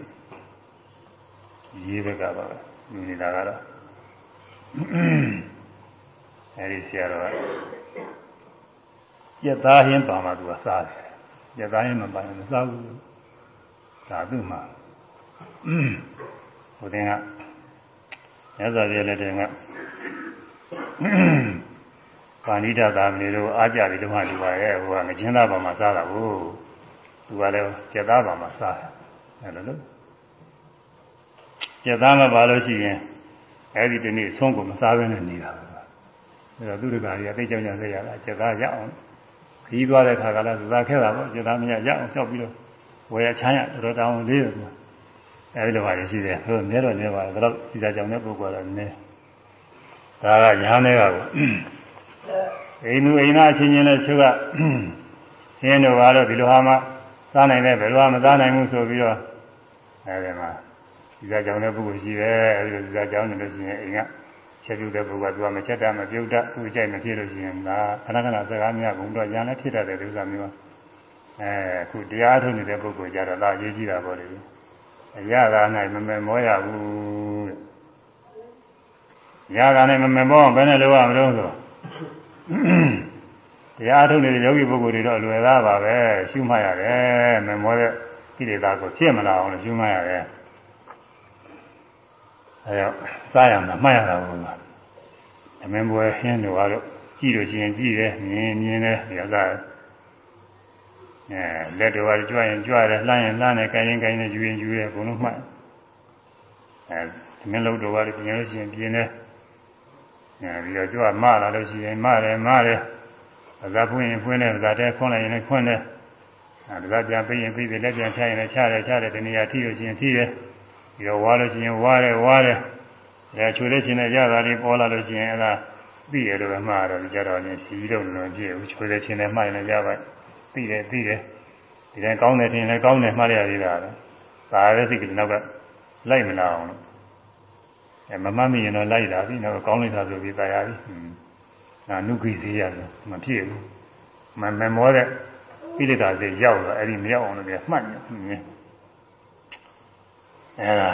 ရေးဘက်ကပါပဲလူနေတာကတော့အဲဒီဆရာတော်ကရသားဟင်းပါမှသူကစားတယ်ရသားဟင်းမပါရင်မစားဘူးဒါသူ့မှာဟိုတင်ကမြတ်စွာဘုရားလက်ထက်ကပါဏိတသာမဏေတို့အားကြတယ်လို့မှဒီပါရဲ့ဟိုကငကျင်းသားပါမှာစားတာကိုသူကလည်းကျက်သားပါမှာစားတယ်အဲ့လိုလို့ ကျက်သားမပါလို့ရှိရင်အဲ့ဒီတနေ့ဆုံးကိုမစားဘဲနဲ့နေတာပဲအဲ့တော့သူတကာကြီးကသိကြောင်ကြောင်ဆက်ရတာကျက်သားရအောင်ခီးသွားတဲ့ခါကလည်းသာခဲ့တာပေါ့ကျက်သားမရရအောင်ကြောက်ပြီးတော့ဝယ်ရချမ်းရတော်တော်တောင်းလေးတယ်သူအဲဒီလိုပါလေရှိတယ်ဟိုမြဲတော့မြဲပါတော့ဒီစားကြောင်တဲ့ပုဂ္ဂိုလ်ကတော့နည်းဒါကညာတွေကကိုအိမ်သူအိမ်သားအချင်းချင်းနဲ့ချုပ်ကရှင်းတော့ကတော့ဒီလိုဟာမှစားနိုင်တယ်ဘယ်လိုမှမစားနိုင်ဘူးဆိုပြီးတော့အဲဒီမှာ ဒီစားကြောင်တဲ့ပုဂ္ဂိုလ်ရှိတယ်အဲဒီလိုဒီစားကြောင်နေလို့ရှိရင်အိမ်ကချက်ပြုတဲ့ပုဂ္ဂိုလ်ကသူကမချက်တာမပြုတ်တတ်သူ့ကြိုက်မဖြစ်လို့ရှိရင်ဒါခဏခဏစကားများဘုံတော့ညာလည်းဖြစ်တတ်တယ်ဒီဥစ္စာမျိုးအဲအခုတရားထုတ်နေတဲ့ပုဂ္ဂိုလ်ကြတော့ဒါရေးကြည့်တာပေါ့လေအရသာ၌မမမောရဘူးရသာ၌မမမောဘယ်နဲ့လုပ်ရမလို့ဆိုတရားထုတ်နေတဲ့ယောဂီပုဂ္ဂိုလ်တွေတော့လွယ်သားပါပဲရှုမှတ်ရတယ်မမောတဲ့ကိလေသာကိုဖြစ်မလာအောင်လို့ရှုမှတ်ရတယ် အဲတော့စားရမှာမှတ်ရတာဘူးလားအမင်းပွဲဟင်းတို့ကတော့ကြည့်လို့ရှိရင်ကြည့်တယ်မြင်မြင်တယ်ဒီကအဲလက်တော်ကကြွရင်ကြွတယ်လှမ်းရင်လှမ်းတယ်ကိုင်းရင်ကိုင်းတယ်ယူရင်ယူတယ်ဘုံလုံးမှတ်အဲမင်းလုံးတော်ကလည်းပြင်လို့ရှိရင်ပြင်တယ်အဲပြီးတော့ကြွမလာလို့ရှိရင်မတယ်မတယ်အသာဖွင့်ရင်ဖွင့်တယ်အသာတဲခွန်းလိုက်ရင်လည်းခွန်းတယ်အဲဒါပြန်ပြရင်ပြပြီးလက်ပြန်ချရင်လည်းချတယ်ချတယ်ဒီနေရာထိလို့ရှိရင်ထိတယ် ပြီးတော့ဝါလို့ရှိရင်ဝါတယ်ဝါတယ်အဲချွေလို့ရှိရင်ရတာလေးပေါ်လာလို့ရှိရင်အဲဒါသိရလို့ပဲမှားတော့ကြတော့ချင်းစီးတော့လို့ပြည့်ဘူးချွေလို့ချင်းလည်းမှားရင်လည်းရပါ့သိတယ်သိတယ်ဒီတိုင်းကောင်းတယ်ထင်လည်းကောင်းတယ်မှားရသေးတာပဲဒါလည်းသိကြတယ်နောက်ကလိုက်မလာအောင်လို့အဲမမမိရင်တော့လိုက်လာပြီနောက်ကောင်းလိုက်တာဆိုပြီးตายရပြီနာနုခိစေးရတယ်မဖြစ်ဘူးမမမောတဲ့ပိဋကစေရောက်တော့အဲ့ဒီမရောက်အောင်လို့မှတ်နေ အဲဒါ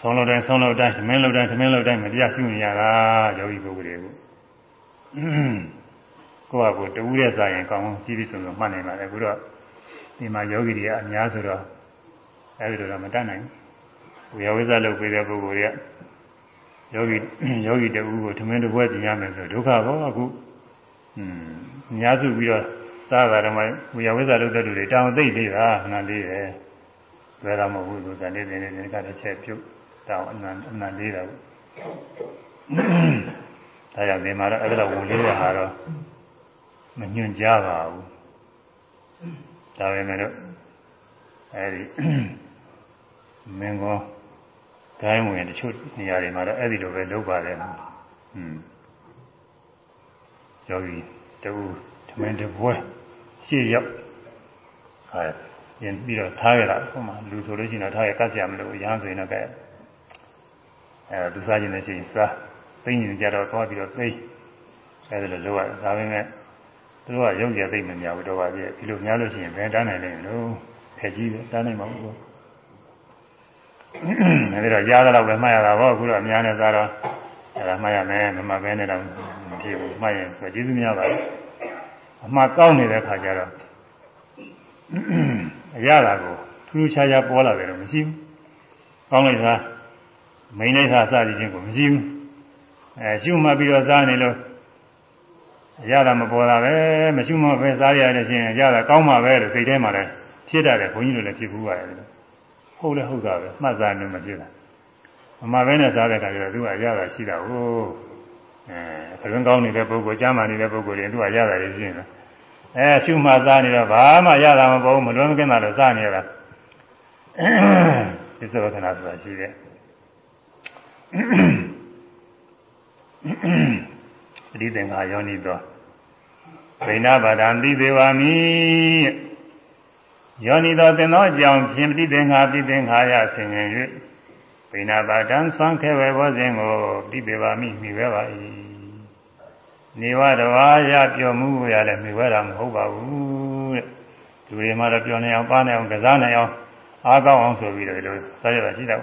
ဆုံးလို့တိုင်းဆုံးလို့တိုင်းသမင်းလို့တိုင်းသမင်းလို့တိုင်းမတရားရှိနေရတာယောဂီပုဂ္ဂိုလ်တွေကိုကိုယ့်ဟာကိုယ်တူးတဲ့စာရင်ကောင်းကြီးပြီးဆိုလို့မှတ်နိုင်ပါလေအခုတော့ဒီမှာယောဂီတွေကအများဆိုတော့အဲဒီလိုတော့မတတ်နိုင်ဘူးဝေယဝိဇ္ဇလုပ်ပေးတဲ့ပုဂ္ဂိုလ်တွေကယောဂီယောဂီတူကိုထမင်းတစ်ပွဲပြင်ရမယ်ဆိုဒုက္ခဘောအခုอืมအများစုပြီးတော့စားတာတော့မှဝေယဝိဇ္ဇလုပ်တဲ့လူတွေတောင်းသိပ်သေးတာခဏလေးတယ် လွယ်တာမဟုတ်ဘူးသူကနေ့နေ့နေ့ကတော့ချက်ပြုတ်တောင်းအနံအနံလေးတာဒါကြောင့်ဒီမှာတော့အဲ့ဒါဝင်လေးတဲ့ဟာတော့မညွန့်ကြပါဘူးဒါပေမဲ့လို့အဲဒီမင်းကောဒိုင်းဝင်တချို့နေရာတွေမှာတော့အဲ့ဒီလိုပဲလုပ်ပါတယ်อืมယောဂီတူထမင်းတပွဲရှေ့ရောက်အဲ ရင်ပြီးတော့ထားရတာဟိုမှာလူဆိုလို့ရှိရင်တော့ထားရကတ်ကြမလို့ရဟန်းဆိုရင်တော့ကဲအဲသူစားခြင်းနဲ့ရှိရင်စားသိရင်ကြတော့သွားပြီးတော့သိအဲဒီလိုလုပ်ရတယ်ဒါပေမဲ့သူတို့ကရုပ်ရသိမများဘူးတော့ပါပြည့်ဒီလိုများလို့ရှိရင်ဘယ်တန်းနိုင်လဲလို့ဖက်ကြီးတယ်တန်းနိုင်မှာဘူးကောအဲဒီတော့ရားတော့ပဲမှတ်ရတာပေါ့အခုတော့အများနဲ့သာတော့အဲဒါမှတ်ရမယ်မမှတ်ဘဲနဲ့တော့မဖြစ်ဘူးမှတ်ရင်ဆိုကျေးဇူးများပါလေအမှားကောင်းနေတဲ့ခါကျတော့ အရတာကိုထူးခြားခြားပေါ်လာတယ်တော့မရှိဘူးကောင်းလိုက်တာမိန်လိုက်တာစသည်ချင်းကိုမရှိဘူးအဲရှုမှတ်ပြီးတော့စားနေလို့ရတာမပေါ်တာပဲမရှိမှပဲစားရတဲ့ချင်းရတာကောင်းမှာပဲလို့စိတ်ထဲမှာလည်းဖြစ်တတ်တယ်ဘုန်းကြီးတို့လည်းဖြစ်ဘူးပါတယ်ဟုတ်လဲဟုတ်တာပဲမှတ်စားနေမှဖြစ်တာမမပဲနဲ့စားတဲ့ခါကျတော့သူကရတာရှိတာဟုတ်အဲခရင်ကောင်းနေတဲ့ပုဂ္ဂိုလ်ကြားမှနေတဲ့ပုဂ္ဂိုလ်တွေသူကရတာရှိနေတာ အဲရှုမှတ်စားနေတော့ဘာမှရတာမပေါ်ဘူးမလွန်မကင်းတာလို့စားနေရတာသစ္စာဝကနာဆိုတာရှိတယ်ပရိသင်္ခါယောနိသောဗိနာဘာဒံတိသေးဝါမိယောနိသောသင်သောအကြောင်းဖြင့်ပရိသင်္ခါပရိသင်္ခါယဆင်ញင်၍ဗိနာပါတံဆွမ်းခဲဝဲဘောစဉ်ကိုပြပေပါမိမိဝဲပါ၏ နေဝတဝါရပြောမှုရလည်းမိဝဲတာမဟုတ်ပါဘူးတဲ့လူတွေမှာတော့ပြောနေအောင်ပါနေအောင်ကစားနေအောင်အားကောင်းအောင်ဆိုပြီးတော့ဒီလိုစားရတာရှိတယ်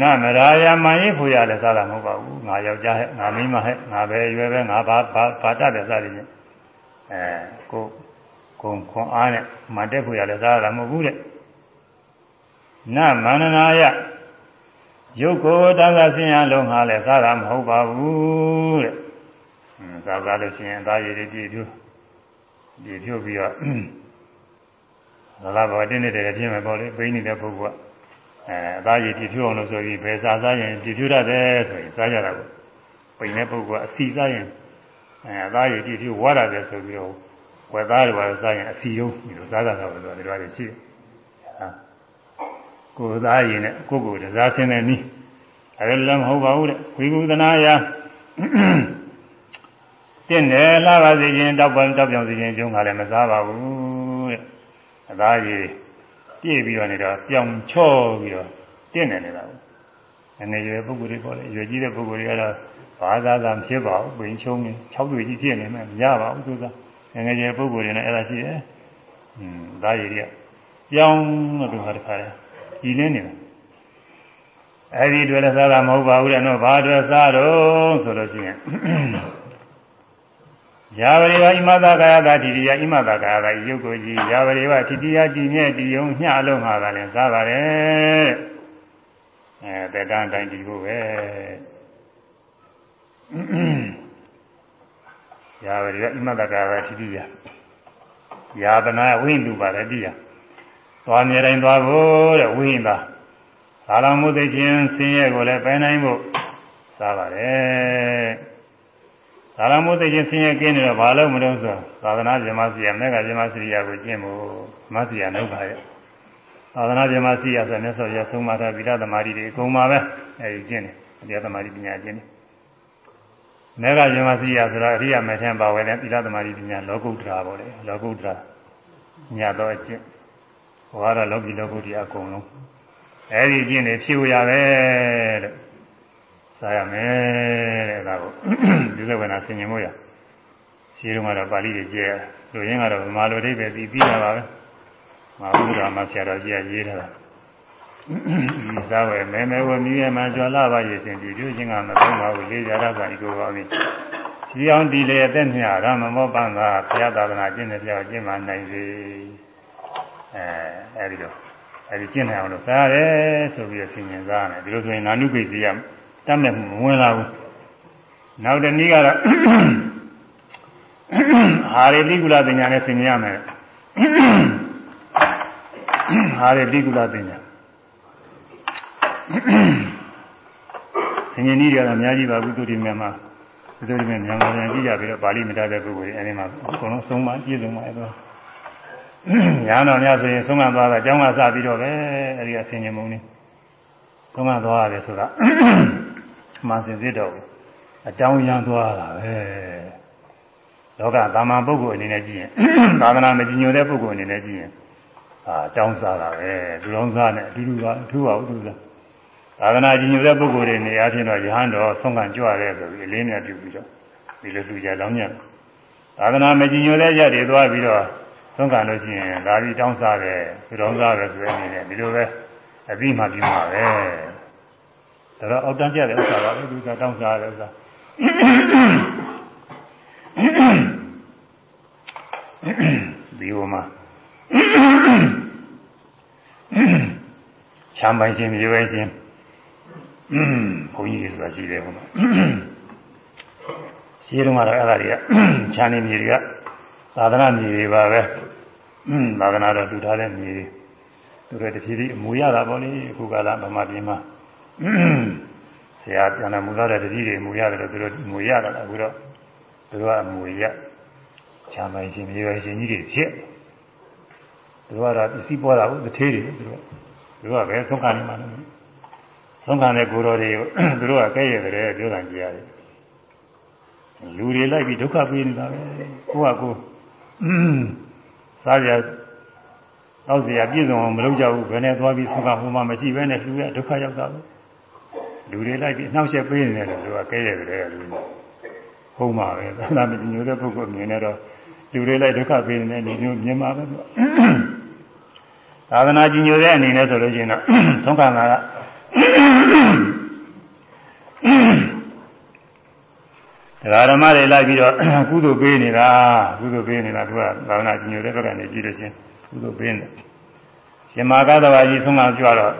နမရာယမန်ရေးဖို့ရလည်းစားတာမဟုတ်ပါဘူးငါယောက်ျားဟဲ့ငါမိန်းမဟဲ့ငါပဲရွယ်ပဲငါဘာဘာဘာတတ်တယ်စားတယ်အဲကိုကုံခွန်အားနဲ့မတက်ဖို့ရလည်းစားတာမဟုတ်ဘူးတဲ့နမန္နနာယရုပ်ကိုတသဆင်းရလုံးဟာလည်းစားတာမဟုတ်ပါဘူးတဲ့။ စားစားလို့ရှိရင်အသားရည်တွေပြည့်ပြည့်ပြည့်ပြည့်ပြီးတော့သာလဘောတင်းနေတဲ့ပြင်းမယ်ပေါ့လေပိန်းနေတဲ့ပုဂ္ဂိုလ်ကအဲအသားရည်ပြည့်ပြည့်အောင်လို့ဆိုပြီးဘယ်စားစားရင်ပြည့်ပြည့်ရတယ်ဆိုရင်စားကြတာပေါ့။ပိန်းတဲ့ပုဂ္ဂိုလ်ကအစီစားရင်အဲအသားရည်ပြည့်ပြည့်ဝါရတယ်ဆိုပြီးတော့ဝက်သားတွေပါစားရင်အစီရုံးဒီလိုစားကြတာပဲဆိုတော့ဒီလိုတွေရှိတယ်။ဟာကိုယ်သားရင်နဲ့ကိုယ်ကိုယ်တစားဆင်းတဲ့နည်းအဲလိုလည်းမဟုတ်ပါဘူးတဲ့ဝိကုသနာယ တင့်တယ်လာပါစေခြင်းတောက်ပံတောက်ပြောင်စေခြင်းကျုံးကလည်းမစားပါဘူးတဲ့အသားရည်ပြည့်ပြီးတော့နေတော့ပြောင်ချော့ပြီးတော့တင့်နေနေတာဘူးအနေရွယ်ပုဂ္ဂိုလ်တွေပေါ်လေရွယ်ကြီးတဲ့ပုဂ္ဂိုလ်တွေကတော့ဘာသာသာမဖြစ်ပါဘူးပင်ချုံနေ၆တွေ့ကြီးဖြစ်နေမှမရပါဘူးသူကငယ်ငယ်ပုဂ္ဂိုလ်တွေနဲ့အဲ့ဒါရှိတယ်။อืมသားရည်တွေကပြောင်းလို့သူဟာတခါလေကြည်လင်းနေတာအဲ့ဒီတွေ့လည်းစားတာမဟုတ်ပါဘူးတဲ့နော်ဘာတွေ့စားတော့ဆိုလို့ရှိရင် ယာဝရိဝဣမတကာယတာတိတိယဣမတကာယတာယုတ်ကိုကြီးယာဝရိဝတိတိယတည်မြဲတည်ယုံညှအလုံးဟာကလည်းစားပါတယ်အဲတက်တန်းတိုင်းဒီကိုပဲယာဝရိဝဣမတကာယတာတိတိယယာတနာဝိန္တုပါလေတိယသွားမြဲတိုင်းသွားဖို့တဲ့ဝိန္တာသာလမှုသိခြင်းဆင်းရဲကိုလည်းပယ်နိုင်ဖို့စားပါတယ် သာလမှုသိခြင်းဆင်းရဲကင်းနေတော့ဘာလို့မလို့ဆိုသာသနာ့ဇမစီယမေဃဇမစီယကိုကျင့်ဖို့မစီယနှုတ်ပါရဲ့သာသနာ့ဇမစီယဆိုမြတ်စွာဘုရားဆုံးမထားဗိဒသမารီတွေအကုန်ပါပဲအဲဒီကျင့်တယ်တရားသမารီပညာကျင့်တယ်မေဃဇမစီယဆိုတာအရိယာမေထံပါဝဲတဲ့သီလသမารီပညာလောကုတ္တရာပေါ့လေလောကုတ္တရာညတော့အကျင့်ဟောရလောကီလောကုတ္တရာအကုန်လုံးအဲဒီကျင့်နေဖြည့်ဝရပဲလို့ စားရမယ်တဲ့ဒါကိုဒီလိုကနာဆင်ញင်မို့ရရှိတော့ကတော့ပါဠိတွေကျဲလူရင်းကတော့ဗမာလိုအိဗယ်ပြီးပြီးတာပါပဲမဟာဘုရားမှာဆရာတော်ကြီးကရေးထားတာသာဝယ်မဲမဲဝမြည်ရမှကြွလာပါရဲ့ရှင်ဒီပြုချင်းကမသုံးပါဘူးလေးကြရတာဒီကိုပါပြီဒီအောင်ဒီလေအသက်မြရမမောပန်းကဘုရားသာသနာကျင့်တဲ့ပြောင်းကျင့်မှနိုင်စေအဲအဲဒီတော့အဲဒီကျင့်နိုင်အောင်လို့စားရတယ်ဆိုပြီးတော့ဆင်ញင်စားရတယ်ဒီလိုဆိုရင်နာနုပိစီယ တတ်မဲ့မဝင်လာဘူးနောက်တနည်းကတော့ဟာရီတိကုလပညာနဲ့ဆင်ခြင်ရမယ်ဟာရီတိကုလပညာဆင်ခြင်နည်းရတာအများကြီးပါဘူးသူဒီမြန်မာသူဒီမြန်မာပြန်ကြည့်ကြပြီးတော့ပါဠိမတတ်တဲ့ပုဂ္ဂိုလ်တွေအဲဒီမှာအကုန်လုံးဆုံးမပြည့်စုံမှာအဲတော့ညာတော်များဆိုရင်ဆုံးမသွားတာအကြောင်းကစပြီးတော့ပဲအဲဒီကဆင်ခြင်မုံနေဆုံးမသွားရတယ်ဆိုတာ မှန်စင်စစ်တော့အကြောင်းရမ်းသွားတာပဲလောကသာမန်ပုဂ္ဂိုလ်အနေနဲ့ကြည့်ရင်သာသနာမကြည်ညိုတဲ့ပုဂ္ဂိုလ်အနေနဲ့ကြည့်ရင်အာအကြောင်းစားတာပဲလူတော်စားနဲ့အတူတူပါအထူးပါဘူးသူကသာသနာကြည်ညိုတဲ့ပုဂ္ဂိုလ်တွေနေရာချင်းတော့ယဟန်တော်ဆုံးခံကြွရဲဆိုပြီးအလေးမြတ်ပြုပြီးတော့ဒီလိုလူကြလောင်းညံသာသနာမကြည်ညိုတဲ့ရက်တွေသွားပြီးတော့ဆုံးခံလို့ရှိရင်ဒါပြီးတောင်းစားတယ်သူတော်စားတယ်ဆိုတဲ့အနေနဲ့ဒီလိုပဲအပြီးမှပြုမှာပဲ ဒါတော့အောက်တန်းကျတဲ့ဥစ္စာပါပဲသူကတောင်းစားတဲ့ဥစ္စာဒီဟိုမှာချမ်းပိုင်ခြင်းမြေပိုင်ခြင်းဘုန်းကြီးဆိုတာရှိတယ်ဘုရားရှိတော့ကတော့အဲ့ဒါတွေကချမ်းနေမြေတွေကသာသနာမြေတွေပါပဲသာသနာတော်တူထားတဲ့မြေတွေသူတို့တဖြည်းဖြည်းအမူရတာပေါ့လေအခုကလာဗမာပြည်မှာ ဆရာပြန်လာမူရတဲ့တတိတွေမူရတယ်လို့သူတို့မူရတာအခုတော့သူတို့ကအမူရချမ်းပိုင်ခြင်းမြေပိုင်ခြင်းကြီးတွေဖြစ်သူတို့ကတော့ပစ္စည်းပေါ်တာဟုတ်တထေးတွေသူတို့သူတို့ကပဲဆုံးခံနေမှာလို့ဆုံးခံတဲ့ကိုယ်တော်တွေကိုသူတို့ကကဲ့ရဲ့တဲ့ပြောတာကြည့်ရတယ်လူတွေလိုက်ပြီးဒုက္ခပေးနေတာပဲကိုကကိုစားရ အောက်เสียပြည့်စုံအောင်မလုပ်ကြဘူးဘယ်နဲ့သွားပြီးဆုံးကဟိုမှာမရှိဘဲနဲ့လူရဒုက္ခရောက်တာပဲ လူတွေလိုက်ပြီးနှောက်ယှက်ပေးနေတယ်လို့ကကဲရတယ်လေလူဟုတ်မှာပဲသာနာမညိုတဲ့ပုဂ္ဂိုလ်မြင်နေတော့လူတွေလိုက်ဒုက္ခပေးနေတယ်လူမျိုးမြင်မှာပဲသူသာသနာကြီးညိုတဲ့အနေနဲ့ဆိုလို့ရှိရင်တော့သုံးခါလာကတရားဓမ္မတွေလိုက်ပြီးတော့ကုသိုလ်ပေးနေတာကုသိုလ်ပေးနေတာသူကသာသနာကြီးညိုတဲ့ဘက်ကနေကြည့်လို့ချင်းကုသိုလ်ပေးနေရှင်မာကသဘာကြီးဆုံးကကြွတော့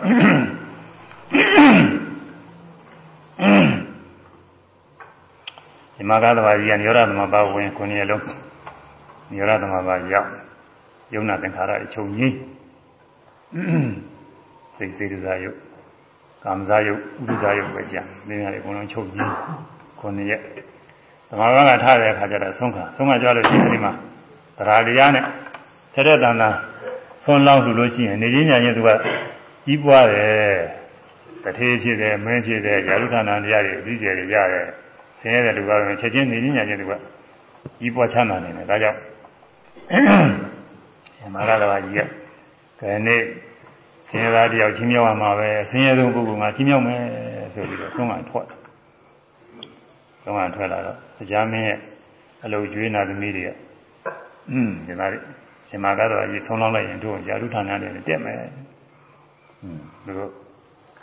ရှင်မာကသဘာကြီးကညောရသမဘာဝင်ခုနှစ်ရက်လုံးညောရသမဘာရောက်ယုံနာသင်္ခါရအချုပ်ကြီးစိတ်စေတစာယုတ်ကာမဇာယုတ်ဥဒ္ဒဇာယုတ်ပဲကြာသင်္ခါရအကုန်လုံးချုပ်ကြီးခုနှစ်ရက်သမာဘကထားတဲ့အခါကျတော့ဆုံးခါဆုံးခါကြလို့ရှိရင်ဒီမှာတရားတရားနဲ့ဆက်တဲ့တန်တာဆွန်းလောင်းဆိုလို့ရှိရင်နေရင်းညာရင်သူကကြီးပွားတယ် တထေးဖြစ်တယ်မင်းဖြစ်တယ်ယာရုဌာဏတရားတွေအပြီးကျယ်တွေရတယ်ဆင်းရဲတဲ့လူကတော့ချက်ချင်းနေညာချင်းတွေကကြီးပွားချမ်းသာနေတယ်ဒါကြောင့်မာရလဝကြီးကဒီနေ့ဆင်းရဲသားတယောက်ချင်းမြောက်ရမှာပဲဆင်းရဲဆုံးပုဂ္ဂိုလ်ကချင်းမြောက်မယ်ဆိုပြီးတော့ဆုံးမထွက်ဆုံးမထွက်လာတော့အကြမ်းမင်းရဲ့အလုပ်ကျွေးနာသမီးတွေကအင်းဒီမှာရှင်မာကတော့ကြီးထုံလောက်လိုက်ရင်တို့ယာရုဌာဏတွေတက်မယ်အင်းတို့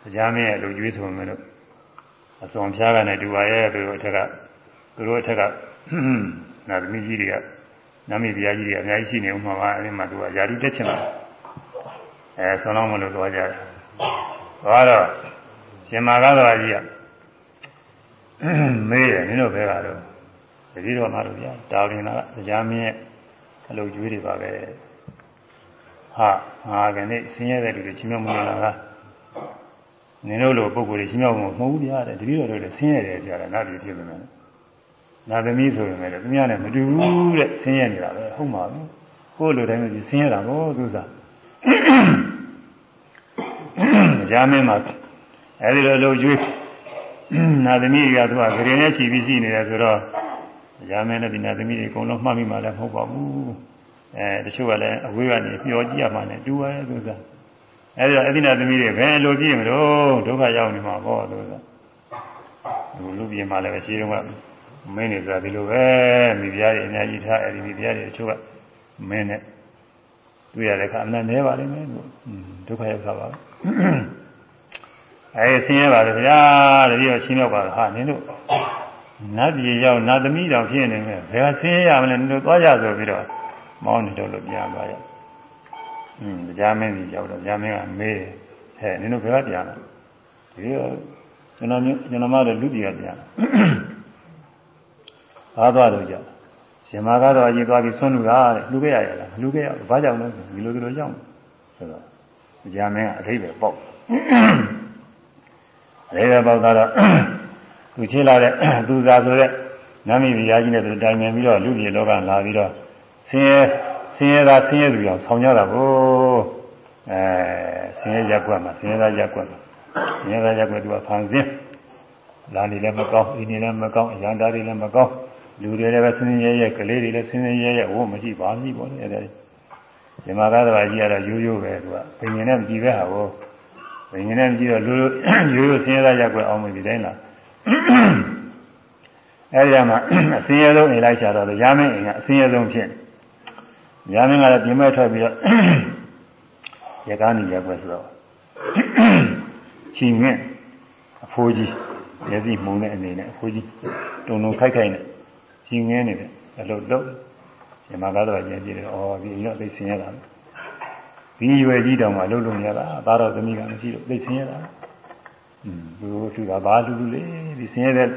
တရားမင်းရဲ့အလုပ်ကျွေးဆိုမယ်လို့အစွန်ဖျားကနေတူပါရဲ့သူတို့အထက်ကသူတို့အထက်ကနာသမီးကြီးတွေကနမီတရားကြီးတွေအများကြီးရှိနေဦးမှာပါအဲဒီမှာသူကယာရုတက်ချင်တယ်အဲဆုံးလောင်းမလို့သွားကြတယ်သွားတော့ရှင်မာကတော့အကြီးကမေးတယ်နင်တို့ဘဲကတော့တတိတော်မှာတို့ဗျာတာဝန်နာကတရားမင်းရဲ့အလုပ်ကျွေးတွေပါပဲဟာငါကနေ့ဆင်းရဲတဲ့လူတွေချင်းမြောက်မလာတာ နင်တို့လိုပုံကိုယ်တွေချင်းမြောက်မမဟုတ်ဘူးဗျာတဲ့တတိတော်တို့လည်းဆင်းရဲတယ်ကြာတယ်နားတူဖြစ်နေတယ်နာသမီးဆိုရင်လည်းသူများနဲ့မတူဘူးတဲ့ဆင်းရဲနေတာပဲဟုတ်မှာပဲကိုယ်လိုတိုင်းမျိုးဆင်းရဲတာဘောသူစားတရားမင်းမှာအဲဒီလိုလုပ်ကျွေးနာသမီးတွေကသူကဂရေနဲ့ချီပြီးရှိနေတယ်ဆိုတော့ရာမင်းနဲ့ဒီနာသမီးတွေအကုန်လုံးမှတ်မိမှလည်းမဟုတ်ပါဘူးအဲတချို့ကလည်းအဝေးကနေမျောကြည့်ရမှလည်းတူပါရဲ့သူက အဲဒီတော့အဒီနာသမီးတွေဘယ်လိုကြည့်မလို့ဒုက္ခရောက်နေမှာပေါ့သူကလူလူပြင်မှလည်းရှိတော့မင်းနေဆိုတာဒီလိုပဲမိဖုရားတွေအများကြီးထားအဲဒီမိဖုရားတွေတချို့ကမင်းနဲ့တွေ့ရတဲ့အခါအမှန်နဲပါလိမ့်မယ်ဒုက္ခရောက်တာပါအဲဆင်းရဲပါလေဗျာတတိယချင်းရောက်ပါဟာနင်တို့နတ်ပြည်ရောက်နတ်သမီးတောင်ဖြစ်နေမယ်ဘယ်ဆင်းရဲရမလဲနင်တို့သွားကြဆိုပြီးတော့မောင်းနေတော့လို့ပြန်သွားရ อืมကြားမင်းကြီးရောက်တော့ကြားမင်းကမေးဟဲ့နင်တို့ဘယ်ကပြန်လဲဒီတော့ကျွန်တော်ကျွန်တော်မတို့လူပြည်ကပြန်ဘာသွားတော့ကြရှင်မာကတော့အရင်သွားပြီးဆွမ်းလူတာတဲ့လူခဲ့ရရလားလူခဲ့ရဘာကြောင့်လဲဒီလိုဒီလိုကြောင့်ဆိုတော့ကြားမင်းကအထိပ္ပယ်ပေါ့အဲဒါပေါက်တော့သူချင်းလာတဲ့သူသာဆိုတဲ့နမီビယာကြီးနဲ့သူတိုင်ပင်ပြီးတော့လူကြီးလောကလာပြီးတော့ဆင်းရဲ ဆင်းရဲတာဆင်းရဲသူအောင်ဆောင်ကြတာကိုအဲဆင်းရဲရက်ွက်မှာဆင်းရဲသားရက်ွက်မှာဆင်းရဲသားရက်ွက်သူကဖန်ဆင်းလာနေလည်းမကောင်းအင်းနေလည်းမကောင်းအရန်တာတွေလည်းမကောင်းလူတွေလည်းပဲဆင်းရဲရဲကလေးတွေလည်းဆင်းရဲရဲဝုန်းမရှိပါဘူးပေါ့လေအဲဒီဒီမှာကားတော်ကြီးကတော့ရိုးရိုးပဲသူကဘိညာဉ်နဲ့မကြည့်ပဲဟာကိုဘိညာဉ်နဲ့ကြည့်တော့လူရိုးရိုးဆင်းရဲသားရက်ွက်အောင်မဒီတိုင်းလားအဲဒီမှာအစင်းရဲဆုံးအိမ်လိုက်ရှာတော့ရမင်းအိမ်ကအစင်းရဲဆုံးဖြစ် ရမင်းကလည်းပြင်မဲ့ထွက်ပြီးတော့ရကားနေရက်ွက်ဆိုတော့ချီငင့်အဖိုးကြီးမျက်စိမှုန်တဲ့အနေနဲ့အဖိုးကြီးတုံတုံခိုက်ခိုက်နဲ့ချီငင်းနေတယ်အလုပ်လုပ်ဒီမှာကတော့ကြည့်ကြည့်တယ်ဩဒီတော့သိဆင်းရတာဒီရွယ်ကြီးတောင်မှလုပ်လို့မရတာဒါတော့သမီးကမရှိတော့သိဆင်းရတာอืมသူသူကဘာလူလူလေးဒီဆင်းရဲတဲ့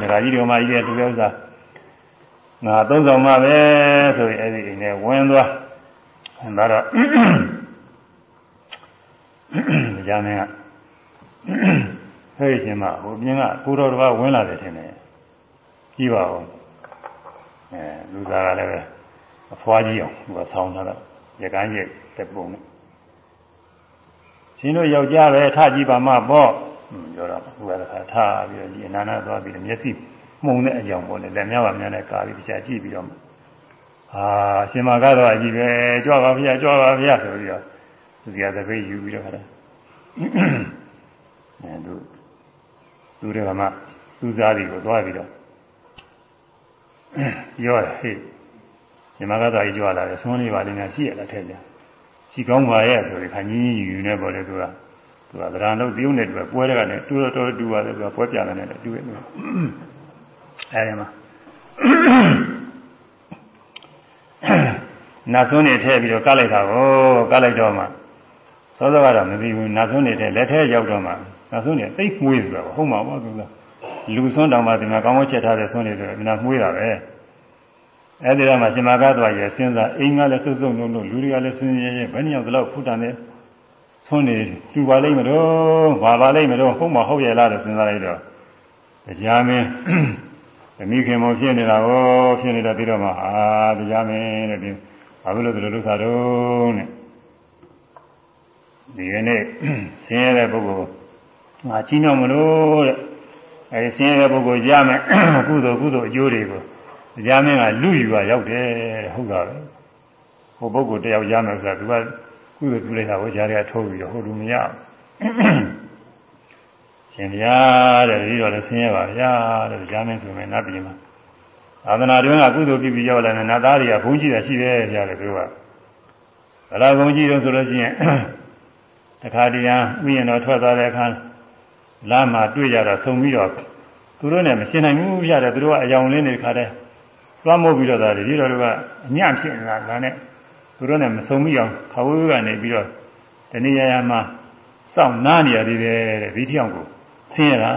ဒကာကြီးတော်မကြီးတဲ့သူရဲ့ဥစ္စာ ငါသုံးဆောင်မှပဲဆိုရင်အဲ့ဒီအိမ်နဲ့ဝင်သွားဒါတော့ကြာမင်းကဟဲ့ရှင်မဟိုပြင်းကကိုတော်တစ်ပါးဝင်လာတယ်ထင်တယ်ကြည့်ပါဦးအဲလူသားကလည်းအဖွားကြီးအောင်သူကဆောင်းထားတော့ရကန်းရဲ့တက်ပုံနဲ့ရှင်တို့ယောက်ျားပဲထကြည့်ပါမှပေါ့ပြောတော့သူကတခါထားပြီးတော့ဒီအနာနာသွားပြီးတော့မျက်စိ မှုန်တဲ့အကြောင်းပေါ့လေလက်များပါများနဲ့ကာပြီးတရားကြည့်ပြီးတော့အာရှင်မကတော့အကြီးပဲကြွပါဗျာကြွပါဗျာဆိုပြီးတော့သူစီကသပိတ်ယူပြီးတော့ခါတယ်အဲသူသူတွေကမှသူစားတွေကိုသွားပြီးတော့ပြောတယ်ဟေ့ရှင်မကတော့အကြီးကြွလာတယ်ဆွမ်းလေးပါလိမ့်မယ်ရှိရလားထဲကြရှိကောင်းပါရဲ့ဆိုပြီးခန်းကြီးယူနေပေါ်တယ်သူကသူကဗရန်လို့တရုတ်နဲ့တူပွဲတဲ့ကနေတူတော်တော်တူပါတယ်သူကပွဲပြတယ်နဲ့တူတယ် အဲဒီမှာနာသွန်းနေထည့်ပြီးတော့ကလိုက်တာကိုကလိုက်တော့မှသောသောကတော့မသိဘူးနာသွန်းနေထည့်လက်ထဲရောက်တော့မှနာသွန်းနေသိမွှေးဆိုတော့ဟုတ်မှာပေါ့သူကလူသွန်းတောင်မှဒီမှာကောင်းကောင်းချက်ထားတဲ့သွန်းနေဆိုတော့နာမွှေးတာပဲအဲဒီတော့မှရှင်မကားသွားရစဉ်းစားအိမ်ကလည်းစုပ်စုပ်လုံးလုံးလူတွေကလည်းစဉ်းရဲရဲဘယ်နှယောက်တော့ဖုတန်နေသွန်းနေတူပါလိမ့်မလို့ဘာပါလိမ့်မလို့ဟုတ်မှာဟုတ်ရဲ့လားလို့စဉ်းစားလိုက်တော့တရားမင်း သမီးခင်မဖြစ်နေတာကိုဖြစ်နေတာပြီးတော့မှအာတရားမင်းတဲ့ဒီဘာလို့လဲဒီလိုလုပ်တာတော့နဲ့ဒီကနေ့ဆင်းရဲတဲ့ပုဂ္ဂိုလ်ငါချင်းတော့မလို့တဲ့အဲဒီဆင်းရဲတဲ့ပုဂ္ဂိုလ်ရမယ်ကုသိုလ်ကုသိုလ်အကျိုးတွေကိုတရားမင်းကလူယူရရောက်တယ်ဟုတ်တာပဲဟိုပုဂ္ဂိုလ်တယောက်ရမယ်ဆိုတာသူကကုသိုလ်ပြုလိုက်တာကိုကြားရထိုးပြီးတော့ဟိုလူမရ ရှင်ဗျာတဲ့ဒီတော့လည်းဆင်းရဲပါဗျာတဲ့ကြားမင်းဆိုရင်နတ်ပြည်မှာသာသနာတွင်ကကုသိုလ်ပြုပြီးရောက်လာတဲ့နတ်သားတွေကဘုန်းကြီးတာရှိတယ်ဗျာလေသူကဘလာဘုန်းကြီးတို့ဆိုလို့ရှိရင်တခါတည်းရဥယျာဉ်တော်ထွက်သွားတဲ့အခါလမ်းမှာတွေ့ကြတော့ဆုံပြီးတော့သူတို့နဲ့မရှင်းနိုင်ဘူးဗျာတဲ့သူတို့ကအယောင်လင်းနေတခါတည်းသွားမို့ပြီးတော့ဒါဒီတော်တို့ကအညံ့ဖြစ်နေတာဒါနဲ့သူတို့နဲ့မဆုံမိအောင်ခဝေးကနေပြီးတော့တဏှာရမှာစောင့်နားနေရသေးတယ်တဲ့ဒီတောင်ကို ဆင်းရတာ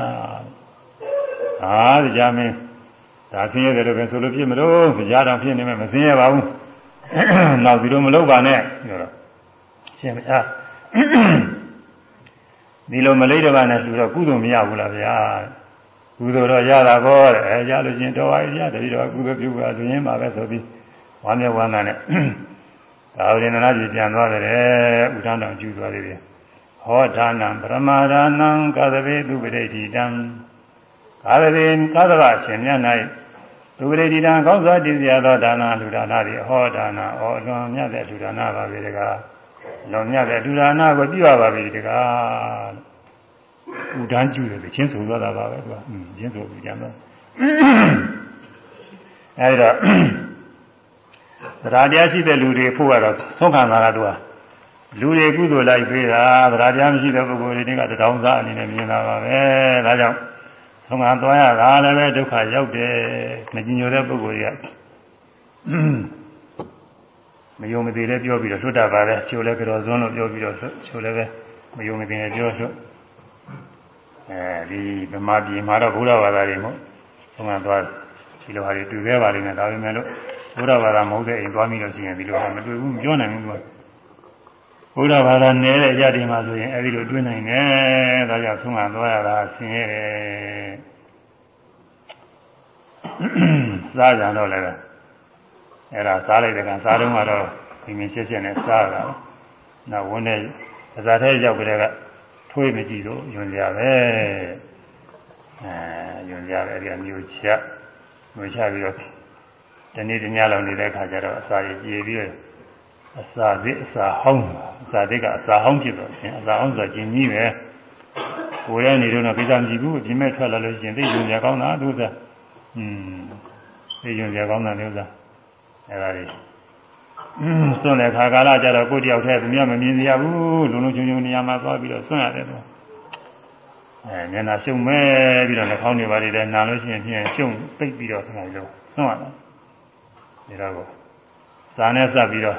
ဟာကြာမင်းဒါဆင်းရဲတယ်လို့ပဲဆိုလို့ဖြစ်မလို့ကြားတော်ဖြစ်နေမှမဆင်းရပါဘူးနောက်ဒီလိုမလုပ်ပါနဲ့ပြောတော့ရှင်ဗျာဒီလိုမလေးတပါနဲ့သူတော့ကုသိုလ်မရဘူးလားဗျာကုသိုလ်တော့ရတာပေါ့တဲ့အဲရလို့ချင်းတော်ပါရတတိတော့ကုသိုလ်ပြုပါသူရင်းပါပဲဆိုပြီးဝမ်းမြောက်ဝမ်းသာနဲ့ဒါဝိနနာကြီးပြန်သွားတယ်ဥဒ္ဒဏ်ကျူသွားတယ် ဟောဒါနံပရမာဒါနံကာသဝေသူပရိဋိတံကာသဝေကာသဝရှင်မြတ်၌သူပရိဋိတံကောင်းစွာတည်စရာသောဒါနလူဒါနသည်ဟောဒါနဩအလွန်မြတ်တဲ့လူဒါနပါပဲတကားလွန်မြတ်တဲ့လူဒါနကိုပြုရပါပြီတကားဥဒန်းကျူတယ်ချင်းဆိုသွားတာပါပဲသူကချင်းဆိုပြီးကြတော့အဲဒီတော့တရားတရားရှိတဲ့လူတွေဖို့ကတော့သုံးခံတာကသူက လူတွေကုသိုလ်လိုက်ပေးတာသရာတရားမရှိတဲ့ပုဂ္ဂိုလ်တွေကတထောင်စားအနေနဲ့မြင်တာပါပဲဒါကြောင့်သုံးခံသွားရတာလည်းပဲဒုက္ခရောက်တယ်မကြည်ညိုတဲ့ပုဂ္ဂိုလ်တွေကမယုံမသိလည်းပြောပြီးတော့လွတ်တာပါပဲချိုးလည်းကြော်စွန်းလို့ပြောပြီးတော့ချိုးလည်းပဲမယုံမသိလည်းပြောဆိုအဲဒီဗမာပြည်မှာတော့ဘုရားဘာသာတွေမို့သုံးခံသွားဒီလိုဟာတွေတွေ့ခဲ့ပါလိမ့်မယ်ဒါပေမဲ့လို့ဘုရားဘာသာမဟုတ်တဲ့အိမ်သွားပြီးတော့ရှိရင်ဒီလိုဟာမတွေ့ဘူးမပြောနိုင်ဘူးသူက ဘုရားဘာသာနည်းတဲ့ကြတိမှာဆိုရင်အဲဒီလိုတွေ့နိုင်တယ်ဒါကြောင့်သုံးခံသွားရတာဆင်းရဲတယ်စားကြတော့လည်းအဲ့ဒါစားလိုက်တဲ့ကံစားတော့ကတော့ဒီမြင်ရှက်ရှက်နဲ့စားတာနောက်ဝန်းတဲ့အစာထဲရောက်ကြတဲ့ကထွေးမကြည့်တော့ယွန်ကြပဲအဲယွန်ကြပဲအဲ့ဒီအမျိုးချမျိုးချပြီးတော့ဒီနေ့တညလောက်နေတဲ့အခါကျတော့အစာကြီးပြေပြီးတော့ အစာသစ်အစာဟောင်းအစာသစ်ကအစာဟောင်းဖြစ်တော့ရှင်အစာဟောင်းဆိုကျင်ကြီးပဲကိုယ်ရနေတော့ကိစ္စမရှိဘူးပြင်မဲ့ထွက်လာလို့ရှင်သိယွန်ကြကောင်းတာသူစားอืมသိယွန်ကြကောင်းတာလို့စားအဲ့ဒါလေးစွန့်တဲ့ခါကာလကြတော့ကိုယ်တယောက်တည်းသူများမမြင်ရဘူးလုံလုံချုံချုံနေရာမှာသွားပြီးတော့စွန့်ရတယ်တော့အဲမျက်နှာရှုံမဲပြီးတော့နှာခေါင်းတွေပါလေနာလို့ရှိရင်ဖြင့်ရှုံပိတ်ပြီးတော့ခဏလုံးစွန့်ရတာဒါတော့စာနဲ့စပ်ပြီးတော့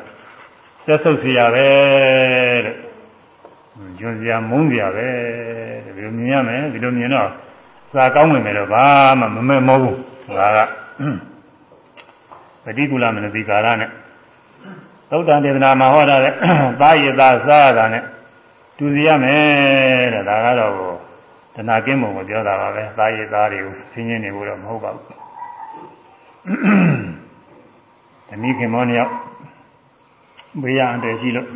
သက်ဆုပ်เสียပဲတဲ့ညွန်စရာမုန်းစရာပဲဒီလိုမြင်ရမယ်ဒီလိုမြင်တော့စာကောင်းဝင်မယ်တော့ဘာမှမမဲ့မဟုတ်ဘူးဒါကပฏิကူလမနတိကာရနဲ့သုတ်တန်ဒေသနာမှာဟောတာတဲ့သာယသာစားတာနဲ့တူစီရမယ်တဲ့ဒါကတော့တဏှာကင်းပုံကိုပြောတာပါပဲသာယသာတွေကိုဆင်းရဲနေဖို့တော့မဟုတ်ပါဘူးဓမိခင်မောနှစ်ယောက် ဘေးရအတယ်ရှိလို့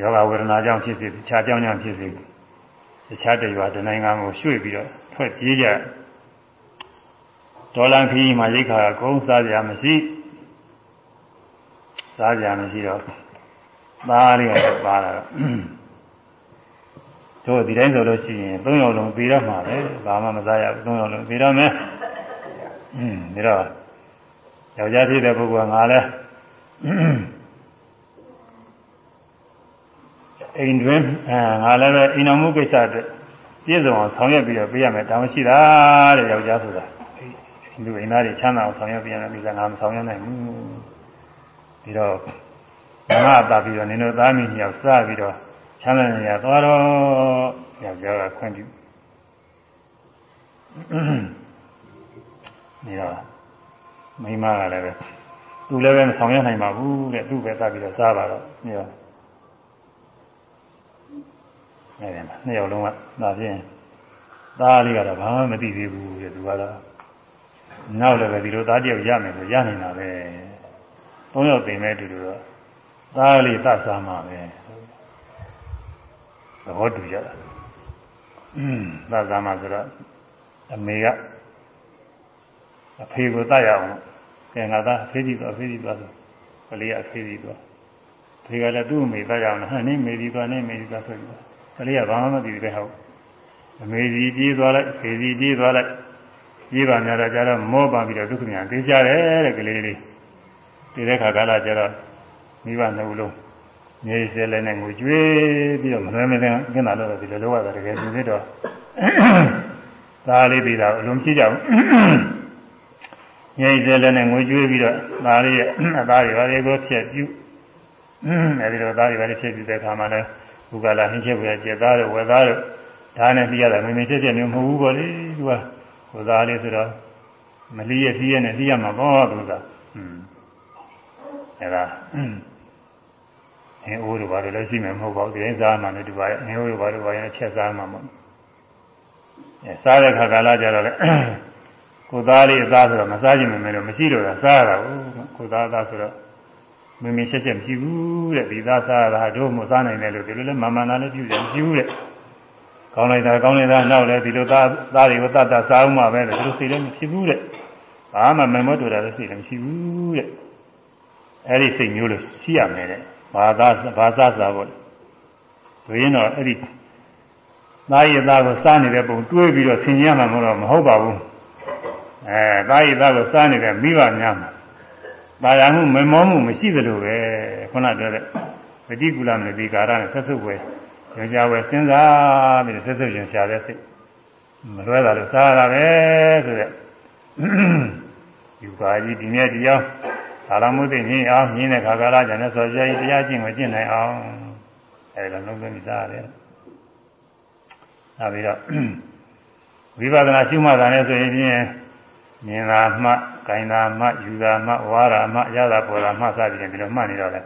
ယောဂဝေဒနာကြောင့်ဖြစ်စေတခြားကြောင့်ကြောင့်ဖြစ်စေတခြားတရွာတနိုင်ငံကိုရွှေ့ပြီးတော့ထွက်ပြေးကြဒေါ်လာခီးမှာရိတ်ခါကုန်းစားကြမရှိစားကြမရှိတော့သားလေးကပါလာတော့တို့ဒီတိုင်းဆိုလို့ရှိရင်သုံးယောက်လုံးပြီးတော့မှာပဲဘာမှမစားရဘူးသုံးယောက်လုံးပြီးတော့မယ်อืมဒါတော့ ယောက်ျားဖြစ်တဲ့ပုဂ္ဂိုလ်ကငါလဲအိမ်တွင်အဲငါလည်းပဲအိမ်တော်မှုကိစ္စအတွက်ပြည့်စုံအောင်ဆောင်ရွက်ပြီးတော့ပေးရမယ်တောင်းရှိတာတဲ့ယောက်ျားဆိုတာလူအိမ်သားတွေချမ်းသာအောင်ဆောင်ရွက်ပေးရမယ်ဒီကငါမဆောင်ရွက်နိုင်ဘူးပြီးတော့ငါတာပြီးတော့နင်တို့သားမိမြောက်စားပြီးတော့ချမ်းသာနေရသွားတော့ယောက်ျားကခွင့်ပြုနေတော့ မိမကလည်းပဲသူလည်းပဲမဆောင်ရွက်နိုင်ပါဘူးတဲ့သူ့ပဲသတ်ပြီးတော့စားပါတော့နေတော့နေတယ်နှစ်ယောက်လုံးကဒါဖြင့်သားလေးကတော့ဘာမှမသိသေးဘူးတဲ့သူကတော့နောက်လည်းပဲဒီလိုသားတယောက်ရမယ်ဆိုရနိုင်တာပဲသုံးယောက်သိမဲ့တူတူတော့သားလေးသတ်စားမှာပဲသဘောတူကြတာอืมသတ်စားမှာဆိုတော့အမေကအဖေကိုတတ်ရအောင် ကဲငါသားအဖေကြီးတော့အဖေကြီးတော့ဆိုကလေးကအဖေကြီးတော့ဖေကလည်းသူ့အမေတတ်ရအောင်ဟဲ့နေမေကြီးတော့နေမေကြီးတော့ဆိုပြီးကလေးကဘာမှမသိဘူးပဲဟုတ်အမေကြီးပြေးသွားလိုက်ဖေကြီးပြေးသွားလိုက်ပြေးပါများတော့ကျတော့မောပါပြီးတော့ဒုက္ခမြန်သိကြတယ်တဲ့ကလေးလေးဒီတဲ့ခါကလာကျတော့မိဘနှစ်ဦးလုံးမြေစဲလည်းနဲ့ငိုကြွေးပြီးတော့မလွယ်မလွယ်ကင်းတာလို့ဒီလိုလုပ်ရတာတကယ်သူဖြစ်တော့သားလေးပြီးတာအလုံးဖြစ်ကြ ဘူးမြေစဲလည်းနဲ့ငိုကြွေးပြီးတော့သားလေးရဲ့အသားတွေဘာတွေကိုဖြက်ပြုအဲဒီတော့သားတွေဘာတွေဖြက်ပြုတဲ့အခါမှာလည်းဘုကလာဟင်းချက်ပြကျက်သားတို့ဝက်သားတို့ဒါနဲ့ပြရတာမင်းမချက်ချက်မျိုးမဟုတ်ဘူးပေါ့လေသူကဟိုသားလေးဆိုတော့မလီးရပြည့်ရနဲ့ပြရမှာပေါ့သူကอืมအဲဒါအင်းအိုးတို့ဘာလို့လဲရှိမယ်မဟုတ်ပါဘူးဒီတိုင်းစားမှလည်းဒီပါရဲ့အင်းအိုးတို့ဘာလို့ဘာရင်ချက်စားမှမဟုတ်အဲစားတဲ့ခါကာလကြတော့လေ ကိုသားလေးအသားဆိုတော့မစားခြင်းမမယ်လို့မရှိတော့တာစားရတာကိုသားသားဆိုတော့မင်းမရှက်ရှက်မရှိဘူးတဲ့ဒီသားစားရတာတို့မစားနိုင်တယ်လို့ဒီလိုလဲမာမနာလည်းပြုတယ်မရှိဘူးတဲ့ကောင်းလိုက်တာကောင်းလိုက်တာနောက်လည်းဒီလိုသားသားတွေကိုတတ်တတ်စားအောင်မှပဲလို့ဒီလိုစိတ်လည်းမဖြစ်ဘူးတဲ့ဘာမှမမွတ်တူတာလည်းစိတ်လည်းမရှိဘူးတဲ့အဲ့ဒီစိတ်မျိုးလို့ရှိရမယ်တဲ့ဘာသာဘာသာစားဖို့ဆိုရင်တော့အဲ့ဒီသားရည်သားကိုစားနေတဲ့ပုံတွေးပြီးတော့ဆင်ញရမှာမဟုတ်မဟုတ်ပါဘူး အဲသားရည်သားကိုစားနေတဲ့မိဘများမှာတာယာမှုမမောမှုမရှိသလိုပဲခုနပြောတဲ့ပฏิကူလမတိကာရနဲ့ဆက်စုပ်ပဲကြောင်ကြဝဲစဉ်းစားပြီးဆက်စုပ်ရင်ရှာတဲ့စိတ်မလွဲတာလို့စားရတာပဲဆိုတဲ့ယူပါကြီးဒီမြဲဒီရောက်သာလမှုသိညင်းအောင်ညင်းတဲ့ခါကာလကျန်တဲ့ဆိုကြရင်တရားကျင့်ကိုကျင့်နိုင်အောင်အဲဒီလိုလုံးလုံးစားရတယ်နောက်ပြီးတော့ဝိပဿနာရှုမှတ်တာနဲ့ဆိုရင်ဖြင့် မြင်တာမှဂိုင်းတာမှယူတာမှဝါတာမှရတာပေါ်တာမှစသည်ဖြင့်ဒီလိုမှတ်နေတော့လေ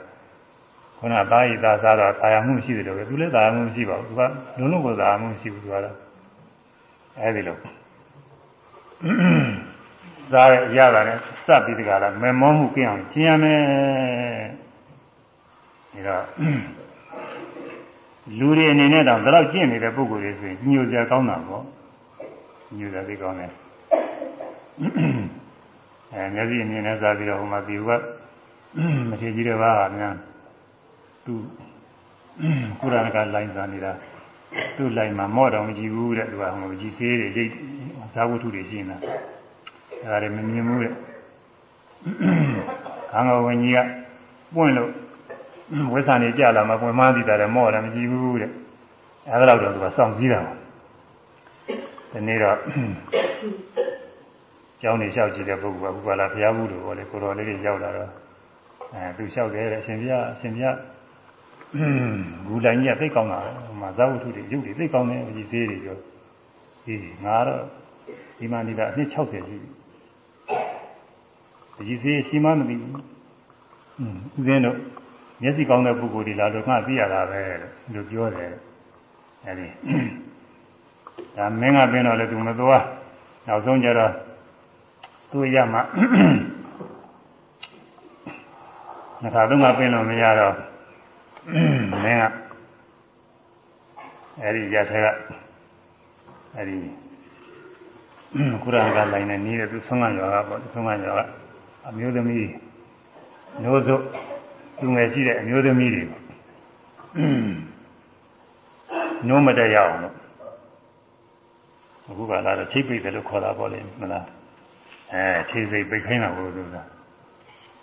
ခုနသာယိသာစားတော့တာယာမှုရှိတယ်လို့ပဲသူလည်းတာယာမှုမရှိပါဘူးသူကလုံးလုံးကိုတာယာမှုမရှိဘူးသူကတော့အဲဒီလိုစားရတာနဲ့စပ်ပြီးတကလားမမောမှုကျင်းအောင်ကျင်းရမယ်ဒါတော့လူတွေအနေနဲ့တော့ဒါတော့ကျင့်နေတဲ့ပုံကိုယ်တွေဆိုရင်ညှို့စရာကောင်းတာပေါ့ညှို့စရာသိကောင်းတယ် အဲမျက်စိအမြင်နဲ့စားပြီးတော့ဟိုမှာဒီကမထေကြီးတွေပါဟာများသူကုရဏကလိုင်းစားနေတာသူ့လိုင်းမှာမော့တော်မကြည့်ဘူးတဲ့သူကဟိုမကြည့်သေးတယ်ရိတ်ဇာဝတ္ထုတွေရှိနေတာအဲဒါတွေမမြင်ဘူးတဲ့ခံတော်ဝင်ကြီးကပွင့်လို့ဝိသန်နေကြလာမှပွင့်မှန်းသိတာလည်းမော့တယ်မကြည့်ဘူးတဲ့အဲဒါတော့သူကစောင့်စည်းတာပါဒီနေ့တော့ ကျောင်းနေလျှောက်ကြည့်တဲ့ပုဂ္ဂိုလ်ကဘုရားလာဘုရားဘူးလို့ပြောလေကိုတော်လေးတွေရောက်လာတော့အဲသူလျှောက်တယ်တဲ့အရှင်ဘုရားအရှင်ဘုရားဂူလိုင်းကြီးကသိကောင်းတာဟိုမှာဇာဝတ္ထုတွေရုပ်တွေသိကောင်းတယ်ဒီသေးတွေပြောဒီငါတော့ဒီမှာနေတာအနှစ်60ရှိပြီဒီသေးရှိမှမသိဘူးอืมဦးဇင်းတို့မျက်စိကောင်းတဲ့ပုဂ္ဂိုလ်တွေလာတော့ငါသိရတာပဲလို့ပြောတယ်အဲဒီဒါမင်းကပင်တော့လေသူမသွားနောက်ဆုံးကျတော့ သူရမှငါသာတော့ငါပင်လို့မရတော့မင်းကအဲဒီရထဲကအဲဒီကုရကလိုင်းနဲ့နေတဲ့သူဆုံးမရွာကပေါ့ဆုံးမရွာကအမျိုးသမီးနိုးစုသူငယ်ရှိတဲ့အမျိုးသမီးတွေပေါ့နိုးမတက်ရအောင်လို့အခုကလာတော့ချိတ်ပိတ်တယ်လို့ခေါ်တာပေါ့လေမလား အဲခြေစိတ်ပိတ်ခိုင်းတာကိုသူက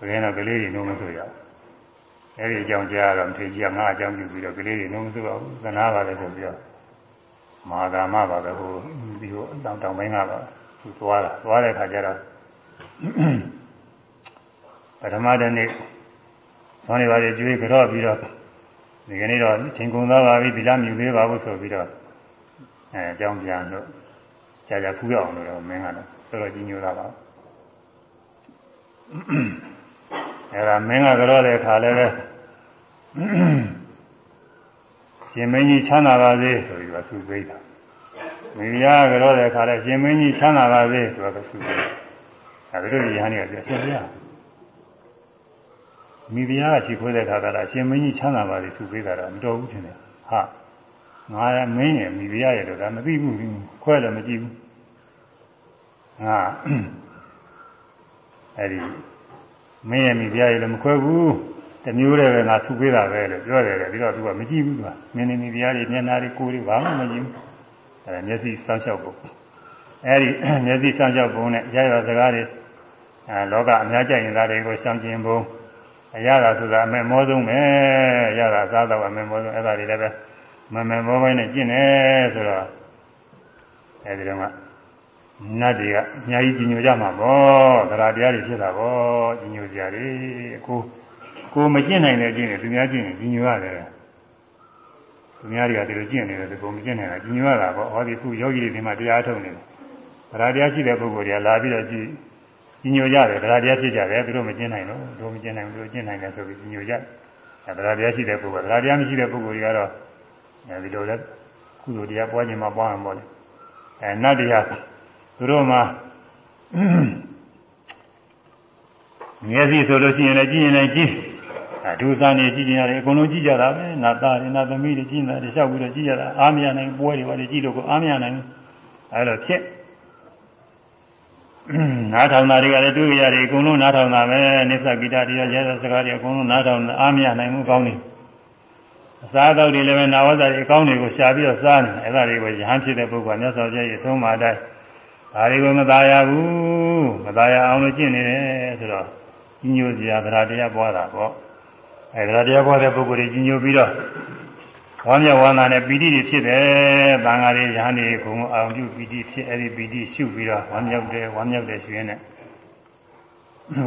ဘယ်တော့ကလေးတွေနိုးမဆိုရအောင်အဲဒီအကြောင်းကြားတော့ထေကြီးကငါအကြောင်းပြုပြီးတော့ကလေးတွေနိုးမဆိုအောင်သနာပါလေဆိုပြီးတော့မဟာကာမပါပဲဟိုဒီဟိုတောင်တောင်ပိုင်းကပါသူသွားတာသွားတဲ့ခါကျတော့ပထမတနေ့ဆောင်းနေပါလေကျွေးကြော့ပြီးတော့ဒီကနေ့တော့ချိန်ကုန်သွားပါပြီဒီလားမြူသေးပါဘူးဆိုပြီးတော့အဲအကြောင်းပြန်လို့ကြာကြာဖူးရအောင်လို့တော့မင်းကတော့တော်တော်ကြီးညိုတာပါ အဲဒါမင်းကကြော့တဲ့ခါလည်းပဲရှင်မင်းကြီးချမ်းသာပါစေဆိုပြီးတော့သူသိတာမိဖုရားကြောတဲ့ခါလဲရှင်မင်းကြီးချမ်းသာပါစေဆိုတော့သူသိတာအဲဒီလိုရဟန်းတွေကပြောရှင်ဘုရားမိဖုရားရှိခိုးတဲ့ခါကလာရှင်မင်းကြီးချမ်းသာပါစေသူသိတာတော့မတော်ဘူးထင်တယ်ဟာငါရမင်းရဲ့မိဖုရားရဲ့တော့ဒါမသိဘူးခွဲလည်းမကြည့်ဘူးငါ အဲဒီမင်းရဲ့မိဖုရားရဲ့လည်းမခွဲဘူးတမျိုးတည်းပဲငါသူပေးတာပဲလို့ပြောတယ်လေပြီးတော့သူကမကြည့်ဘူးသူကမင်းနေမိဖုရားရဲ့မျက်နှာတွေကိုယ်တွေဘာမှမကြည့်ဘူးအဲမျက်စိစောင့်ရှောက်ဖို့အဲဒီမျက်စိစောင့်ရှောက်ဖို့နဲ့ရရစကားတွေအဲလောကအများကြိုက်ရင်သားတွေကိုရှောင်ကျင်ဖို့အရသာဆိုတာအမေမောဆုံးပဲရတာစားတော့အမေမောဆုံးအဲ့ဒါတွေလည်းပဲမမေမောပိုင်းနဲ့ကျင့်နေဆိုတော့အဲဒီတော့က နတ်တွေကအများကြီးကြီးညိုကြမှာပေါ့သရတရားတွေဖြစ်တာပေါ့ကြီးညိုကြတယ်ကိုကိုမကျင့်နိုင်တဲ့ကျင့်တယ်သူများကျင့်ရင်ကြီးညိုရတယ်သူများတွေကဒီလိုကျင့်နေတယ်သူကိုမကျင့်နိုင်တာကြီးညိုရတာပေါ့ဟောဒီခုယောဂီတွေဒီမှာတရားထုတ်နေတယ်သရတရားရှိတဲ့ပုဂ္ဂိုလ်တွေကလာပြီးတော့ကြည့်ကြီးညိုရတယ်သရတရားဖြစ်ကြတယ်သူတို့မကျင့်နိုင်တော့သူတို့မကျင့်နိုင်ဘူးသူတို့ကျင့်နိုင်တယ်ဆိုပြီးကြီးညိုကြအဲသရတရားရှိတဲ့ပုဂ္ဂိုလ်သရတရားမရှိတဲ့ပုဂ္ဂိုလ်တွေကတော့အဲဒီလိုလဲကုသိုလ်တရားပွားခြင်းမှာပွားမှာပေါ့လေအဲနတ်တရား သူတို့မှာမျက်စိဆိုလို့ရှိရင်လည်းကြည့်ရင်လည်းကြည့်အဒုသနေကြည့်ကြရတယ်အကုန်လုံးကြည့်ကြတာပဲနာသားတွေနာသမီးတွေကြည့်နေတာတခြားပြီးတော့ကြည့်ကြတာအားမရနိုင်ပွဲတွေပါလေကြည့်လို့ကိုအားမရနိုင်အဲလိုဖြစ်နားထောင်တာတွေကလည်းတွေ့ရတယ်အကုန်လုံးနားထောင်တာပဲနိစ္စဂီတတွေရရစကားတွေအကုန်လုံးနားထောင်အားမရနိုင်ဘူးကောင်းတယ်အစားအသောက်တွေလည်းပဲနာဝဇ္ဇာတွေအကောင်းတွေကိုရှာပြီးတော့စားနေအဲဒါတွေကိုရဟန်းဖြစ်တဲ့ပုဂ္ဂိုလ်ကမြတ်စွာဘုရားရဲ့သုံးပါးတိုင်း ဒါတွေကိုမသားရဘူးမသားရအောင်လို့ကျင့်နေတယ်ဆိုတော့ကြီးညိုစရာသရတရားပွားတာပေါ့အဲသရတရားပွားတဲ့ပုဂ္ဂိုလ်တွေကြီးညိုပြီးတော့ဝမ်းမြောက်ဝမ်းသာနဲ့ပီတိတွေဖြစ်တယ်။တန်ဃာတွေရဟန်းတွေကိုအောင်ပြုပီတိဖြစ်အဲဒီပီတိရှုပြီးတော့ဝမ်းမြောက်တယ်ဝမ်းမြောက်တယ်ရှင်နဲ့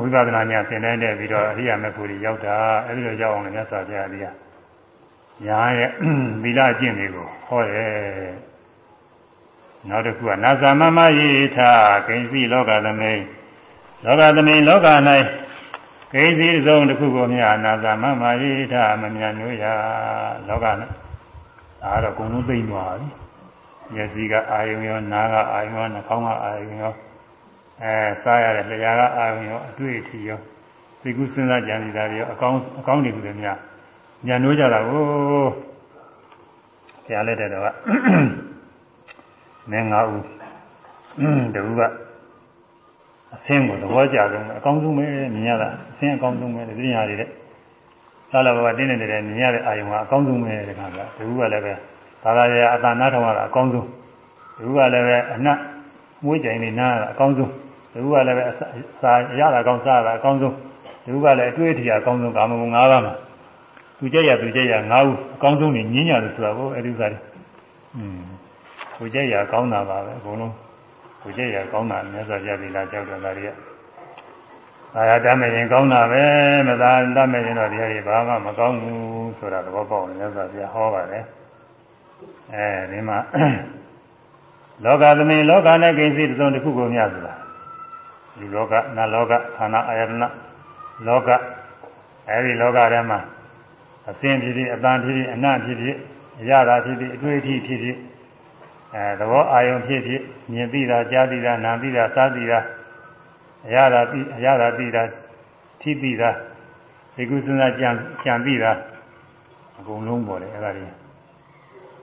ဝိပဿနာဉာဏ်သင်တိုင်းတဲ့ပြီးတော့အရိယာမေဖို့တွေရောက်တာအဲဒီလိုရောက်အောင်လည်းမြတ်စွာဘုရားကြီးညာရဲ့မိလာကျင့်တွေကိုဟောတယ် နောက်တစ်ခုကနာသမမယေထာဂိဉ္စီလောကသမိန်လောကသမိန်လောက၌ဂိဉ္စီသုံးတစ်ခုကိုမြာနာသမမယေထာမမြတ်လို့ရလောက၌ဒါတော့အကုန်လုံးသိမ့်သွားပြီမျက်စိကအာယုံရောနားကအာယုံရောနှာခေါင်းကအာယုံရောအဲစားရတဲ့လျှာကအာယုံရောအတွေ့အထိရောသိကုစဉ်းစားကြံနေတာတွေရောအကောင်းအကောင်းတွေလည်းများညံလို့ကြတာကိုဆရာလက်တဲ့တော့ မင်းငါဦးတူကအဆင်းကိုသဘောကျဆုံးအကောင်းဆုံးပဲမြင်ရတာအဆင်းအကောင်းဆုံးပဲဒီညာတွေတဲ့သာလဘဝတင်းနေတယ်မြင်ရတဲ့အာယုံကအကောင်းဆုံးပဲတဲ့ခါကတူကလည်းပဲဘာသာရအတန်နာထောင်ရတာအကောင်းဆုံးတူကလည်းပဲအနတ်မွေးကြိမ်နေနားရတာအကောင်းဆုံးတူကလည်းပဲစာရတာအကောင်းစားတာအကောင်းဆုံးတူကလည်းအတွေ့အထိအကောင်းဆုံးကာမဂုဏ်၅ပါးမှာသူကြက်ရသူကြက်ရ၅ဦးအကောင်းဆုံးနေညင်းရတယ်ဆိုတာကိုအဲဒီဥစ္စာတွေอืม ကိုကြက်ရကောင်းတာပါပဲအကုန်လုံးကိုကြက်ရကောင်းတာမြတ်စွာဘုရားဒီလာကြောက်တယ်ဒါတွေကအာရတမယ်ရင်ကောင်းတာပဲမသာတမယ်ရင်တော့ဒီဟာတွေဘာမှမကောင်းဘူးဆိုတာသဘောပေါက်တယ်မြတ်စွာဘုရားဟောပါတယ်အဲဒီမှာလောကသမီးလောကနဲ့ကိစ္စတစ်စုံတစ်ခုကိုမြတ်ဆိုတာဒီလောကနာလောကဌာနအာယတနာလောကအဲဒီလောကထဲမှာအစင်းဖြစ်ဖြစ်အတန်ဖြစ်ဖြစ်အနတ်ဖြစ်ဖြစ်အရသာဖြစ်ဖြစ်အတွေ့အထိဖြစ်ဖြစ် အဲသဘောအာယုံဖြစ်ဖြစ်မြင်သိတာကြားသိတာနားသိတာစားသိတာအရသာသိအရသာသိတာထိသိတာဒီကုသနာကြံကြံသိတာအကုန်လုံးပေါ်တယ်အဲ့ဒါတွေ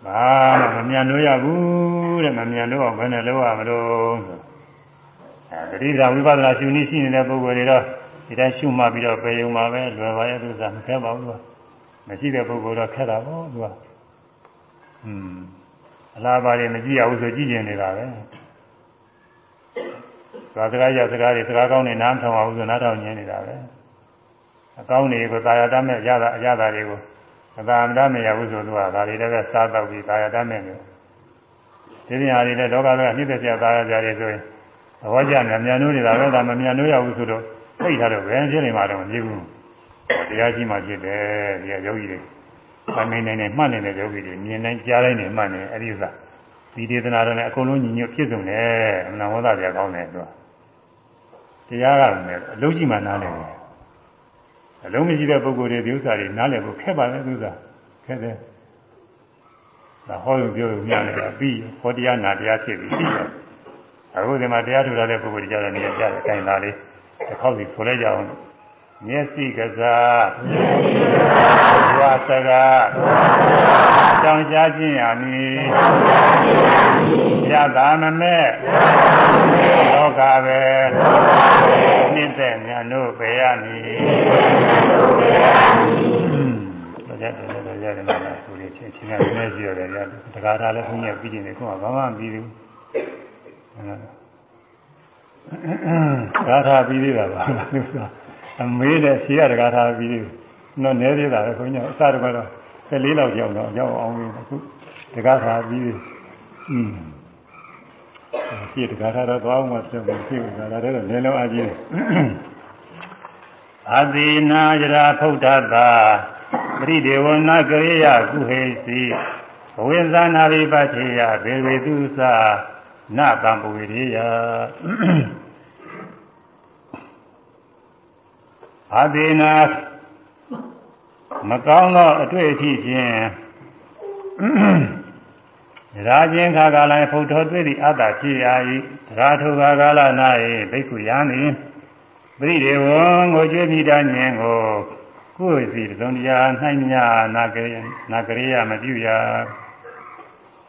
ဘာမှမမြန်လို့ရဘူးတဲ့မမြန်လို့အောင်ဘယ်နဲ့လို့ရမလို့ဆိုအဲတတိယဝိပဿနာရှုနည်းရှိနေတဲ့ပုဂ္ဂိုလ်တွေတော့ဒီတိုင်းရှုမှပြီးတော့ပေယုံမှာပဲလွယ်ပါရဲ့သူကမခဲပါဘူးသူကမရှိတဲ့ပုဂ္ဂိုလ်တော့ခက်တာပေါ့သူကอืม အလားပါတွေမကြည့်ရဘူးဆိုကြည့်ကျင်နေတာပဲသာစကားရစကားတွေစကားကောင်းနေနားထောင်အောင်ဆိုနားထောင်ညင်းနေတာပဲအကောင်းတွေကိုသာယာတတ်မဲ့ရတာအရသာတွေကိုအသာမတတ်မရဘူးဆိုသူကဒါတွေလည်းပဲစားတော့ပြီးသာယာတတ်မဲ့နေဒီနေရာတွေလည်းလောကကနှိမ့်သက်ပြသာယာကြတယ်ဆိုရင်သဘောကျတယ်မြန်နိုးနေတာပဲဒါမမြန်နိုးရဘူးဆိုတော့သိထားတော့ဘယ်ဖြစ်နေမှာတော့မဖြစ်ဘူးတရားရှိမှဖြစ်တယ်ဒီကယောဂီတွေ အမင်းနေနေမှတ်နေတဲ့ယောဂီတွေမြင်တိုင်းကြားတိုင်းနေမှတ်နေအဲ့ဒီဥစ္စာဒီဒေသနာတော်နဲ့အကုန်လုံးညီညွတ်ဖြစ်စုံတယ်အမှန်ဝဒပြကောင်းတယ်သူကတရားကလည်းအလုံးကြီးမှနားလည်တယ်အလုံးမရှိတဲ့ပုဂ္ဂိုလ်တွေဒီဥစ္စာတွေနားလည်ဖို့ခက်ပါလေသူကခက်တယ်ဒါဟောရုံပြောရုံများနေတာပြီးဟောတရားနာတရားဖြစ်ပြီးပြီးတယ်အခုဒီမှာတရားထူထားတဲ့ပုဂ္ဂိုလ်တွေကြတဲ့နေရာကြတယ်အဲဒါလေးတစ်ခေါက်စီဆိုလိုက်ကြအောင် မျက်စိကစားမျက်စိကစားဘဝစကားဘဝစကားကြောင်ရှားခြင်းရမည်ကြောင်ရှားခြင်းရမည်ယတာမမဲ့ယတာမမဲ့လောကပဲလောကပဲနှိမ့်သက်ညာတို့ပေရမည်နှိမ့်သက်ညာတို့ပေရမည်ရတယ်ရတယ်ရတယ်မှာဆိုရချင်းချင်းကလည်းရှိရတယ်ရတယ်တကားထားလည်းဘုန်းကြီးပြီးနေတယ်ခုမှဘာမှမပြီးဘူးဂါထာပြီးသေးတာပါ အမေးနဲ့ဖြေရတကားထားပြီးသေးတော့နဲသေးတာပဲခွန်ကြီးအစတကတော့14လောက်ကြောက်တော့ကြောက်အောင်ပြီအခုတကားထားပြီးသေးอืมဖြေတကားထားတော့သွားအောင်မဆက်ဘူးဖြေကဒါလည်းလည်းလုံးအကြီးအသီနာယရာဖုဒ္ဓတာပရိဒေဝနာကရိယကုဟေစီဘဝိဇာနာရိပတိယဘေဝေတုသာနတံပဝေရိယ အာသေနာမကောင်းသောအတွေ့အထိဖြင့်ရာချင်းခါကာလဖုတ်တော်တွေ့သည့်အတ္တဖြစ်ရာ၏တရားထုခါကာလ၌ဘိက္ခုယံသည်ပရိဒေဝံကိုကျွေးမိတာဉာဏ်ကိုကိုယ်စီသုံးတရား၌မြနာကရေနာကရေယမပြုရ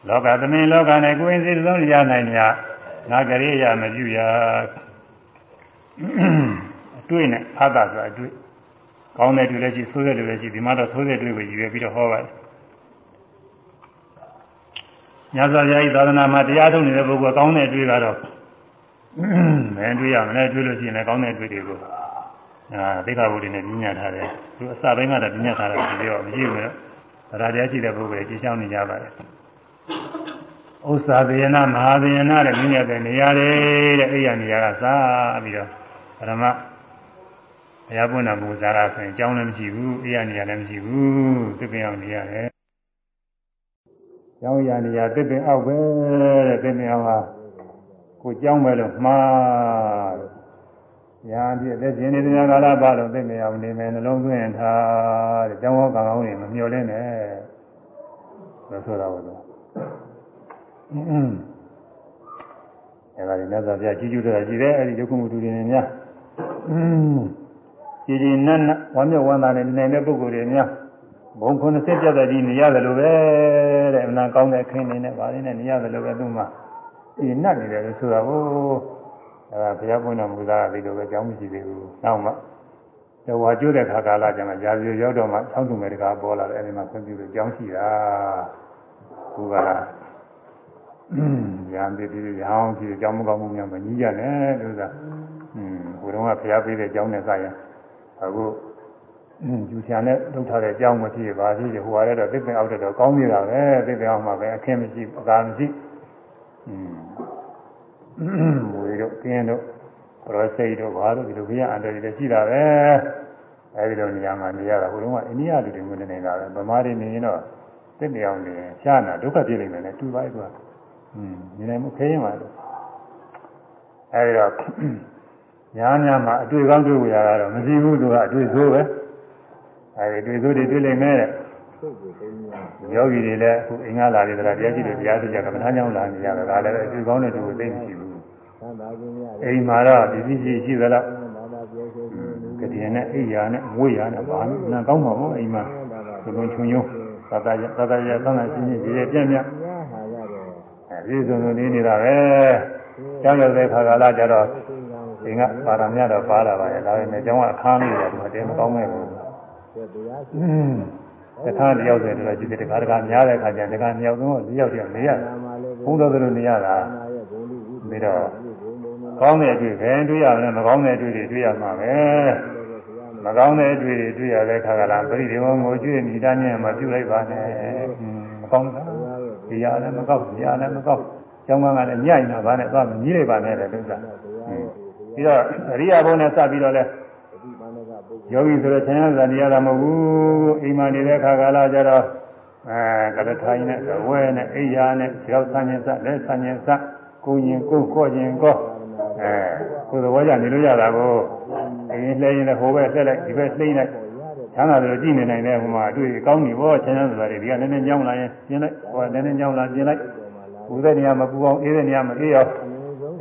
လောကသမင်လောက၌ကိုယ်စီသုံးတရား၌မြနာကရေယမပြုရ အတွေ့နဲ့အတ္တဆိုတာအတွေ့ကောင်းတဲ့တွေ့လည်းရှိဆိုးတဲ့တွေ့လည်းရှိဒီမှာတော့ဆိုးတဲ့တွေ့ကိုရည်ရွယ်ပြီးတော့ဟောပါတယ်ညဇောပြာဤသာသနာမှာတရားထုတ်နေတဲ့ပုဂ္ဂိုလ်ကောင်းတဲ့တွေ့ကတော့မင်းတွေ့ရမလဲတွေ့လို့ရှိရင်လည်းကောင်းတဲ့တွေ့တွေကိုအာသိက္ခာပုဒ်တွေနဲ့ပြညာထားတယ်သူအစပိုင်းကတော့ပြညာထားတာဒီလိုမရှိဘူးနော်ဗရာတရားရှိတဲ့ပုဂ္ဂိုလ်ကြီးရှင်းနေကြပါတယ်ဥစ္စာသေယနာမဟာသေယနာတဲ့မြညာတဲ့နေရာတွေတဲ့အဲ့ရနေရာကစားပြီးတော့ပရမ ဘုရားပွင့်တာဘုရားကဆိုရင်အကြောင်းလည်းမရှိဘူးအဲ့ရနေရာလည်းမရှိဘူးသိပင်အောင်နေရတယ်ကျောင်းရနေရာသိပင်အောက်ပဲတဲ့သိပင်အောင်ကကိုကျောင်းပဲလို့မှားလို့ညာပြည့်တဲ့ရှင်နေတဲ့ကာလပါလို့သိပင်အောင်နေမယ်နှလုံးသွင်းထားတဲ့ကျောင်းဟောကံကောင်းနေမမျှော်လင့်နဲ့လို့ဆိုတော့လို့အင်းအဲ့ဒါဒီမြတ်စွာဘုရားကြီးကျူးတဲ့ကြီးတယ်အဲ့ဒီဒုက္ခမှုတူတွေနဲ့များအင်း ကြီးကြီးနတ်နတ်ဝမ်းမြောက်ဝမ်းသာနဲ့နေတဲ့ပုဂ္ဂိုလ်တွေများဘုံ90ပြတ်တဲ့ဒီနေရတယ်လို့ပဲတဲ့အမှန်ကောင်းတဲ့ခင်းနေနဲ့ဗာရင်းနဲ့နေရတယ်လို့ပဲသူမှဒီနတ်နေတယ်လို့ဆိုတာကိုအဲဒါဘုရားပွင့်တော်မူတာကဒီလိုပဲကြောင်းမရှိသေးဘူးနောက်မှတော့ဝါကျိုးတဲ့ခါကာလကျမှကြာပြရောက်တော့မှဆောင်းသူမယ်တကားပေါ်လာတယ်အဲဒီမှာဆွံ့ပြလို့ကြောင်းရှိတာကူကလာရံပြီးပြီးရောင်းပြီးကြောင်းမကောင်းမှုများမကြီးကြနဲ့လို့ဆိုတာอืมဘုရားကဘုရားပေးတဲ့ကြောင်းနဲ့စရင် အခုယူချာနဲ့လုပ်ထားတဲ့အကြောင်းမဖြစ်ပါသေးတယ်ဟိုဟာလည်းတော့သိပင်အောက်တော့ကောင်းနေတာပဲသိပင်အောက်မှာပဲအခင်းမရှိအသာမရှိอืมမွေတို့ကျင်းတို့ပရောစိတ်တို့ဘာလို့ဒီလိုကြီးအန္တရာယ်တွေရှိတာပဲအဲဒီလိုနေရာမှာနေရတာဟိုတုန်းကအိန္ဒိယလူတွေမျိုးနေတာပဲဗမာတွေနေရင်တော့သိပင်အောင်နေရှားနာဒုက္ခဖြစ်နေတယ်လေတူပါ့ကွာอืมနေနိုင်မှုခဲရင်ပါလို့အဲဒီတော့ ညာညာမှာအတွေ့ကောင်းတွေ့ဝရတာတော့မရှိဘူးသူကအတွေ့ဆိုးပဲအဲဒီတွေ့ဆိုးတွေတွေ့လိမ့်မယ်တဲ့ယောဂီတွေလည်းအခုအင်္ဂါလာတွေတရားတရားကြည့်တယ်တရားသိကြကမ္မထာကြောင့်လာနေရတယ်ဒါလည်းအတွေ့ကောင်းတဲ့သူကိုသိမရှိဘူးအိမ်မှာတော့ဒီစီရှိရှိသလားကတိနဲ့အိယာနဲ့ငွေရနဲ့ဘာမှနာကောင်းမှာမဟုတ်အိမ်မှာဘုံချုံယုံသာသာရသာသာရသံသာရှင်းရှင်းဒီပြည့်ပြည့်အဲဒီစုံစုံနေနေတာပဲကျောင်းရတဲ့ခါကာလကျတော့ ဒီကပါရမရတော့ပါလာပါရဲ့ဒါပေမဲ့ကျောင်းကအခန်းလေးရတယ်မတင်းမကောင်းမဲ့ဘူးอืมတခါတယောက်ဆိုရင်တော့ကြည့်တယ်တခါတခါများတဲ့အခါကျတခါနှစ်ယောက်သုံးယောက်၄ယောက်တယောက်နေရဘုံတော်သလိုနေရတာပြီးတော့ကောင်းတဲ့အတွေ့ပဲတွေ့ရမယ်မကောင်းတဲ့အတွေ့တွေတွေ့ရမှာပဲမကောင်းတဲ့အတွေ့တွေတွေ့ရတဲ့ခါကလာပရိဒေဝငိုကြွေမိသားနဲ့မပြုလိုက်ပါနဲ့မကောင်းတာဒီရလည်းမကောက်ဒီရလည်းမကောက်ကျောင်းကလည်းညို့နေတာဗာနဲ့သွားမကြီးလိုက်ပါနဲ့တဲ့ဒုက္ခ ပြီးတော့အရိယာဘုံနဲ့စပြီးတော့လဲယောဂီဆိုတော့ဆင်းရဲတာတရားတာမဟုတ်ဘူးအိမ်မှာနေတဲ့ခါကာလကျတော့အဲကလထိုင်းနဲ့ဝဲနဲ့အိယာနဲ့ကြောက်ဆန်းရင်စလက်ဆန်းရင်စကိုရင်ကိုကော့ရင်ကောအဲကိုယ်သဘောကျနေလို့ရတာကိုအရင်လှည့်ရင်လည်းဟိုဘက်လှည့်လိုက်ဒီဘက်လှိမ့်လိုက်ချမ်းသာတယ်လို့ကြည့်နေနိုင်တဲ့ဟိုမှာအတွေ့အကောင်းကြီးဘောချမ်းသာတယ်ဒီကနည်းနည်းကြောင်းလာရင်ပြင်လိုက်ဟိုကနည်းနည်းကြောင်းလာပြင်လိုက်ပူတဲ့နေရာမပူအောင်အေးတဲ့နေရာမအေးအောင်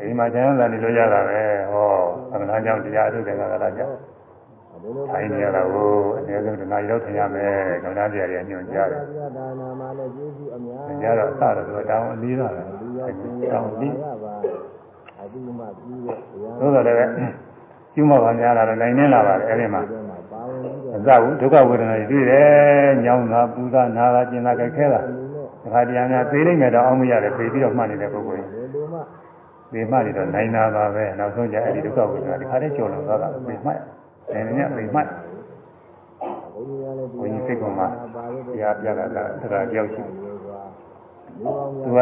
ဒီမှာချမ်းသာနေလို့ရတာပဲဟော သမထကြောင့်တရားထုတ်တယ်ကလည်းကြောက်ထိုင်နေရတာကိုအနည်းဆုံးတနားရောက်ထင်ရမယ်ကမ္ဘာတရားတွေညွှန်ကြားတယ်။ကြားတော့အစတော့တောင်းအလေးတာပဲ။တောင်းပြီးသို့တော်လည်းကျူးမပါများလာတော့နိုင်နေလာပါတယ်အဲ့ဒီမှာအစဘူးဒုက္ခဝေဒနာတွေတွေ့တယ်။ညောင်းတာပူတာနာတာကျင်တာကြိုက်ခဲတာဒီခါတရားများသိလိမ့်မယ်တော့အောင်မရတယ်ပြေးပြီးတော့မှတ်နေတဲ့ပုဂ္ဂိုလ်ကြီး ဒီမှနေတော့နိုင်တာပါပဲနောက်ဆုံးကျအဲ့ဒီဒုက္ခဝေဒနာဒီခါတည်းကျော်လို့သွားတာပြေးမှတ်နေနေပြေးမှတ်ဘုန်းကြီးစိတ်ကမှတရားပြတာကတရားကြောက်ရှိသူက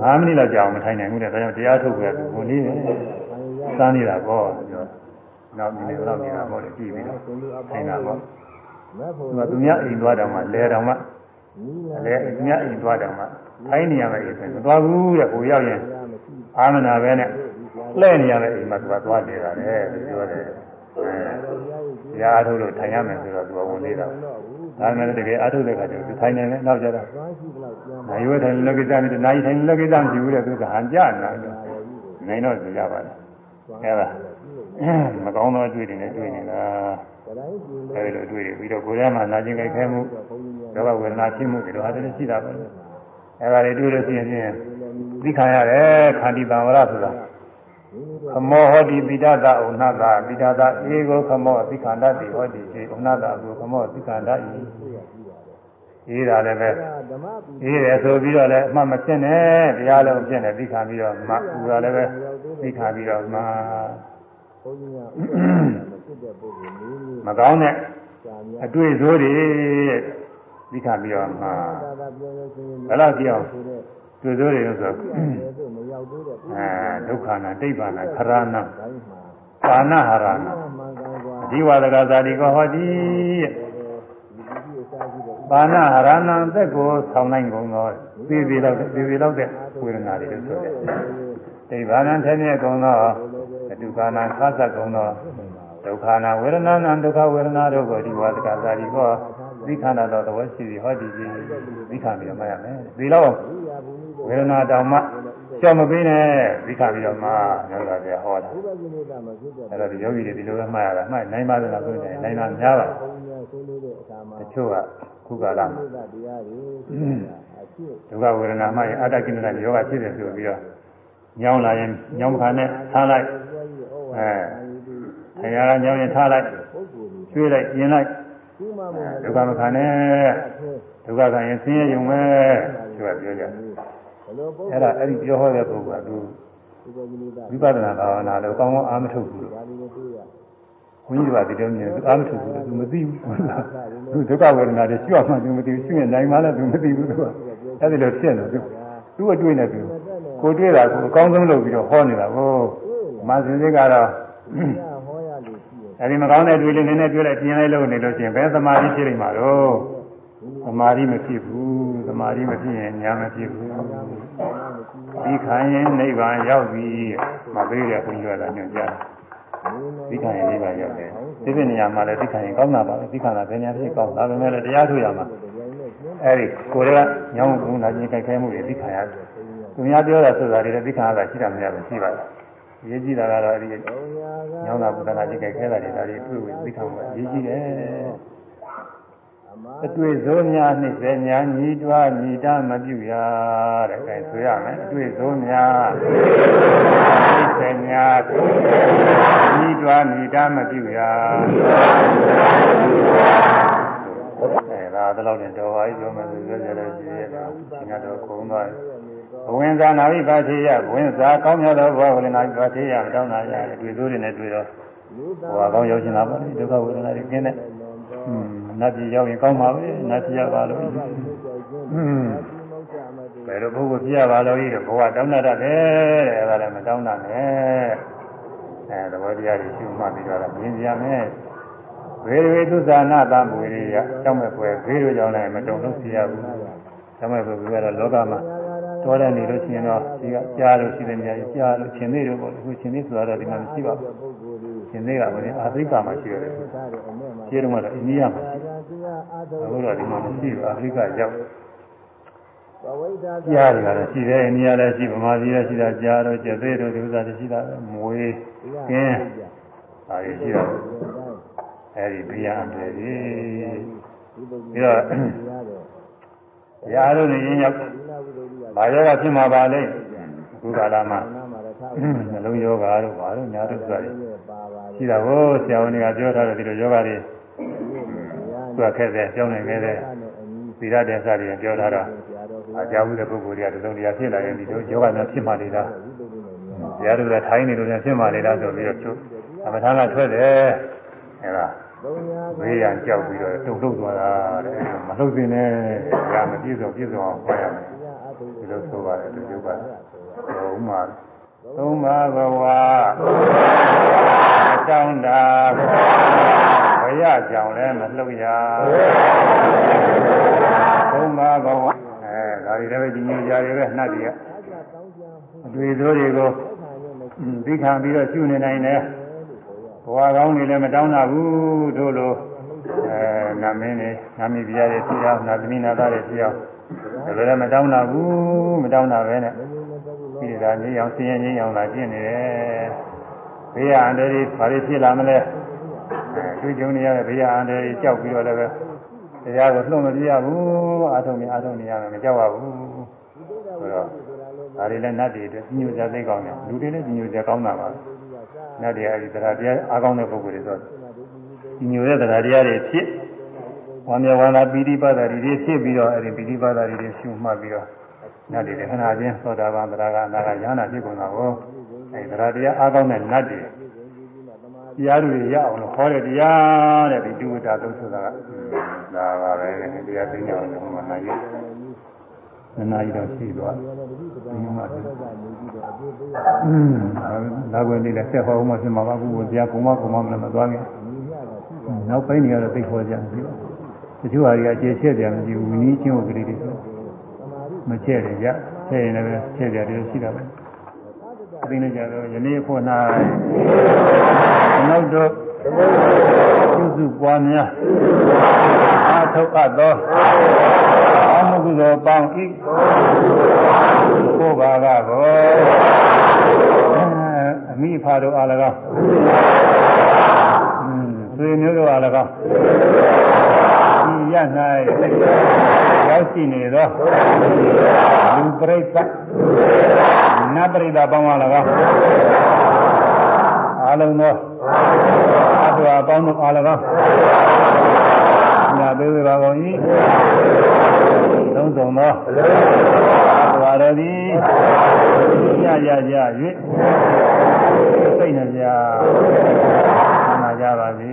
9မိနစ်လောက်ကြာအောင်မထိုင်နိုင်ဘူးတဲ့ဒါကြောင့်တရားထုတ်ကြတယ်ဘုန်းကြီးစမ်းနေတာပေါ့ပြောနောက်မိနစ်လောက်နေတာပေါ့လေကြည့်ပြီးတော့ထိုင်တာပေါ့သူကသူများအိမ်သွားတော့မှလဲတော့မှလဲသူများအိမ်သွားတော့မှထိုင်နေရမယ်ဆိုရင်မသွားဘူးတဲ့ကိုရောက်ရင် အာမနာပဲနဲ့လှည့်နေရတဲ့အိမ်မှာသူကသွားနေတာလေပြောတယ်အဲအားထုတ်လို့ထိုင်ရမယ်ဆိုတော့သူကဝင်နေတာဒါမှလည်းတကယ်အားထုတ်တဲ့ခါကျတော့သူထိုင်နေတယ်နောက်ကြတော့နိုင်ရွယ်ထိုင်လက်ကိစ္စနဲ့နိုင်ထိုင်လက်ကိစ္စမရှိဘူးတဲ့သူကဟန်ကြနာတယ်နိုင်တော့ကြရပါလားအဲဒါမကောင်းသောအတွေ့တွေနဲ့တွေ့နေတာအဲဒီလိုတွေ့တယ်ပြီးတော့ကိုယ်ထဲမှာနာကျင်ကြိုက်ခဲမှုယောဂဝေဒနာဖြစ်မှုတွေတော့အားလည်းရှိတာပဲအဲဒါတွေတွေ့လို့ရှိရင် သိခံရတယ်ခန္တီတံဝရဆိုတာခမောဟောတိပိဒတာဥနတာပိဒတာဧကိုခမောသိခန္ဓတိဟောတိစေဥနတာကိုခမောသိခန္ဓဤအေးတာလည်းပဲအေးတယ်ဆိုပြီးတော့လည်းအမှမဖြစ်နဲ့တရားလုံးဖြစ်နေသိခါပြီးတော့မှပူတာလည်းပဲသိခါပြီးတော့မှမကောင်းတဲ့အတွေ့အကြုံတွေသိခါပြီးတော့မှဘယ်လောက်ကြည့်အောင် တွေ့စိုးတွေဆိုအဲဒုက္ခနာတိဗ္ဗာနာခရဏပါဏဟာရဏဒီဝါဒကသာတိကောဟောတိပါဏဟာရဏသက်ကိုဆောင်းနိုင်ကုန်သောသေသေးလောက်သေသေးလောက်တဲ့ဝေဒနာတွေလို့ဆိုတယ်တိဗ္ဗာနာထဲမြဲကုန်သောဒုက္ခနာခါသကုန်သောဒုက္ခနာဝေဒနာနာဒုက္ခဝေဒနာတို့ကိုဒီဝါဒကသာတိကောသိခန္ဓာတော်သဘောရှိသည်ဟောဒီကြီးသိခါပြီးတော့မှရမယ်ဒီလောက် ဝေဒနာတောင်မှကြောက်မပေးနဲ့သိခါပြီးတော့မှညောတာပြဟောတာအဲ့တော့ဒီယောဂီတွေဒီလိုပဲမှတ်ရတာမှတ်နိုင်ပါသလားဆိုရင်နိုင်တာများပါတချို့ကခုကာလမှာဒုက္ခဝေဒနာမှရင်အတ္တကိလေသာယောဂဖြစ်တယ်ဆိုပြီးတော့ညောင်းလာရင်ညောင်းခါနဲ့ထားလိုက်အဲဆရာကညောင်းရင်ထားလိုက်ကျွေးလိုက်ပြင်လိုက်ဒုက္ခမခံနဲ့ဒုက္ခခံရင်ဆင်းရဲရုံပဲဆိုတာပြောကြတယ် အဲ့ဒါအဲ့ဒီပြောဟောတဲ့ပုဂ္ဂိုလ်ကသူဝိပဿနာဘာဝနာလို့ကောင်းကောင်းအားမထုတ်ဘူးလို့ဘုန်းကြီးကဒီလိုမြင်သူအားမထုတ်ဘူးလို့သူမသိဘူးသူဒုက္ခဝေဒနာတွေရှုအောင်မှသူမသိဘူးရှုရင်နိုင်မှလည်းသူမသိဘူးသူကအဲ့ဒီလိုဖြစ်နေသူသူအတွေ့နဲ့သူကိုတွေ့တာကိုအကောင်းဆုံးလုပ်ပြီးတော့ဟောနေတာကိုမာစင်စစ်ကတော့အဲဒီမကောင်းတဲ့တွေ့လေးနည်းနည်းတွေ့လိုက်ပြင်လိုက်လို့နေလို့ရှိရင်ဘယ်သမာဓိဖြစ်နေမှာတော့သမာဓိမဖြစ်ဘူးသမာဓိမဖြစ်ရင်ညာမဖြစ်ဘူး ဒီခံရင်နိဗ္ဗာန်ရောက်ပြီမပေးတဲ့ဘုန်းကြီးကလည်းညွှန်ကြားဒီခံရင်နိဗ္ဗာန်ရောက်တယ်ဒီပြနေရာမှာလည်းဒီခံရင်ကောင်းတာပါပဲဒီခံတာဘယ်ညာဖြစ်ကောင်းဒါပေမဲ့လည်းတရားထုတ်ရမှာအဲဒီကိုယ်ကညောင်းဘူးနာကျင်ကြိုက်ခဲမှုတွေဒီခံရတယ်သူများပြောတာဆိုတာတွေလည်းဒီခံရတာရှိတာမရဘူးရှိပါလားရေးကြည့်တာကတော့အဲဒီညောင်းတာဘုဒ္ဓနာကြီးကြိုက်ခဲတာတွေဒါတွေတွေ့ပြီးသိခံမှာရေးကြည့်တယ် အတွေ့စိုးများနှိမ့်စေများညီးတွားညီတာမပြုရတဲ့အဲဆိုရမယ်အတွေ့စိုးများနှိမ့်စေများညီးတွားညီတာမပြုရအဲဒါတော့လည်းတော်ပါပြီပြောမယ်ဆိုပြောကြတယ်ရှိရတယ်ဒီကတော့ခုံသွားဘဝင်သာနာဝိပါတိယဘဝင်သာကောင်းမြတ်သောဘောဝေနာဝိပါတိယမတောင်းတာရတယ်တွေ့စိုးတွေနဲ့တွေ့တော့ဟိုကောင်းရောက်ချင်တာပေါ့လေဒုက္ခဝေဒနာတွေကျင်းတဲ့อืม နတ်ပြည်ရောက်ရင်ကောင်းပါပဲနတ်ပြည်ရောက်ပါလို့อืมဘယ်လိုပုဂ္ဂိုလ်ပြရပါလို့ဤတော့ဘဝတောင်းတတ်တယ်တဲ့အဲဒါလည်းမတောင်းတတ်နဲ့အဲသဘောတရားတွေရှုမှတ်ပြီးတော့မြင်ကြမယ်ဝေဝေသုဇာနာတမွေရိယတောင်းမဲ့ပွဲဘေးတို့ကြောင့်လည်းမတုံလို့ပြရဘူးတောင်းမဲ့ပွဲကတော့လောကမှာတော်တဲ့နေလို့ရှိရင်တော့ဒီကကြားလို့ရှိတဲ့နေရာကြီးကြားလို့ရှင်သေးတို့ပေါ့အခုရှင်သေးဆိုတာတော့ဒီမှာမရှိပါဘူး ရှင်သေးကဘယ်အာဖရိကမှာရှိရတယ်ရှင်းတော့ကတော့အိန္ဒိယမှာအခုတော့ဒီမှာမရှိဘူးအာဖရိကရောက်ကြားတယ်ကတော့ရှိတယ်အိန္ဒိယလည်းရှိဗမာပြည်လည်းရှိတာကြားတော့ကျသေးတို့ဒီဥစ္စာတွေရှိတာမွေးကင်းဒါတွေရှိတာအဲဒီဘုရားအတယ်ကြီးပြီးတော့ရာတို့နေရင်ရောက်ဘာယောဂဖြစ်မှာပါလဲခုကာလမှာနှလုံးယောဂါတို့ဘာလို့ညာတို့ဆိုတာ ရှိတာကိုဆရာဝန်တွေကပြောထားတယ်ဒီလိုယောဂတွေသူကခဲ့တယ်ကြောင်းနေခဲ့တယ်သီရတဲ့စတွေပြောထားတော့အကြောင်းတဲ့ပုဂ္ဂိုလ်တွေကတစုံတရာဖြစ်လာရင်ဒီလိုယောဂများဖြစ်မှနေတာဆရာတို့ကထိုင်းနေလို့ဖြစ်မှနေတာဆိုပြီးတော့သူအမထာကထွက်တယ်အဲဒါဝေးရန်ကြောက်ပြီးတော့တုံ့ထုတ်သွားတာတဲ့မလှုပ်စင်းနဲ့ဒါမပြည့်စုံပြည့်စုံအောင်ခေါ်ရမယ်ဒီလိုဆိုပါတယ်သူကျုပ်က သုံးပါသုံးပါဘဝအတောင်းတာဘရကြောင်လည်းမလှုပ်ရသုံးပါဘဝအဲဒါတွေလည်းဒီညကြရပဲနှတ်ကြီးအတွေ့အကြုံတွေကိုသိခံပြီးတော့ရှုနေနိုင်တယ်ဘဝကောင်းနေလည်းမတောင်းတာဘူးတို့လိုအဲနာမင်းနေနာမည်ပြရတဲ့ဖြစ်အောင်နာသမီးနာသားတွေဖြစ်အောင်ဒါလည်းမတောင်းတာဘူးမတောင်းတာပဲနဲ့ ဒီဒါငြိမ်းအောင်ဆင်းရဲငြိမ်းအောင်လာကျင့်နေတယ်ဘေးရအန္တရာယ်ဘာတွေဖြစ်လာမလဲအဲတွေ့ကြုံနေရတဲ့ဘေးရအန္တရာယ်ကြောက်ပြီးတော့လည်းပဲတရားကိုလှုံ့မပြရဘူးအာထုံနေအာထုံနေရမယ်မကြောက်ပါဘူးဆိုတော့ဒါတွေလည်းနတ်တွေအတွက်ညှို့ကြသိကောင်းတယ်လူတွေလည်းညှို့ကြကောင်းတာပါနတ်တွေအဲဒီတရားတရားအားကောင်းတဲ့ပုဂ္ဂိုလ်တွေဆိုဒီညိုတဲ့တရားတရားတွေဖြစ်ဝါမျက်ဝါလာပီတိပါဒရီတွေဖြစ်ပြီးတော့အဲဒီပီတိပါဒရီတွေရှုမှတ်ပြီးတော့ နတ်တွေခဏချင်းသောတာပန်တရားကအနာကယ ahanan ဖြစ်ကုန်တာကိုအဲဒီတရားတရားအားကောင်းတဲ့နတ်တွေတရားတွေရအောင်လို့ခေါ်တဲ့တရားတဲ့ဒီတုဝတ္တသုံးဆိုတာကဒါပါပဲတရားသိနေအောင်လို့မှနိုင်ရဲ့နာနာကြီးတော့ရှိသွားဒီမှာอืมလာွယ်လေးလည်းဆက်ဟောမှဖြစ်မှာပါခုကတရားကုမကုမမလည်းမသွားခင်နောက်ပိုင်းတွေကတော့သိခေါ်ကြပြီတချို့ဟာတွေကကျေချက်ကြမရှိဘူးဝီနည်းချင်းကိုကလေးတွေဆို မချက်တယ်ကြချက်ရင်လည်းချက်ကြတယ်ရှိတာပဲအသိနေကြတော့ယနေ့ဖို့၌နောက်တော့ပြုစုပွားများအာထုတ်အပ်သောအာမကုသိုလ်ပေါင်းဤကိုယ်ဘာကဘောအမိဖာတို့အား၎င်းဆွေမျိုးတို့အား၎င်း ဒီရ၌ရောက်ရှိနေသောလူပရိသတ်နတ်ပရိသတ်ပေါင်းအား၎င်းအားလုံးသောအတူအပေါင်းတို့အား၎င်းညာပေးဝေပါကုန်၏သုံးဆောင်သောအတူအားတော်သည်ရရရ၍စိတ်နှပြနာကြပါစေ